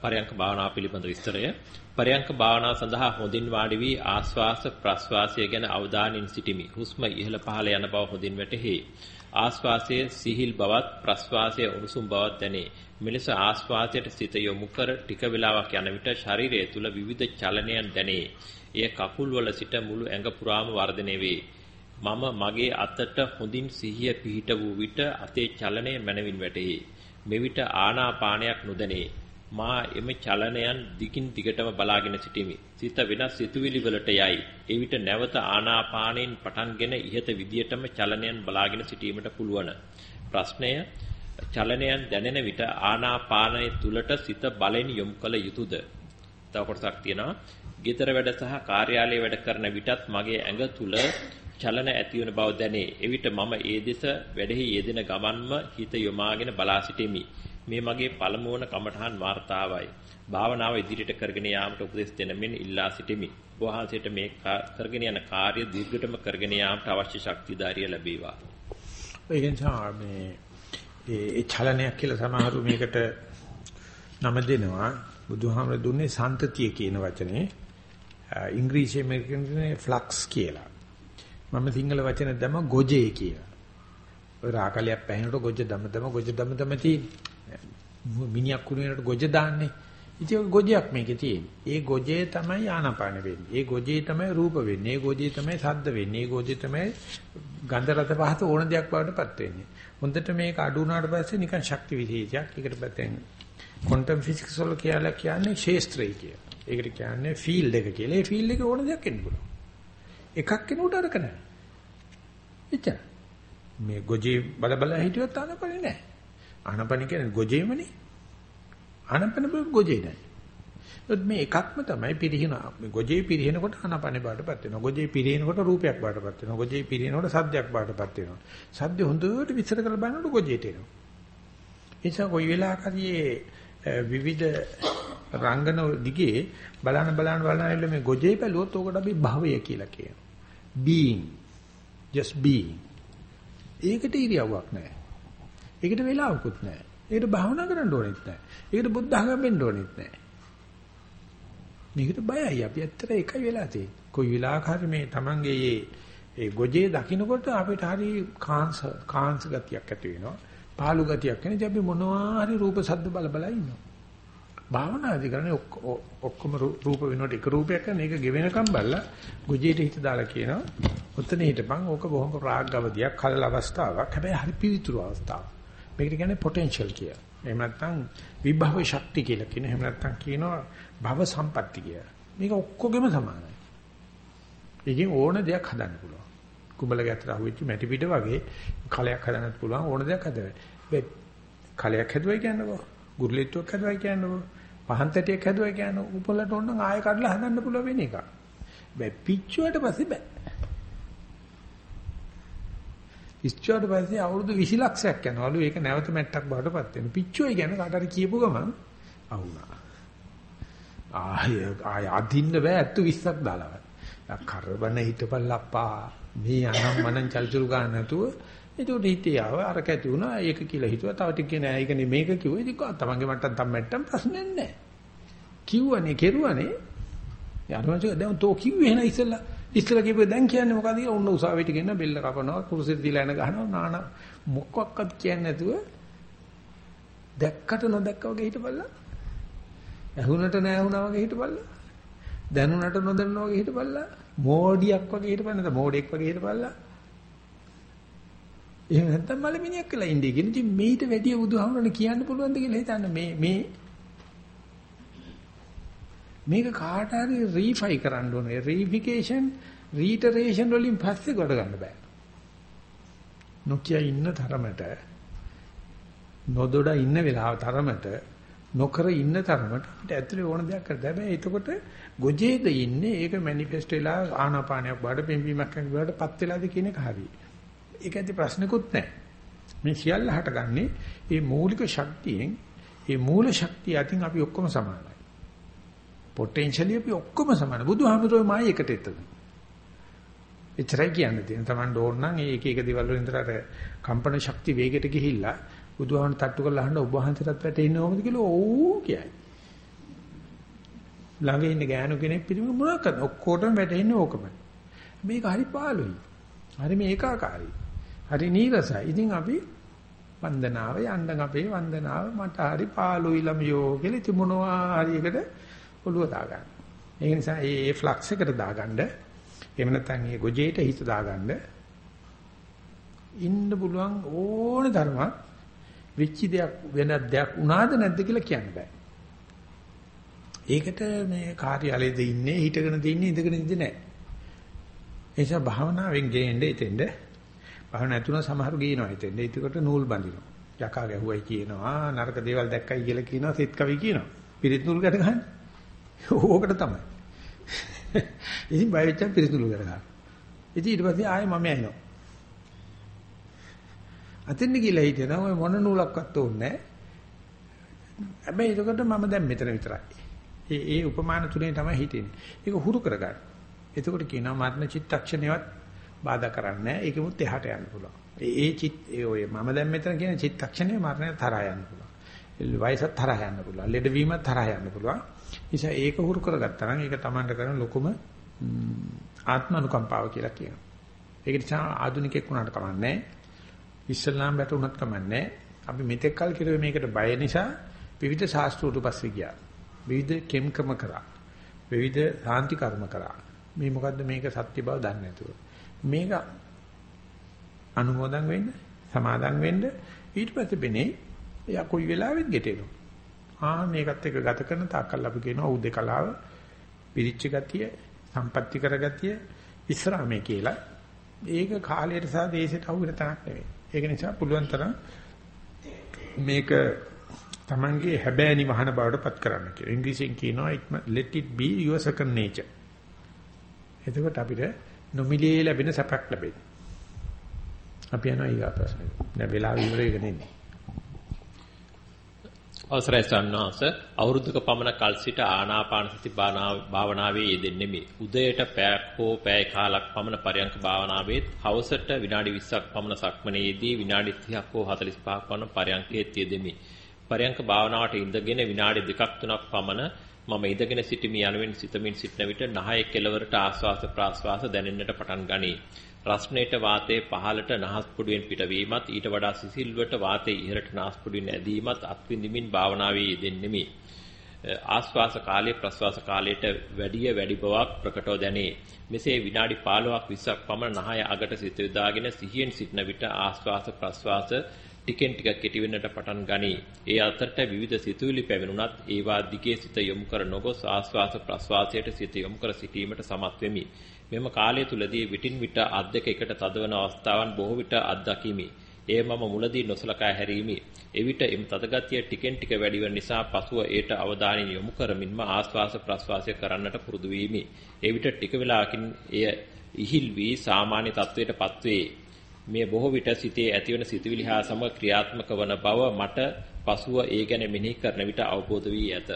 පරයන්ක භාවනාව පිළිබඳ විස්තරය පරයන්ක භාවනාව සඳහා හොඳින් වාඩි වී ආස්වාස ප්‍රස්වාසය ගැන අවධානයෙන් සිටිමි. හුස්ම ඉහළ පහළ යන බව හොඳින් වැටහි. ආස්වාසයේ සිහිල් බවත් ප්‍රස්වාසයේ උණුසුම් බවත් දැනේ. මෙලෙස ආස්වාසයට සිත යොමු කර ටික වේලාවක් යන විට ශරීරය තුල විවිධ චලනයන් දැනේ. එය කකුල් වල සිට මුළු ඇඟ පුරාම වර්ධනය වේ. මම මගේ අතට හොඳින් සිහිය පිහිට වූ විට අතේ චලනය මනවින් වැටහි. මෙවිට ආනාපානයක් නොදැනේ. මා එම චලනයන් දිගින් දිගටම බලාගෙන සිටිමි. සිත වෙනස් සිතුවිලි වලට යයි. එවිට නැවත ආනාපානයෙන් පටන්ගෙන ඉහත විදියටම චලනයන් බලාගෙන සිටීමට පුළුවන්. ප්‍රශ්නය චලනයන් දැනෙන විට ආනාපානය තුලට සිත බලෙන් යොමු කළ යුතුයද? තව කොටසක් තියෙනවා. ගෙදර වැඩ සහ කාර්යාලයේ වැඩ කරන විටත් මගේ ඇඟ තුල චලන ඇති වන බව දැනේ. එවිට මම ඒ දෙස වැඩෙහි යෙදෙන ගමන්ම හිත යොමාගෙන බලා සිටිමි. මේ මගේ පළමු වන කමඨහන් වார்த்தාවයි. භාවනාව ඉදිරියට කරගෙන යාමට උපදෙස් දෙනමින් ඉල්ලා සිටිමි. වහන්සේට මේ කරගෙන යන කාර්ය දීර්ඝටම කරගෙන යාමට අවශ්‍ය ශක්තිධාරිය ලැබේවා. ඔය කියන්නේ මේ ඒ චලනයක් කියලා සමහරු මේකට නම දෙනවා. බුදුහාමර දුන්නේ සන්තතිය කියන වචනේ. ඉංග්‍රීසියෙන් මේක කියන්නේ ෆ්ලක්ස් කියලා. මම සිංහල වචන දැම්ම ගොජේ කියලා. ඔය රාකලයක් පැහැිනකොට ගොජ දම දම ගොජ දම දම තියෙන්නේ. මිනිහක් කුණු වෙනකොට ගොජ දාන්නේ. ඉතින් ඔය ගොජයක් මේකේ තියෙන්නේ. ඒ ගොජේ තමයි ආනාපාන වෙන්නේ. ඒ ගොජේ තමයි රූප වෙන්නේ. ඒ ගොජේ තමයි ශබ්ද වෙන්නේ. ඒ ගොජේ තමයි ගන්ධ රස පහත ඕන දෙයක් වඩටපත් වෙන්නේ. හොඳට මේක අඩු වුණාට පස්සේ නිකන් ශක්ති විශේෂයක්. ඒකට පැත්තෙන් ක්වොන්ටම් ෆිසික්ස් වල කියලා කියන්නේ ශේස්ත්‍රය කියලා. ඒකට කියන්නේ ෆීල්ඩ් එක කියලා. ඒ ෆීල්ඩ් එකේ ඕන දෙයක් එන්න පුළුවන්. එකක් කෙනෙකුට අරක නැහැ. එච්චර. මේ ගොජේ බල බල හිටියොත් ආනපනේ නැහැ. ආනපන කියන්නේ ගොජේමනේ. ආනපන බල ගොජේ නැහැ. ඒත් මේ එකක්ම තමයි පිරිහින මේ ගොජේ පිරිහිනකොට ආනාපානේ බාටපත් වෙනවා. ගොජේ පිරිහිනකොට රූපයක් බාටපත් වෙනවා. ගොජේ පිරිහිනකොට සද්දයක් බාටපත් වෙනවා. සද්ද හොඳට විස්තර කරලා බලනකොට ගොජේට එනවා. ඒ නිසා කොයි වෙලාවකදී විවිධ රංගන දිගේ බලන බලන බලන මේ ගොජේ බැලුවොත් ඕකට අපි භවය කියලා කියනවා. being just being. ඒකට ඉරියව්වක් නැහැ. ඒකට වෙලාවකුත් නැහැ. ඒකට භාවනා කරන්න ඕනෙත් නැහැ. ඒකට බුද්ධ ධර්ම වෙන්න ඕනෙත් නැහැ. මේකට බයයි අපි ඇත්තට එකයි වෙලා තියෙන්නේ. කොයි වෙලාවක හරි මේ Tamange මේ ඒ ගොජේ දකින්නකොට අපිට හරි කාංශ කාංශ ගතියක් ඇති වෙනවා. පාළු ගතියක් එන ඉතින් අපි මොනවා හරි රූප සද්ද බල බල ඉන්නවා. භාවනාදී කරන්නේ ඔක්කොම රූප වෙනකොට එක රූපයක් කරන එක ගෙවෙනකම් බලලා ගොජේට හිත දාලා කියනවා. ඔතන හිටපන් ඕක බොහොම රාග ගවදියක් කලල අවස්ථාවක්. හැබැයි හරි පිවිතුරු අවස්ථාවක්. මේකට කියන්නේ පොටෙන්ෂල් කියලා. එහෙම නැත්නම් විභව ශක්තිය කියලා කියන. එහෙම නැත්නම් කියනවා භව සම්පatti කියලා. මේක ඔක්කොගෙම සමානයි. ඒකෙන් ඕන දෙයක් හදන්න පුළුවන්. කුඹල ගැතට අහුවෙච්ච මැටි පිට වගේ කලයක් හදන්නත් පුළුවන් ඕන දෙයක් හදන්න. ඒ කලයක් හැදුවයි කියන්නකෝ. ගුරුලීත්වයක් හැදුවයි කියන්නකෝ. පහන් තැටියක් හැදුවයි කියන්නකෝ. උපලට ඕන ආයෙ කඩලා හදන්න පුළුවන් වෙන එක. බෑ පිච්චුවට පස්සේ බෑ. පිච්චුවට පස්සේ අවුරුදු 20 ලක්ෂයක් යනවලු. ඒක නැවත මැට්ටක් බවට පත් වෙන. පිච්චුවයි කියන්නේ කාට හරි කියපු ගමන්. අහුණා. ආය ආය අදින්න බෑ. 20ක් දාලා. කරබන හිටපල්ලප්පා. මේ අනම් මනන් චල්චුරු ගන්න නැතුව ඒකට හිතේ ආව. අර කැති වුණා. ඒක කියලා හිතුවා. තව ටික නෑ. ඒක නේ. මේක කිව්වේ. ඉතින් තමන්ගේ මට්ටම් තම මට්ටම් ප්‍රශ්නයක් නෑ කිව්වනේ කෙරුවනේ. යාළුවන්ට දැන් තෝ කිව්වේ එහෙනම් ඉස්සෙල්ලා ඉස්සෙල්ලා කිව්වේ දැන් කියන්නේ මොකද කියලා ඔන්න උසාවියට ගෙන බෙල්ල කපනවා කුරුසෙත් දීලා එන ගහනවා නාන මොකක්වත් කියන්නේ නැතුව දැක්කට නොදැක්ක වගේ හිටපල්ලා. ඇහුනට නැහැ වගේ හිටපල්ලා. දැනුණට නොදන්නා වගේ හිටපල්ලා. මෝඩියක් වගේ හිටපන් නැත්නම් මෝඩෙක් වගේ හිටපල්ලා. එහෙම නැත්නම් මලමිනියක් කියලා ඉන්නේ කියන ඉතින් මේිට වැඩිය බුදුහාමුදුරනේ කියන්න පුළුවන්ද කියලා හිතන්න. මේ මේ මේක කාට හරි රීෆයි කරන්න ඕනේ රීෆිකේෂන් රීටරේෂන් වලින් පස්සේ කොට ගන්න බෑ නොකිය ඉන්න තරමට නොදොඩ ඉන්න වෙලාව තරමට නොකර ඉන්න තරමට අපිට ඇතුලේ ඕන දෙයක් කරද හැබැයි එතකොට ගොජේද ඉන්නේ ඒක මැනිෆෙස්ට් වෙලා ආනාපානයක් බාඩ පිම්බීමක් කරන බාඩ පත් වෙලාද කියන එක හරි. ඒක ඇති ප්‍රශ්නකුත් නැහැ. මේ සියල්ල හටගන්නේ මේ මූලික ශක්තියෙන් මේ මූල ශක්තිය අතින් අපි ඔක්කොම සමානයි. පොටෙන්ෂියලි අපි ඔක්කොම සමානයි. බුදුහාමුදුරුවෝ මායි එකට එතන. එච්චරයි කියන්න තියෙන. Taman ඕන නම් මේ එක එක දේවල් වලින් ඉතර අර කම්පන ශක්තිය වේගයට ගිහිල්ලා බුදුහාමන තට්ටු කරලා අහන්න ඔබ වහන්සේටත් වැටෙන්නේ කොහොමද කියලා ඔව් කියයි. ළඟ ඉන්න ගෑනු කෙනෙක් පිළිම මොනවද කරන්නේ? ඔක්කොටම වැටෙන්නේ ඕකම. මේක හරි පාළුයි. හරි මේකාකාරයි. හරි නීරසයි. ඉතින් අපි වන්දනාව යන්න අපේ වන්දනාව මට හරි පාළුයි ළමියෝ කියලා ඉතින් මොනවා හරි එකට ඔළුව දාගන්න. ඒ නිසා මේ ෆ්ලක්ස් එකට දාගන්න එහෙම නැත්නම් මේ ගොජේට හිත දාගන්න ඉන්න පුළුවන් ඕන ධර්මයක් වෙච්ච දෙයක් වෙන දෙයක් උනාද නැද්ද කියලා කියන්න බෑ. ඒකට මේ කාර්යාලයේද ඉන්නේ හිටගෙන තින්නේ ඉඳගෙන ඉඳින්නේ නැහැ. ඒ නිසා භාවනාවෙන් ගෙන්නේ එතෙන්ද භාවනා නැතුන සමහරු ගේනවා එතෙන්ද. ඒකට නූල් බඳිනවා. යකා ගැහුවයි කියනවා නරක දේවල් දැක්කයි කියලා කියනවා සෙත් කවි කියනවා. පිරිත් නූල් ගැට ගන්න. ඕකට තමයි. ඉතින් බය වෙච්චා පිරිත් නූල් ගැට ගන්න. ඉතින් ඊට පස්සේ ආයෙ මම ඇිනවා. අතින් ගිහලා හිටියනම් ඔය මොන නූලක්වත් ඕනේ නැහැ. හැබැයි ඒකට මම දැන් මෙතන විතරයි. ඒ ඒ උපමාන තුනේ තමයි හිටින්නේ. ඒක හුරු කරගන්න. එතකොට කියනවා මරණ චිත්තක්ෂණයවත් බාධා කරන්නේ නැහැ. ඒකෙමුත් එහාට යන්න පුළුවන්. ඒ ඒ චිත් ඒ ඔය මම දැන් මෙතන කියන චිත්තක්ෂණය මරණය තරහා යන්න පුළුවන්. වයසත් තරහා යන්න පුළුවන්. ලෙඩ වීමත් තරහා යන්න පුළුවන්. නිසා ඒක හුරු කරගත්තා නම් ඒක Tamanට කරන ලොකුම ආත්ම අනුකම්පාව කියලා කියනවා. ඒක නිසා ආධුනිකෙක් වුණාට කමන්නේ නැහැ. ඉස්ලාම් බැටුණත් කමන්නේ අපි මෙතෙක් කල් කිරුවේ මේකට බය නිසා විවිධ ශාස්ත්‍රවලට පස්සේ ගියා. විවිධ කෙම් ක්‍රම කරා. විවිධ සාන්ති කර්ම කරා. මේ මොකද්ද මේක සත්‍ය බව දන්නේ නැතුව. මේක අනුමෝදන් වෙන්න, සමාදන් වෙන්න ඊට පස්සේ බෙනේ එයා කොයි වෙලාවෙත් ගෙටෙනවා. ආ මේකත් එක්ක ගත කරන තාක්කල් අපි කියනවා උදේකලාව පිරිච්ච ගතිය, සම්පත්‍ති කරගතිය විස්රාමයේ කියලා. ඒක කාලයට සහ දේශයට අහු වෙන තැනක් නෙවෙයි. ඒක නිසා පුළුවන් තරම් මේක තමන්ගේ හැබෑනි වහන බවට පත් කරන්න කියලා. ඉංග්‍රීසියෙන් කියනවා let it be your second nature. එතකොට අපිට නොමිලේ ලැබෙන සැපක් ලැබෙනවා. අපි යනවා ඊගා ප්‍රශ්නෙට. දැන් වෙලාව ඉවර වෙගෙන ඉන්නේ. අවසරයි සම්මාස අවුරුද්දක පමණ කල් සිට ආනාපාන සති භාවනාවේ යෙදෙන්නේ උදයට පැයක් හෝ පැය කාලක් පමණ පරයන්ක භාවනාවේ හවසට විනාඩි 20ක් පමණ සක්මනේදී විනාඩි 30ක් හෝ 45ක් පමණ පරයන්කයේ යෙදෙමි. පරයන්ක භාවනාවට ඉඳගෙන විනාඩි 2ක් 3ක් පමණ මම ඉඳගෙන සිටිමි යනුවෙන් සිතමින් සිටන විට නහය කෙළවරට ආස්වාස ප්‍රාස්වාස දැනෙන්නට පටන් ගනී. රස්නේට වාතයේ පහළට නහස්පුඩුවෙන් පිටවීමත් ඊට වඩා සිසිල්වට වාතයේ ඉහළට නාස්පුඩුවෙන් ඇදීමත් අත්විඳිමින් භාවනාවේ යෙදෙන්නෙමි. ආස්වාස කාලයේ ප්‍රස්වාස කාලයට වැඩිය වැඩි බවක් ප්‍රකටව දැනේ. මෙසේ විනාඩි 15ක් 20ක් පමණ නහය අගට සිත යොදාගෙන සිහියෙන් සිටන විට ආස්වාස ප්‍රස්වාස ටිකෙන් ටික කෙටි වෙන්නට පටන් ගනී. ඒ අතරට විවිධ සිතුවිලි පැමිණුණත් ඒවා දිගේ සිත යොමු කර නොගොස් ආස්වාස ප්‍රස්වාසයට සිත යොමු කර සිටීමට සමත් වෙමි. මෙම කාලය තුලදී විටින් විට අත් දෙක එකට තදවන අවස්ථාවන් බොහෝ විට අත්දකිමි. එය මම මුලදී නොසලකා හැරීමි. එවිට එම් තදගතිය ටිකෙන් ටික වැඩි වෙන නිසා පසුව ඒට අවධානය යොමු කරමින්ම ආස්වාස ප්‍රස්වාසය කරන්නට පුරුදු වීමි. එවිට ටික වේලාවකින් එය ඉහිල් වී සාමාන්‍ය තත්වයට පත්වේ. මේ බොහෝ විට සිතේ ඇතිවන සිතුවිලි හා සමග ක්‍රියාත්මක වන බව මට පසුව ඒ ගැන මෙනෙහි කරන විට අවබෝධ වී ඇත.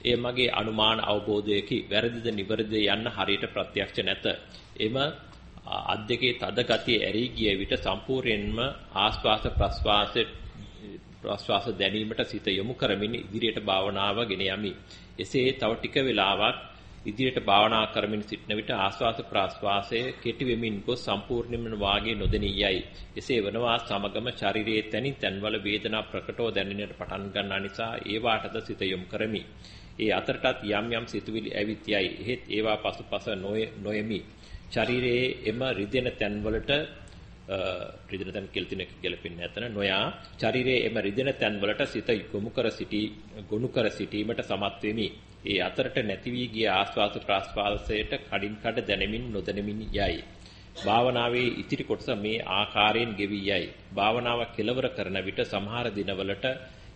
එය මගේ අනුමාන අවබෝධයකි. වැරදිද නිවැරදිද යන්න හරියට ප්‍රත්‍යක්ෂ නැත. එම අත් දෙකේ තද ගතිය ඇරී ගිය විට සම්පූර්ණයෙන්ම ආස්වාස ප්‍රස්වාස ප්‍රස්වාස දැනීමට සිත යොමු කරමින් ඉදිරියට භාවනාව ගෙන යමි. එසේ තව ටික වේලාවක් ඉදිරියට භාවනා කරමින් සිටන විට ආස්වාස ප්‍රාස්වාසයේ කෙටි වෙමින් ගොස් සම්පූර්ණයෙන්ම වාගේ නොදෙනියයි. එසේ වනවා සමගම ශරීරයේ තනින් තන්වල වේදනා ප්‍රකටව දැනෙන්නට පටන් ගන්නා නිසා ඒ වාටද සිත යොමු කරමි. ඒ අතරටත් යම් යම් සිතුවිලි ඇවිත් යයි. එහෙත් ඒවා පසුපස නොයමි. ශරීරයේ එම රිදෙන තැන්වලට රිදෙන තැන් කියලා තියෙන එක ගැලපෙන්නේ නැතන නොයා ශරීරයේ එම රිදෙන තැන්වලට සිත ගොමු කර සිටි ගොනු කර සිටීමට සමත් වෙමි. ඒ අතරට නැති වී ගිය ආස්වාද ප්‍රාස්වාදයට කඩින් කඩ දැනෙමින් නොදැනෙමින් යයි. භාවනාවේ ඉතිරි කොටස මේ ආකාරයෙන් ගෙවි යයි. භාවනාව කෙලවර කරන විට සමහර දිනවලට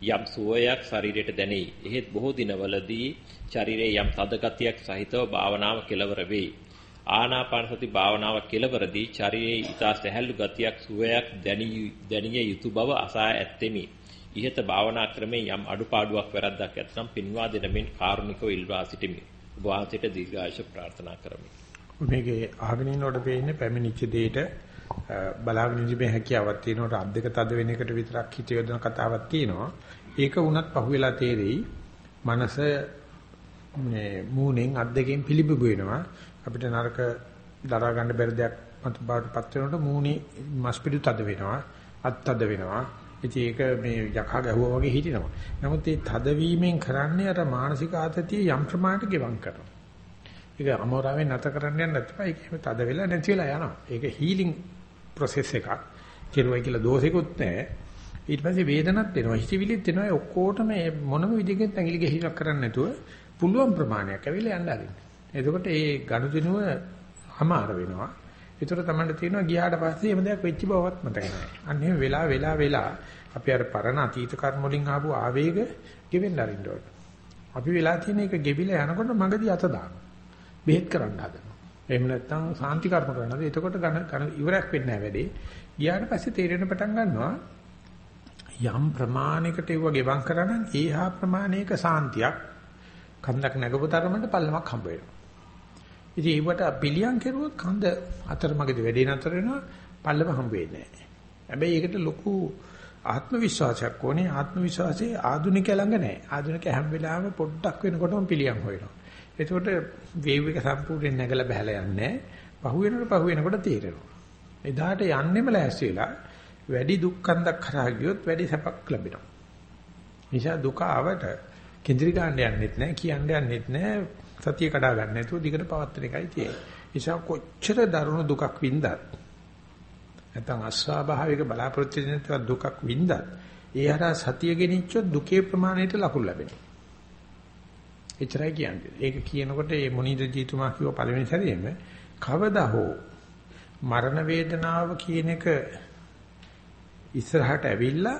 යම් සුවයක් ශරීරයට දැනේ. එහෙත් බොහෝ දිනවලදී ශරීරයේ යම් තද ගතියක් සහිතව භාවනාව කෙලවර වේ. ආනාපාන සති භාවනාව කෙලවරදී ශරීරයේ ඊතා සැහැල්ලු ගතියක් සුවයක් දැනිය යුතු බව අසා ඇත්තෙමි. ඉහත භාවනා ක්‍රමේ යම් අඩුපාඩුවක් වැරද්දක් ඇතනම් පින්වා දෙනමින් කාරුණිකව ඉල්වා සිටිමි. ඔබ වහන්සේට දීර්ඝායුෂ ප්‍රාර්ථනා කරමි. මේකේ අහගෙන ඉන්නකොට පේන්නේ පැමිණිච්ච දෙයට බලාගෙන ඉඳීමේ හැකියාවක් තියෙනකොට අත් දෙක තද වෙන එකට විතරක් හිත යොදන කතාවක් තියෙනවා. ඒක වුණත් පහුවෙලා තේරෙයි. මනස මේ මූණෙන් අත් දෙකෙන් පිළිබිබු වෙනවා. අපිට නරක දරා ගන්න බැරි දෙයක් මත බාටපත් වෙනකොට මූණේ මස් පිටු තද වෙනවා. අත් තද වෙනවා. ඉතින් ඒක මේ යකා ගැහුවා වගේ හිටිනවා. නමුත් මේ තදවීමෙන් කරන්නේ අර මානසික ආතතිය යම් ප්‍රමාණයට ගෙවම් කරනවා. ඒක අමෝරාවෙන් නැත කරන්න යන්න නැත්නම් ඒක තද වෙලා නැති වෙලා යනවා. ඒක හීලින් process එකක්. කෙරුවයි කියලා දෝෂෙකුත් නැහැ. ඊට පස්සේ වේදනක් එනවා. හිතවිලිත් එනවා. ඒ ඔක්කොටම මොනම විදිහකින් ඇඟිලි ගහිලක් කරන්නේ නැතුව පුළුවන් ප්‍රමාණයක් ඇවිල්ලා යන්න ආරින්න. එතකොට ඒ ගනුදෙනුව අමාර වෙනවා. ඒතර තමයි තියෙනවා ගියාට පස්සේ එහෙම දෙයක් වෙච්ච බවවත් මතක නැහැ. අන්න එහෙම වෙලා වෙලා වෙලා අපි අර පරණ අතීත කර්ම වලින් ආපු ආවේග ගෙවෙන්න අරින්න ඕන. අපි වෙලා තියෙන එක ගෙවිලා යනකොට මගදී අත දානවා. බෙහෙත් කරන්න හදනවා. එහෙම නැත්නම් සාන්ති කර්ම කරනවා. එතකොට ඝන ඉවරයක් වෙන්නේ නැහැ වැඩේ. ගියාට පස්සේ තේරෙන පටන් ගන්නවා යම් ප්‍රමාණයකට ඒව ගෙවම් කරා නම් ඒහා ප්‍රමාණයක සාන්තියක් කන්දක් නැගපු තරමට පල්ලමක් හම්බ වෙනවා. ඉතින් ඒවට පිළියම් කෙරුවොත් කන්ද අතරමඟදී වැඩේ නතර වෙනවා පල්ලම හම්බ වෙන්නේ නැහැ. හැබැයි ඒකට ලොකු ආත්ම විශ්වාසයක් ඕනේ. ආත්ම විශ්වාසයේ ආධුනික ළඟ නැහැ. ආධුනික හැම වෙලාවෙම පොඩ්ඩක් වෙනකොටම පිළියම් හොයනවා. එතකොට වේව් එක සම්පූර්ණයෙන් නැගලා බහැලා යන්නේ. පහු වෙනකොට පහු වෙනකොට තීරෙනවා. එදාට යන්නෙම ලෑස්ති වෙලා වැඩි දුක්ඛන්දක් කරා ගියොත් වැඩි සැපක් ලැබෙනවා. නිසා දුක ආවට කේන්ද්‍රී ගන්න යන්නෙත් නැහැ, කියන්න යන්නෙත් නැහැ, සතිය කඩා ගන්න නැතුව දිගට පවත්වන එකයි තියෙන්නේ. නිසා කොච්චර දරුණු දුකක් වින්දත් නැත්නම් අස්වාභාවික බලාපොරොත්තු වෙන දුකක් වින්දත් ඒ හරහා සතිය ගෙනිච්චොත් දුකේ ප්‍රමාණයට ලකුණු ලැබෙනවා. එච්චරයි කියන්නේ. ඒක කියනකොට මේ මොනිද ජීතුමා කිව්ව පළවෙනි සැරේම කවදා හෝ මරණ වේදනාව කියන එක ඉස්සරහට ඇවිල්ලා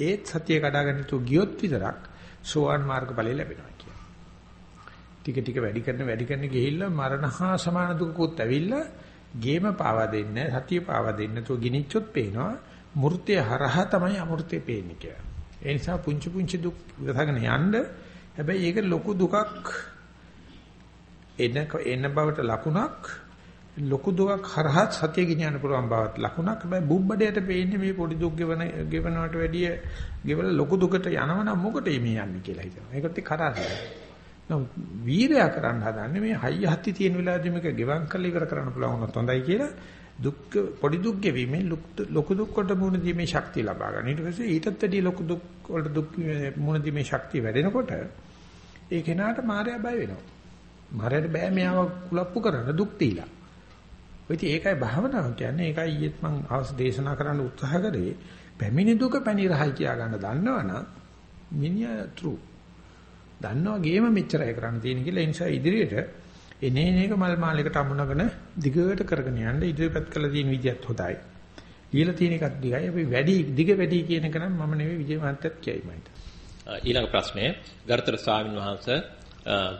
ඒත් සතිය කඩාගෙන තු ගියොත් විතරක් සෝවාන් මාර්ගඵලය ලැබෙනවා කියන්නේ. ටික ටික වැඩි කරන වැඩි කරන ගිහිල්ලා මරණ හා සමාන දුකකුත් ඇවිල්ලා ගේම පාවා දෙන්නේ සතිය පාවා දෙන්නේ තු ගිනිච්චොත් පේනවා මූර්තිය හරහා තමයි අමූර්තිය පේන්නේ කියලා. ඒ නිසා පුංචි පුංචි දුක් විසගෙන යන්න හැබැයි ඒක ලොකු දුකක් එන එන බවට ලකුණක් ලොකු දුකක් හරහා සතිය ගෙනියන්න පුළුවන් බවත් ලකුණක් හැබැයි බුබ්බඩයට පේන්නේ මේ පොඩි දුක් ගෙවන ගෙවනවට වැඩිය ගෙවල ලොකු දුකට යනවනම් මොකටද මේ යන්නේ කියලා හිතනවා. ඒකට කරාසයි. නම් වීරයා කරන්න හදන්නේ මේ හයිය හත්ති තියෙන වෙලාවදී මේක ගෙවම් කරලා ඉවර කරන්න පුළුවන් වුණොත් හොඳයි කියලා දුක් පොඩි දුක් ගෙවීමෙන් ලොකු දුක් වලට මුහුණ දීමේ ශක්තිය ලබා ගන්න. ඊට පස්සේ ඊටත් වැඩිය ලොකු දුක් වලට දුක් මුහුණ දීමේ ශක්තිය වැඩෙනකොට ඒ කෙනාට මායя බය වෙනවා. මායයට බෑ මෙයාව කුලප්පු කරන්න දුක් දීලා. ඔය ඉතින් ඒකයි භාවනාව කියන්නේ. ඒකයි ඊයේත් මම අවස් දේශනා කරන්න උත්සාහ කරේ. පැමිණි දුක පැණි රහයි කියා ගන්න දන්නවනම් මිනිහා true. දන්නවා ගේම මෙච්චරයි කරන්න තියෙන කියලා. ඒ නිසා ඉදිරියට එනේන එක මල් මාලයකට අමුණගෙන දිගට කරගෙන යන්න ඉදිරියපත් කළ තියෙන විදියත් හොඳයි. ලියලා තියෙන එකත් දිගයි. අපි වැඩි දිග වැඩි කියන එක නම් මම නෙවෙයි විජේ මහත්තයත් කියයි මයිට. ඊළඟ ප්‍රශ්නය ගරුතර ස්වාමින් වහන්සේ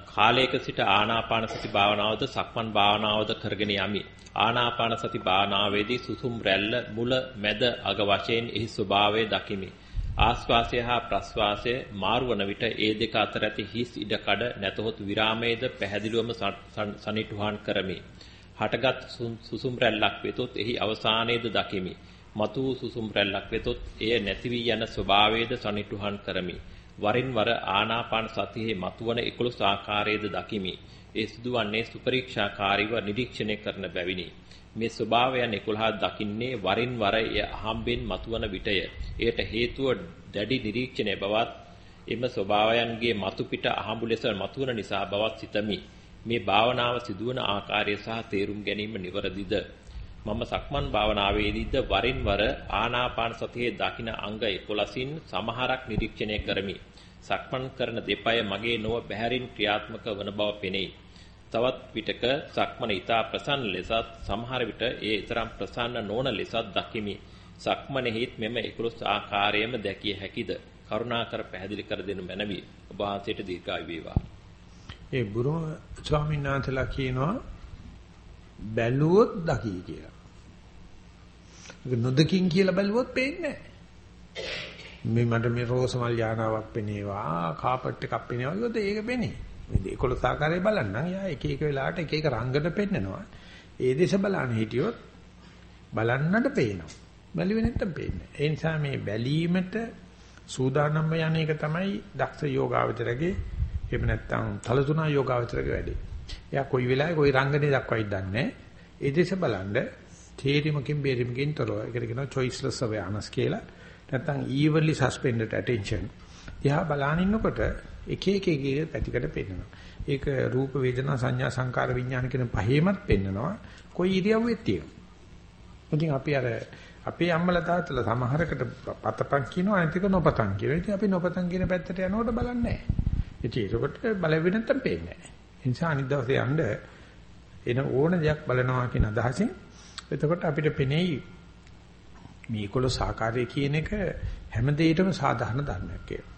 කාලයක සිට ආනාපාන සති භාවනාවද සක්මන් භාවනාවද කරගෙන යමි. ආනාපාන සති භාවනාවේදී සුසුම් රැල්ල මුල මැද අග වශයෙන් එහි ස්වභාවය දකිමි. ආස්වාසය හා ප්‍රස්වාසය මාරුවන විට ඒ දෙක අතර ඇති හිස් ඉඩකඩ නැතහොත් විරාමයේද පැහැදිලිවම සනිටුහන් කරමි. හටගත් සුසුම් රැල්ලක් වෙතොත් එහි අවසානයේද දකිමි. මතු සුසුම් රැල්ලක් වෙතොත් එය නැති වී යන ස්වභාවයේද සනිටුහන් කරමි. වරින් වර ආනාපාන සතියේ මතුවන 11 ආකාරයේද දකිමි. ඒ සිදුවන්නේ සුපරීක්ෂාකාරීව නිරීක්ෂණය කරන බැවිනි. මේ ස්වභාවයන් 11 දකින්නේ වරින් වර එය අහම්බෙන් මතුවන විටය. එයට හේතුව දැඩි නිරීක්ෂණය බවත් එම ස්වභාවයන්ගේ මතු පිට අහඹු ලෙස මතුවන නිසා බවත් සිතමි. මේ භාවනාව සිදුවන ආකාරය සහ තේරුම් ගැනීම නිවරදිද? මම සක්මන් භාවනාවේදීද වරින් වර ආනාපාන සතියේ දකින අංග 11න් සමහරක් නිරීක්ෂණය කරමි. සක්මන් කරන දෙපය මගේ නොව බැහැරින් ක්‍රියාත්මක වන බව පෙනෙයි. තවත් විටක සක්මන ඊතා ප්‍රසන්න ලෙසත් සමහර විට ඒ තරම් ප්‍රසන්න නොවන ලෙසත් දකිමි. සක්මනේහිත් මෙම 11 ආකාරයෙන්ම දැකිය හැකිද? කරුණාකර පැහැදිලි කර දෙනු මැනවි. ඔබ වහන්සේට දීර්ඝායු වේවා. ඒ බුරුම ස්වාමීන් වහන්සේලා කියනවා බැලුවොත් දකි කියලා. ඒක නොදකින් කියලා බැලුවොත් පේන්නේ මේ මට මේ රෝස් මල් යානාවක් පෙනේවා, කාපට් එකක් පෙනේවා කියොත් ඒක පෙනේ. මේ 11 ආකාරය බලන්නම් යා එක එක වෙලාවට එක එක රංගන පෙන්නනවා. ඒ දේශ බලන්න හිටියොත් බලන්නට පේනවා. බැලුවේ නැත්තම් පේන්නේ. ඒ නිසා මේ බැලීමට සූදානම්ම යන එක තමයි දක්ෂ යෝගාවචරගේ එහෙම නැත්තම් තලතුණා යෝගාවචරගේ වැඩේ. එයා කොයි වෙලාවෙ කොයි රංගනේ දක්වයිද දන්නේ ඒ දේශ බලන්න තේරිමකින් බේරිමකින් තොරව ඒකට කියනවා choiceless awareness කියලා. නැත්තම් evenly suspended attention. එයා බලන ඉන්නකොට එක එක එක පැතිකඩ පෙන්වනවා. ඒක රූප වේදනා සංඥා සංකාර විඥාන කියන පහේමත් පෙන්වනවා. කොයි ඉරියව්වෙත් තියෙනවා. ඉතින් අපි අර අපේ අම්මලා තාත්තලා සමහරකට පතපන් කියනවා අනිතික නොපතන් කියනවා. ඉතින් අපි නොපතන් කියන පැත්තට යනකොට බලන්නේ නැහැ. ඉතින් ඒකට බලවෙ නැත්තම් පේන්නේ නැහැ. ඒ නිසා අනිත් දවසේ යන්න එන ඕන දෙයක් බලනවා කියන අදහසින් එතකොට අපිට පෙනෙයි මේ 11 ආකාරය කියන එක හැම දෙයකම සාධාරණ ධර්මයක් කියලා.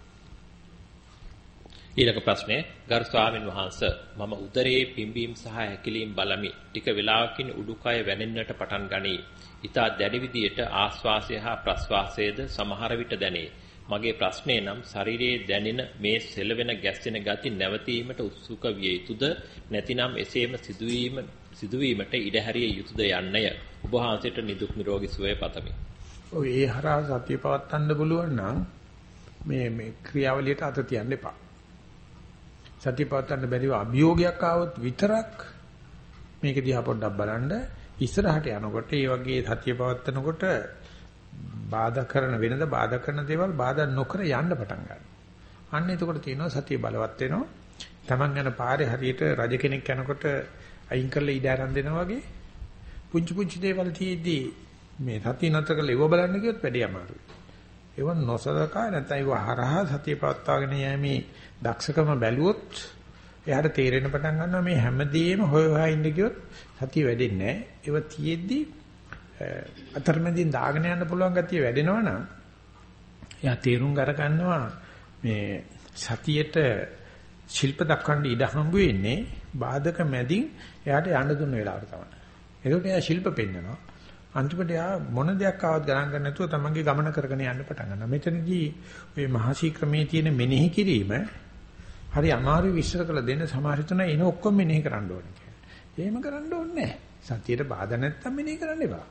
ඊළඟ ප්‍රශ්නේ ගරු ස්වාමින් වහන්සේ මම උදරයේ පිම්බීම් සහ හැකිලීම් බලමි. ටික වේලාවකින් උඩුකය වැනෙන්නට පටන් ගනී. ඊතා දැඩි විදියට ආශ්වාසය හා ප්‍රශ්වාසයේද සමහර විට දැනේ. මගේ ප්‍රශ්නේ නම් ශරීරයේ දැනෙන මේ සෙලවෙන ගැස්සෙන ගති නැවතීමට උත්සුක විය යුතුද නැතිනම් එසේම සිදුවීම සිදුවීමට ඉඩ හැරිය යුතුද යන්නය. ඔබ වහන්සේට නිදුක් නිරෝගී සුවය පතමි. ඔය ඒ හරහා සතිය පවත්වන්න පුළුවන් නම් මේ මේ ක්‍රියාවලියට අත තියන්න එපා. සතිය පවත්වන්න බැරිව අභියෝගයක් ආවොත් විතරක් මේක දිහා පොඩ්ඩක් බලන්න ඉස්සරහට යනකොට ඒ වගේ සතිය පවත්වනකොට බාධා කරන වෙනද බාධා කරන දේවල් බාධා නොකර යන්න පටන් ගන්නවා. අන්න එතකොට තියෙනවා සතිය බලවත් වෙනවා. Taman යන පාරේ හරියට රජ කෙනෙක් යනකොට අයින් කරලා ඉඩ ආරම්භ දෙනවා වගේ පුංචි පුංචි දේවල් තියෙද්දි මේ සතිය නතර කරලා ඒව බලන්න කිව්වොත් වැඩි අමාරුයි. ඒව නොසලකා නැත්නම් ඒව හරහා සතිය පවත්වාගෙන යෑමේ දක්ෂකම බැලුවොත් එයාට තේරෙන පටන් ගන්නවා මේ හැමදේම හොය හොයා ඉන්න කිව්වොත් සතිය වැඩෙන්නේ නැහැ. ඒව තියෙද්දි අතරමැදින් දාගෙන යන්න පුළුවන් ගතිය වැඩෙනවා නම් එයා තේරුම් ගන්නවා මේ සතියට ශිල්ප දක්වන්න ඉඩ හම්බ වෙන්නේ බාධක මැදින් එයාට යන්න දුන්න වෙලාවට තමයි. ඒකට එයා ශිල්ප පෙන්නනවා. අන්තිමට එයා මොන දෙයක් ආවත් ගණන් ගන්න නැතුව තමන්ගේ ගමන කරගෙන යන්න පටන් ගන්නවා. මෙතනදී මේ මහසී ක්‍රමයේ තියෙන මෙනෙහි කිරීම හරි අමාරු විශ්ල කළ දෙන්න සමහර හිතන එන ඔක්කොම මෙනෙහි කරන්න ඕනේ කියලා. එහෙම කරන්න ඕනේ නැහැ. සතියට බාධා නැත්තම් මෙනෙහි කරන්න එපා.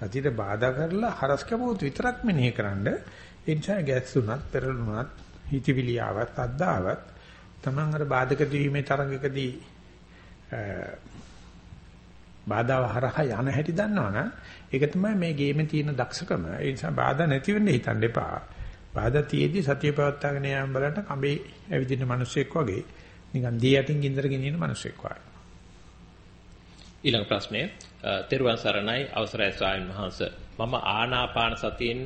සතියට බාධා කරලා හරස් කැපුවොත් විතරක් මෙනෙහි කරන්න. ඒ නිසා ගැස්සුණත්, පෙරළුණත්, හිතවිලි ආවත්, අද්දාවත් තමන් අර බාධක දීීමේ තරඟකදී බාධා හරහා යන හැටි දන්නවනම් ඒක තමයි මේ ගේමේ තියෙන දක්ෂකම. ඒ නිසා බාධා නැති වෙන්න හිතන්න එපා. බාධා තියේදී සතිය පවත්වාගෙන යාම බලන්න කඹේ ඇවිදින මිනිස්සෙක් වගේ නිකන් දී යටින් ගින්දර ගෙනියන මිනිස්සෙක් වගේ. ඊළඟ ප්‍රශ්නය තෙරුවන් සරණයි අවසරයි ස්වාමීන් වහන්ස මම ආනාපාන සතියෙන්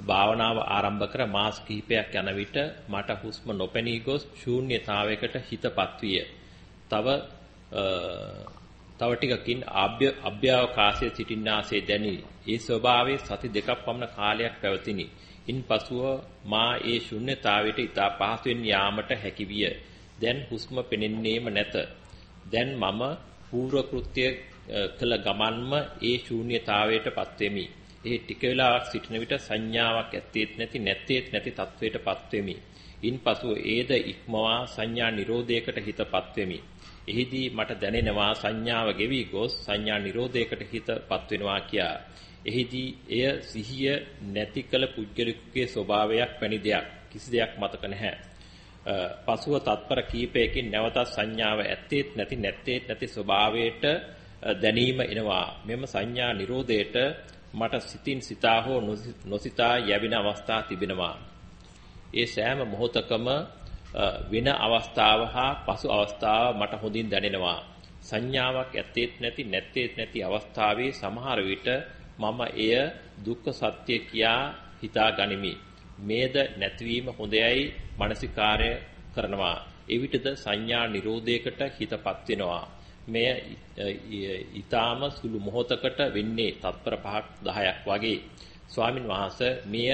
භාවනාව ආරම්භ කර මාස කිහිපයක් යන විට මට හුස්ම නොපෙනී ගොස් ශූන්‍යතාවයකට හිතපත් විය. තව තව ටිකකින් අභ්‍යවකාශයේ සිටින්නාසේ දැනි. ඒ ස්වභාවයේ සති දෙකක් පමණ කාලයක් පැවතිනි. ඉන්පසුව මා ඒ ශුන්්‍යතාවයට ඉතා පහසුවෙන් යාමට හැකි විය. දැන් හුස්ම පෙනෙන්නේම නැත. දැන් මම පූර්ව කෘත්‍ය කළ ගමන්ම ඒ ශූන්‍යතාවයටපත් වෙමි. ඒ ටික වේලාවක් සිටින විට සංඥාවක් ඇත්තේත් නැති නැත්තේත් නැති තත්වයටපත් වෙමි. ඉන්පසු ඒද ඉක්මවා සංඥා නිරෝධයකට හිතපත් වෙමි. එහිදී මට දැනෙනවා සංඥාව ගෙවි ගොස් සංඥා නිරෝධයකට හිතපත් වෙනවා කියා. එහිදී එය සිහිය නැති කල පුද්ගලිකයේ ස්වභාවයක් වැනි දෙයක් කිසි දෙයක් මතක නැහැ. පසුව තත්පර කීපයකින් නැවතත් සංඥාව ඇත්තේත් නැති නැත්තේත් නැති ස්වභාවයට දැනීම එනවා. මෙම සංඥා නිරෝධයට මට සිතින් සිතා හෝ නොසිතා යැවෙන අවස්ථා තිබෙනවා. ඒ සෑම මොහොතකම වෙන අවස්ථාව හා පසු අවස්ථාව මට හොඳින් දැනෙනවා. සංඥාවක් ඇත්තේත් නැති නැත්තේත් නැති අවස්ථාවේ සමහර විට මම එය දුක්ඛ සත්‍ය කියා හිතා ගනිමි. මේද නැතිවීම හොඳයයි මානසිකාර්ය කරනවා. එවිටද සංඥා නිරෝධයකට හිතපත් වෙනවා. මෙය ඊටාම සුළු මොහොතකට වෙන්නේ තත්පර 5ක් 10ක් වගේ. ස්වාමින් වහන්සේ මෙය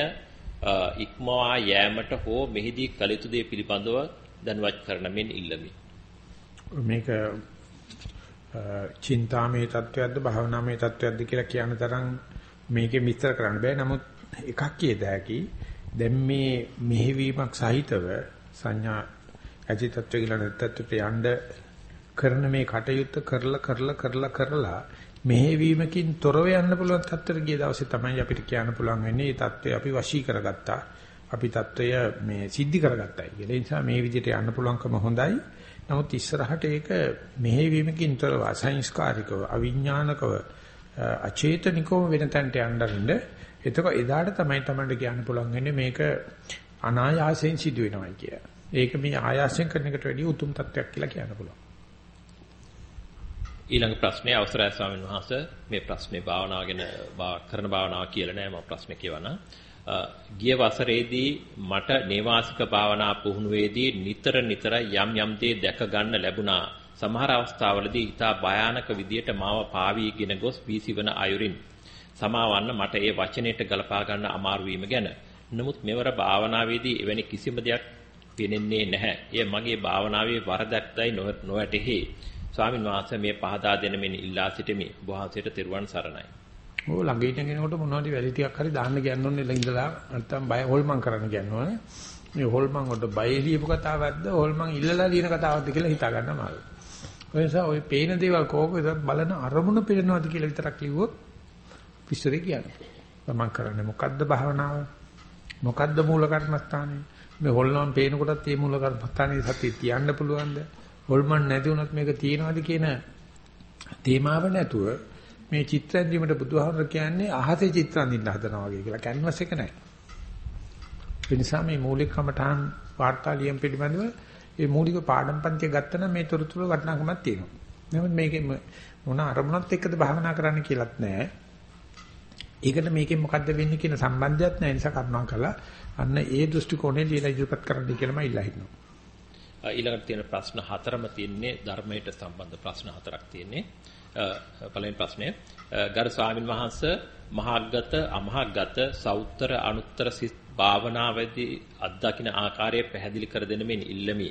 ඉක්මවා යෑමට හෝ මෙහිදී කළ යුතු දේ පිළිබඳව දැනුවත් කරන මෙන් ඉල්ලමි. මේක චින්තාමේ තත්වයක්ද භාවනාමේ තත්වයක්ද කියලා කියන තරම් මේකේ විස්තර කරන්න බෑ. නමුත් එකක් කියද හැකි දැන් මේ මෙහෙවීමක් සහිතව සංඥා ඇති තත්ත්ව කියලා නැත්ත්වයට යන්න කරන මේ කටයුත්ත කරලා කරලා කරලා කරලා මෙහෙවීමකින් තොරව යන්න පුළුවන් තත්ත්වයට ගිය දවසේ තමයි අපිට කියන්න පුළුවන් වෙන්නේ මේ தত্ত্বය අපි වශී කරගත්තා. අපි தত্ত্বය මේ සිද්ධි කරගත්තයි කියලා. ඒ නිසා මේ විදිහට යන්න පුළුවන්කම හොඳයි. නමුත් ඉස්සරහට ඒක මෙහෙවීමකින් තොරව අසංස්කාරිකව, අවිඥානිකව, අචේතනිකව වෙන තැනට යන්නරින්ද එතකොට එදාට තමයි තමයි කියන්න පුළුවන් වෙන්නේ මේක අනායාසයෙන් සිදු වෙනවයි කියලා. ඒක මේ ආයාසයෙන් කරන එකට වැඩිය උතුම් තත්වයක් කියලා කියන්න පුළුවන්. ඊළඟ ප්‍රශ්නේ අවසරයි ස්වාමීන් වහන්සේ මේ ප්‍රශ්නේ භාවනාව ගැන කරන භාවනාව කියලා නෑ මම ප්‍රශ්නේ කියවනම්. ගිය වසරේදී මට නේවාසික භාවනා පුහුණුවේදී නිතර නිතර යම් යම් දේ දැක ගන්න ලැබුණා. සමහර අවස්ථාවලදී ඊටා භයානක විදියට මාව පාවීගෙන ගොස් වීසිවන අයුරින් සමාවන්න මට ඒ වචනයට ගලපා ගන්න අමාරු වීම ගැන. නමුත් මෙවර භාවනාවේදී එවැනි කිසිම දෙයක් පෙනෙන්නේ නැහැ. එය මගේ භාවනාවේ වරදක්දයි නොවැටෙහි. ස්වාමින් වහන්සේ මේ පහදා දෙන මෙන් ඉල්ලා සිටිමි. වහන්සේට තෙරුවන් සරණයි. ඕ ළඟ ඉන්න කෙනෙකුට මොනවද වැලි ටිකක් හරි දාන්න කියන්න ඕනේ ඉඳලා නැත්තම් බය හොල්මන් කරන්න කියනවනේ. මේ හොල්මන් වලට බය ලියපු කතාවක්ද හොල්මන් ඉල්ලලා ලියන කතාවක්ද කියලා හිතා ගන්න අමාරුයි. ඒ නිසා ওই පේන දේවල් කෝකෙද බලන අරමුණ පිළිනවද කියලා විතරක් කිව්වොත් විස්තරේ කියන්නේ. මම කරන්නේ මොකද්ද භාවනාව? මොකද්ද මූල කර්මස්ථානේ? මේ හොල්මන් පේන කොටත් මේ මූල කර්මස්ථානේ සතිය තියන්න පුළුවන්ද? හොල්මන් නැති වුණත් මේක තියෙනවද කියන තේමාව නැතුව මේ චිත්‍ර ඇඳීමට බුදුහාමර කියන්නේ අහසේ චිත්‍ර අඳින්න හදනවා වගේ කියලා කැන්වස් එක නැහැ. ඒ නිසා මේ මූලික කමඨාන් වාර්තා ලියම් පිළිබඳව මේ මූලික පාඩම් පන්තිය ගත්තනම් මේ තොරතුරු වටිනාකමක් තියෙනවා. නමුත් මේකේ මොන අරමුණත් එක්කද භාවනා කරන්න කියලාත් නැහැ. ඒකට මේකෙන් මොකද්ද වෙන්නේ කියන සම්බන්ධයක් නැහැ නිසා කරුණා කළා. අන්න ඒ දෘෂ්ටි කෝණය දීලා ඉදිරිපත් කරන්න කියලා මම ඉල්ලා හිටිනවා. ඊළඟට තියෙන ප්‍රශ්න හතරම තියෙන්නේ ධර්මයට සම්බන්ධ ප්‍රශ්න හතරක් තියෙන්නේ. පළවෙනි ප්‍රශ්නය ගරු ස්වාමින් වහන්සේ මහාග්ගත අමහාග්ගත සෞත්තර අනුත්තර සිත් භාවනාවේදී අත්දකින්න ආකාරය පැහැදිලි කර දෙන මෙන් ඉල්ලමි.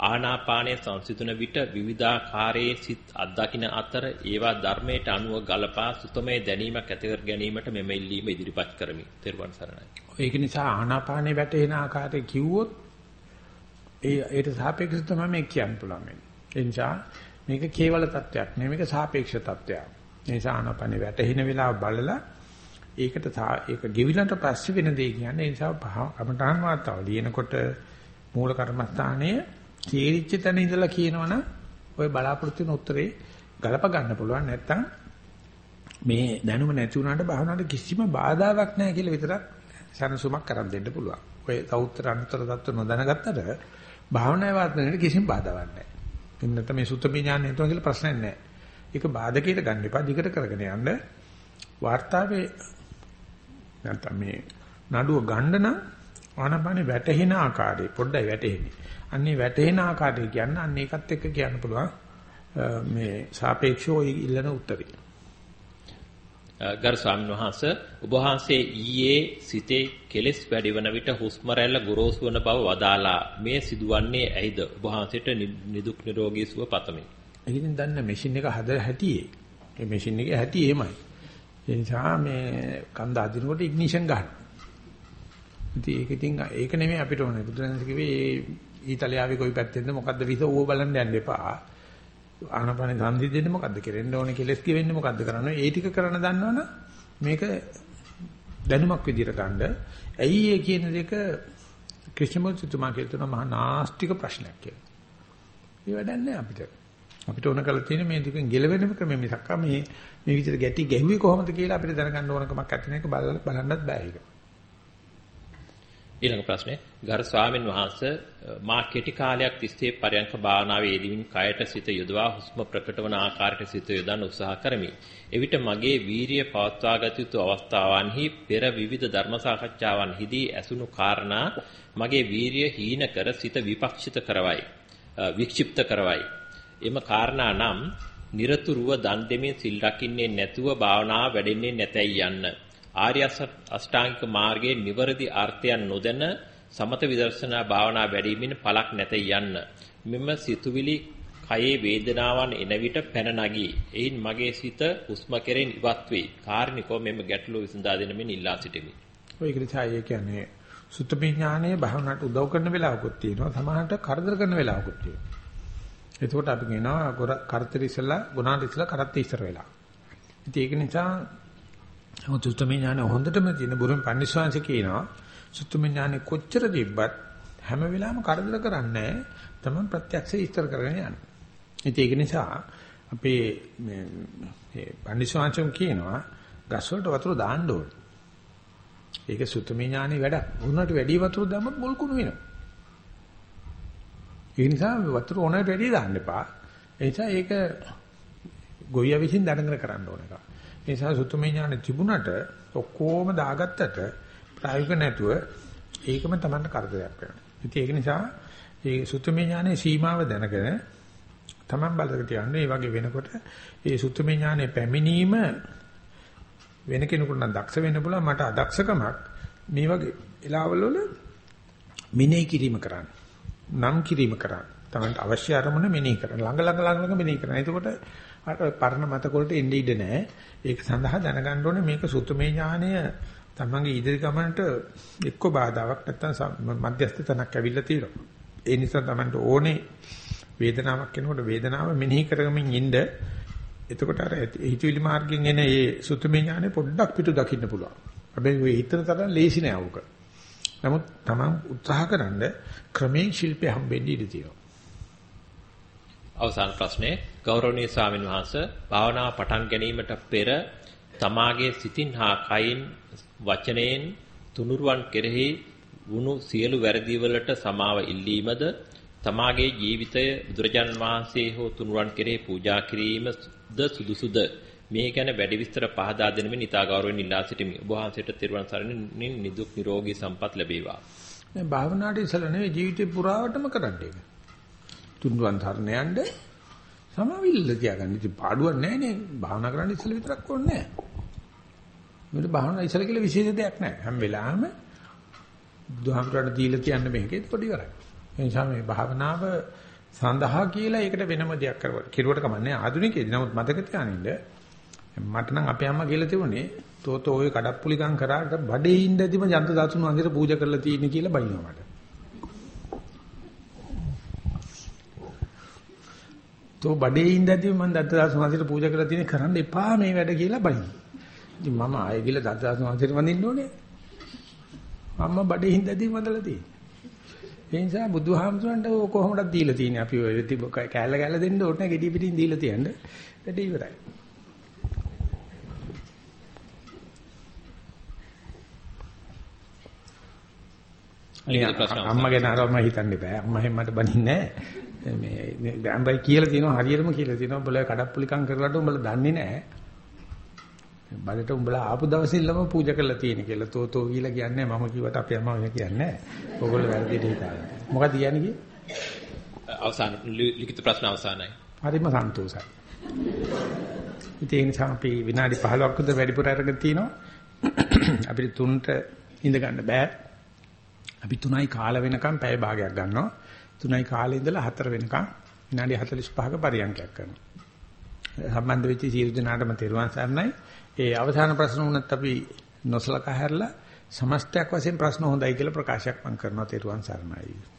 ආනාපානයේ සංසිඳන විට විවිධාකාරයේ සිත් අත්දකින්න අතර ඒවා ධර්මයට අනුව ගලපා සුතමේ දැනීමක් ඇති කර ගැනීමට මෙම ඉල්ලීම ඉදිරිපත් කරමි. තෙරුවන් සරණයි. ඒක නිසා ආනාපානේ වැටෙන ආකාරය කිව්වොත් ඒ ඒට සාපේක්ෂව තමයි මේ කියන්න පුළුවන් වෙන්නේ. ඒ නිසා මේක කේවල තත්වයක් නෙවෙයි මේක සාපේක්ෂ තත්වයක්. ඒ නිසා ආනාපානේ වැටෙන වෙලාව බලලා ඒකට ඒක ගෙවිලන්ට පස්සේ වෙන දේ කියන්නේ ඒ නිසා කමඨාන් වාතාව ලියනකොට මූල කර්මස්ථානයේ තීරිච්ච තැන ඉඳලා කියනවනම් ඔය බලාපොරොත්තු වෙන උත්තරේ ගලප ගන්න පුළුවන් නැත්තම් මේ දැනුම නැති වුණාට භාවනාවට කිසිම බාධාවක් නැහැ කියලා විතරක් සනසුමක් කරන් දෙන්න පුළුවන්. ඔය තවුත්තර අනුතර தত্ত্ব නොදැනගත්තට භාවනා වාදනයේ කිසිම බාධාවක් නැහැ. එන්නත මේ සුත්ත විඥානය තුන කියලා ප්‍රශ්නයක් නැහැ. ඒක බාධකයට ගන්න එපා. දිගට කරගෙන යන්න. වார்த்தාවේ නැත්නම් මේ නඩුව ගන්න නම් ආනපනේ වැටෙන ආකාරය පොඩ්ඩයි වැටෙන්නේ. අන්නේ වැටෙන ආකාරය කියන්නේ අන්න ඒකත් එක්ක කියන්න පුළුවන් මේ සාපේක්ෂව ඉල්ලන උත්තරේ. ගරු ස්වාමීන් වහන්ස ඔබ වහන්සේ ඊයේ සිතේ කෙලෙස් වැඩිවන විට හුස්ම රැල්ල ගොරෝසු වන බව වදාලා මේ සිදුවන්නේ ඇයිද ඔබ වහන්සේට නිදුක් නිරෝගී සුව පතමි. ඉතින් දන්න මැෂින් එක හද හැටියේ. ඒ මැෂින් එකේ හැටි එහෙමයි. ඒ නිසා මේ කන්ද අදිනකොට ඉග්නිෂන් ගන්න. ඉතින් ඒක ඉතින් ඒක නෙමෙයි අපිට ඕනේ. බුදුරජාණන් කිව්වේ ඊතලියාවේ කොයි පැත්තෙන්ද මොකද්ද විස ඕව බලන්න යන්න එපා. ආනපන සංසිඳෙන්නේ මොකද්ද කෙරෙන්න ඕනේ කෙලස් කියෙන්නේ මොකද්ද කරන්නේ ඒ ටික කරන්න දන්නවනම් මේක දැනුමක් විදියට ගන්න. ඇයි ඒ කියන දෙක ක්‍රිස්තියානිතුමා කියන මහා නාස්තික ප්‍රශ්නයක් කියලා. ඒ වැඩක් නෑ අපිට. අපිට ඕන කරලා තියෙන මේ දුකෙන් ගැලවෙන ක්‍රමය මිසක් මේ මේ විදිහට ගැටි ගැහුවේ කොහොමද කියලා අපිට දැනගන්න ඕනකමක් නැති නේක බලන්නත් බෑ ඒක. ඊළඟ ප්‍රශ්නේ ගරු ස්වාමීන් වහන්සේ මා කෙටි කාලයක් තිස්සේ පරයන්ක භාවනාවේ යෙදීමින් කයට සිත යොදවා හුස්ම ප්‍රකට වන ආකාරයට සිත යොදන්න උත්සාහ කරමි. එවිට මගේ වීරිය පවත්වාගත යුතු අවස්ථාවන්හි පෙර විවිධ ධර්ම සාකච්ඡාවන්හිදී ඇසුණු කාරණා මගේ වීරිය හීන කර සිත විපක්ෂිත කරවයි. වික්ෂිප්ත කරවයි. එම කාරණා නම් নিরතුරුව දන් දෙමින් සිල් රකින්නේ නැතුව භාවනාව වැඩෙන්නේ නැතයි යන්න. ආර්ය අෂ්ටාංගික මාර්ගයේ නිවැරදි අර්ථයන් නොදැන සමත විදර්ශනා භාවනා වැඩිමින් පළක් නැත යන්න. මෙම සිතුවිලි කයේ වේදනාවන් එන විට පැන නගී. එයින් මගේ සිත හුස්ම කෙරෙන් ඉවත් වේ. කාර්නිකව මෙම ගැටලුව විසඳා දෙන මෙන් ඉල්ලා සිටිමි. ඔය ඉතින් කියන්නේ සුත්තමේ ඥානයේ භාවනාවට උදව් කරන වෙලාවකුත් තියෙනවා. සමහරට කරදර කරන වෙලාවකුත් තියෙනවා. එතකොට අපි කියනවා කරතර ඉස්සලා ගුණාට ඉස්සලා කරත් ඉස්සර වෙලා. ඉතින් ඒක නිසා සුත්තමේ ඥාන හොඳටම තියෙන බුරුම් පන්සිවාංශ කියනවා සුත්තමේ ඥානෙ කොච්චර තිබ්බත් හැම වෙලාවෙම කරදර කරන්නේ තමයි ප්‍රත්‍යක්ෂ ඉස්තර කරගෙන යන්නේ. ඉතින් ඒක නිසා අපේ මේ පන්සිවාංශම් කියනවා ගස් වලට වතුර දාන්න ඕනේ. ඒක සුත්තමේ ඥානෙ වැඩක්. උන්නට වැඩි වතුර දැම්මොත් මුල් කුණු වෙනවා. ඒ නිසා වතුර ඕනට වැඩි දාන්න එපා. ඒ නිසා ඒක ගොවියා විසින් දැනගෙන කරන්න ඕන එක. ඒ නිසා සුතුමේ ඥාන තිබුණට ඔක්කොම දාගත්තට ප්‍රායෝගික නැතුව ඒකම Tamanට කරදරයක් වෙනවා. ඉතින් ඒක නිසා ඒ සුතුමේ ඥානයේ සීමාව දැනගෙන Taman බලකට තියන්නේ මේ වගේ වෙනකොට ඒ සුතුමේ ඥානයේ පැමිණීම වෙන කෙනෙකුට නම් දක්ෂ වෙන්න පුළුවන් මට අදක්ෂකමක් මේ වගේ වෙලාවල වල මිනේ කිරීම කරන්න. නම් කිරීම කරන්න. Tamanට අවශ්‍ය අරමුණ මෙනෙහි කරන්න. ළඟ ළඟ ළඟ ළඟ මෙනෙහි කරන්න. එතකොට අර පරණ මතක වලට එන්නේ ඉඩ නැහැ. ඒක සඳහා දැනගන්න ඕනේ මේක සුතමේ ඥානය තමන්ගේ ඉදිරි ගමනට එක්ක බාධාවක් නැත්තම් මධ්‍යස්ථ තැනක් ඇවිල්ලා තියෙනවා. ඒ නිසා තමන්ට ඕනේ වේදනාවක් එනකොට වේදනාව මෙනෙහි කරගමින් ඉන්න. එතකොට අර හිතවිලි මාර්ගයෙන් එන ඒ සුතමේ ඥානෙ පොඩ්ඩක් පිටු දකින්න පුළුවන්. හැබැයි ඔය හිතන තරම් ලේසි නෑ උක. නමුත් තමන් උත්සාහකරනද ක්‍රමයෙන් ශිල්පය හම්බෙන්න ඉඩ තියෙනවා. අවසාන ප්‍රශ්නේ ගෞරවනීය ස්වාමීන් වහන්සේ භාවනාව පටන් ගැනීමට පෙර තමාගේ සිතින් හා කයින් වචනයෙන් තුනුරුවන් කෙරෙහි වුණු සියලු වැරදි වලට සමාව ඉල්ලීමද තමාගේ ජීවිතය බුදුරජාන් වහන්සේ හෝ තුනුරුවන් කෙරෙහි පූජා කිරීමද සුදුසුද මේ ගැන වැඩි විස්තර පහදා දෙනමින් ඉතා ගෞරවයෙන් ඉල්ලා සිටිමි. ඔබ වහන්සේට තිරුවන් සරණින් නිදුක් නිරෝගී සම්පත් ලැබේවා. මේ භාවනාවට ඉස්සලා නෙවෙයි ජීවිතේ පුරාවටම කරන්න ඒක. තුන්වන් ධර්ණ යන්න සමාවිල්ල තියාගන්න. ඉතින් පාඩුවක් නැහැ නේ. භාවනා කරන්න ඉස්සෙල්ලා විතරක් ඕනේ නැහැ. මේක භාවනා ඉස්සෙල්ලා කියලා විශේෂ දෙයක් නැහැ. හැම වෙලාවෙම බුදුහාමුදුරට දීලා තියන්න මේකේ පොඩි ඉවරයි. ඒ නිසා මේ භාවනාව සඳහා කියලා ඒකට වෙනම දෙයක් කරවල. කිරුවට කමන්නේ ආධුනිකයේදී. නමුත් මතක තියාගන්න මට නම් අපේ අම්මා කියලා තිබුණේ තෝතෝ ඔය කඩප්පුලිකම් කරාට බඩේ ඉඳදිම ජන්ත දාතුණු අන්දිර පූජා කරලා තියෙන්නේ කියලා බයිනවා මට. තෝ බඩේ ඉඳදිම මම දාතුණු අන්දිර පූජා කරලා තියෙන්නේ කරන්න එපා මේ වැඩ කියලා බයිනවා. ඉතින් මම ආයෙ ගිහලා දාතුණු අන්දිර වඳින්න ඕනේ. අම්මා බඩේ ඉඳදිම වදලා තියෙන්නේ. ඒ නිසා බුදුහාමුදුරන්ට කොහොමදක් දීලා තියෙන්නේ අපි ඔය කෑල්ල කෑල්ල දෙන්න ඕනේ ගෙඩි පිටින් දීලා තියන්න. වැඩ ඉවරයි. අම්මා ගැන අරම හිතන්න බෑ. අම්මා හැම මට බනින්නේ නෑ. මේ ගෑම්බයි කියලා තියෙනවා හරියටම කියලා තියෙනවා. උඹලා කඩප්පුලිකම් කරලාට උඹලා දන්නේ නෑ. බඩට උඹලා ආපු දවසේ ඉල්ලම පූජා කරලා තියෙන කියලා. තෝතෝ කියලා කියන්නේ මම කිව්වට අපේ අම්මා වෙන කියන්නේ නෑ. ඕගොල්ලෝ වැරදිට හිතාගෙන. මොකද කියන්නේ කියේ? අවසාන ලිඛිත ප්‍රශ්න අවසానයි. හරිම සන්තෝෂයි. ඉතින් ඒ නිසා අපි විනාඩි 15ක් විතර වැඩිපුර අරගෙන තිනවා. අපිට තුනට ඉඳ ගන්න බෑ. අපි 3යි කාල වෙනකම් පැය භාගයක් ගන්නවා. 3යි කාලේ ඉඳලා 4 වෙනකම් විනාඩි 45ක පරියන්කයක් කරනවා. සම්බන්ධ වෙච්ච සියලු දෙනාටම තෙරුවන් සරණයි. ඒ අවසාන ප්‍රශ්න වුණත් අපි නොසලකා හැරලා සමස්තයක් වශයෙන් ප්‍රශ්න හොඳයි කියලා ප්‍රකාශයක් මම කරනවා තෙරුවන් සරණයි.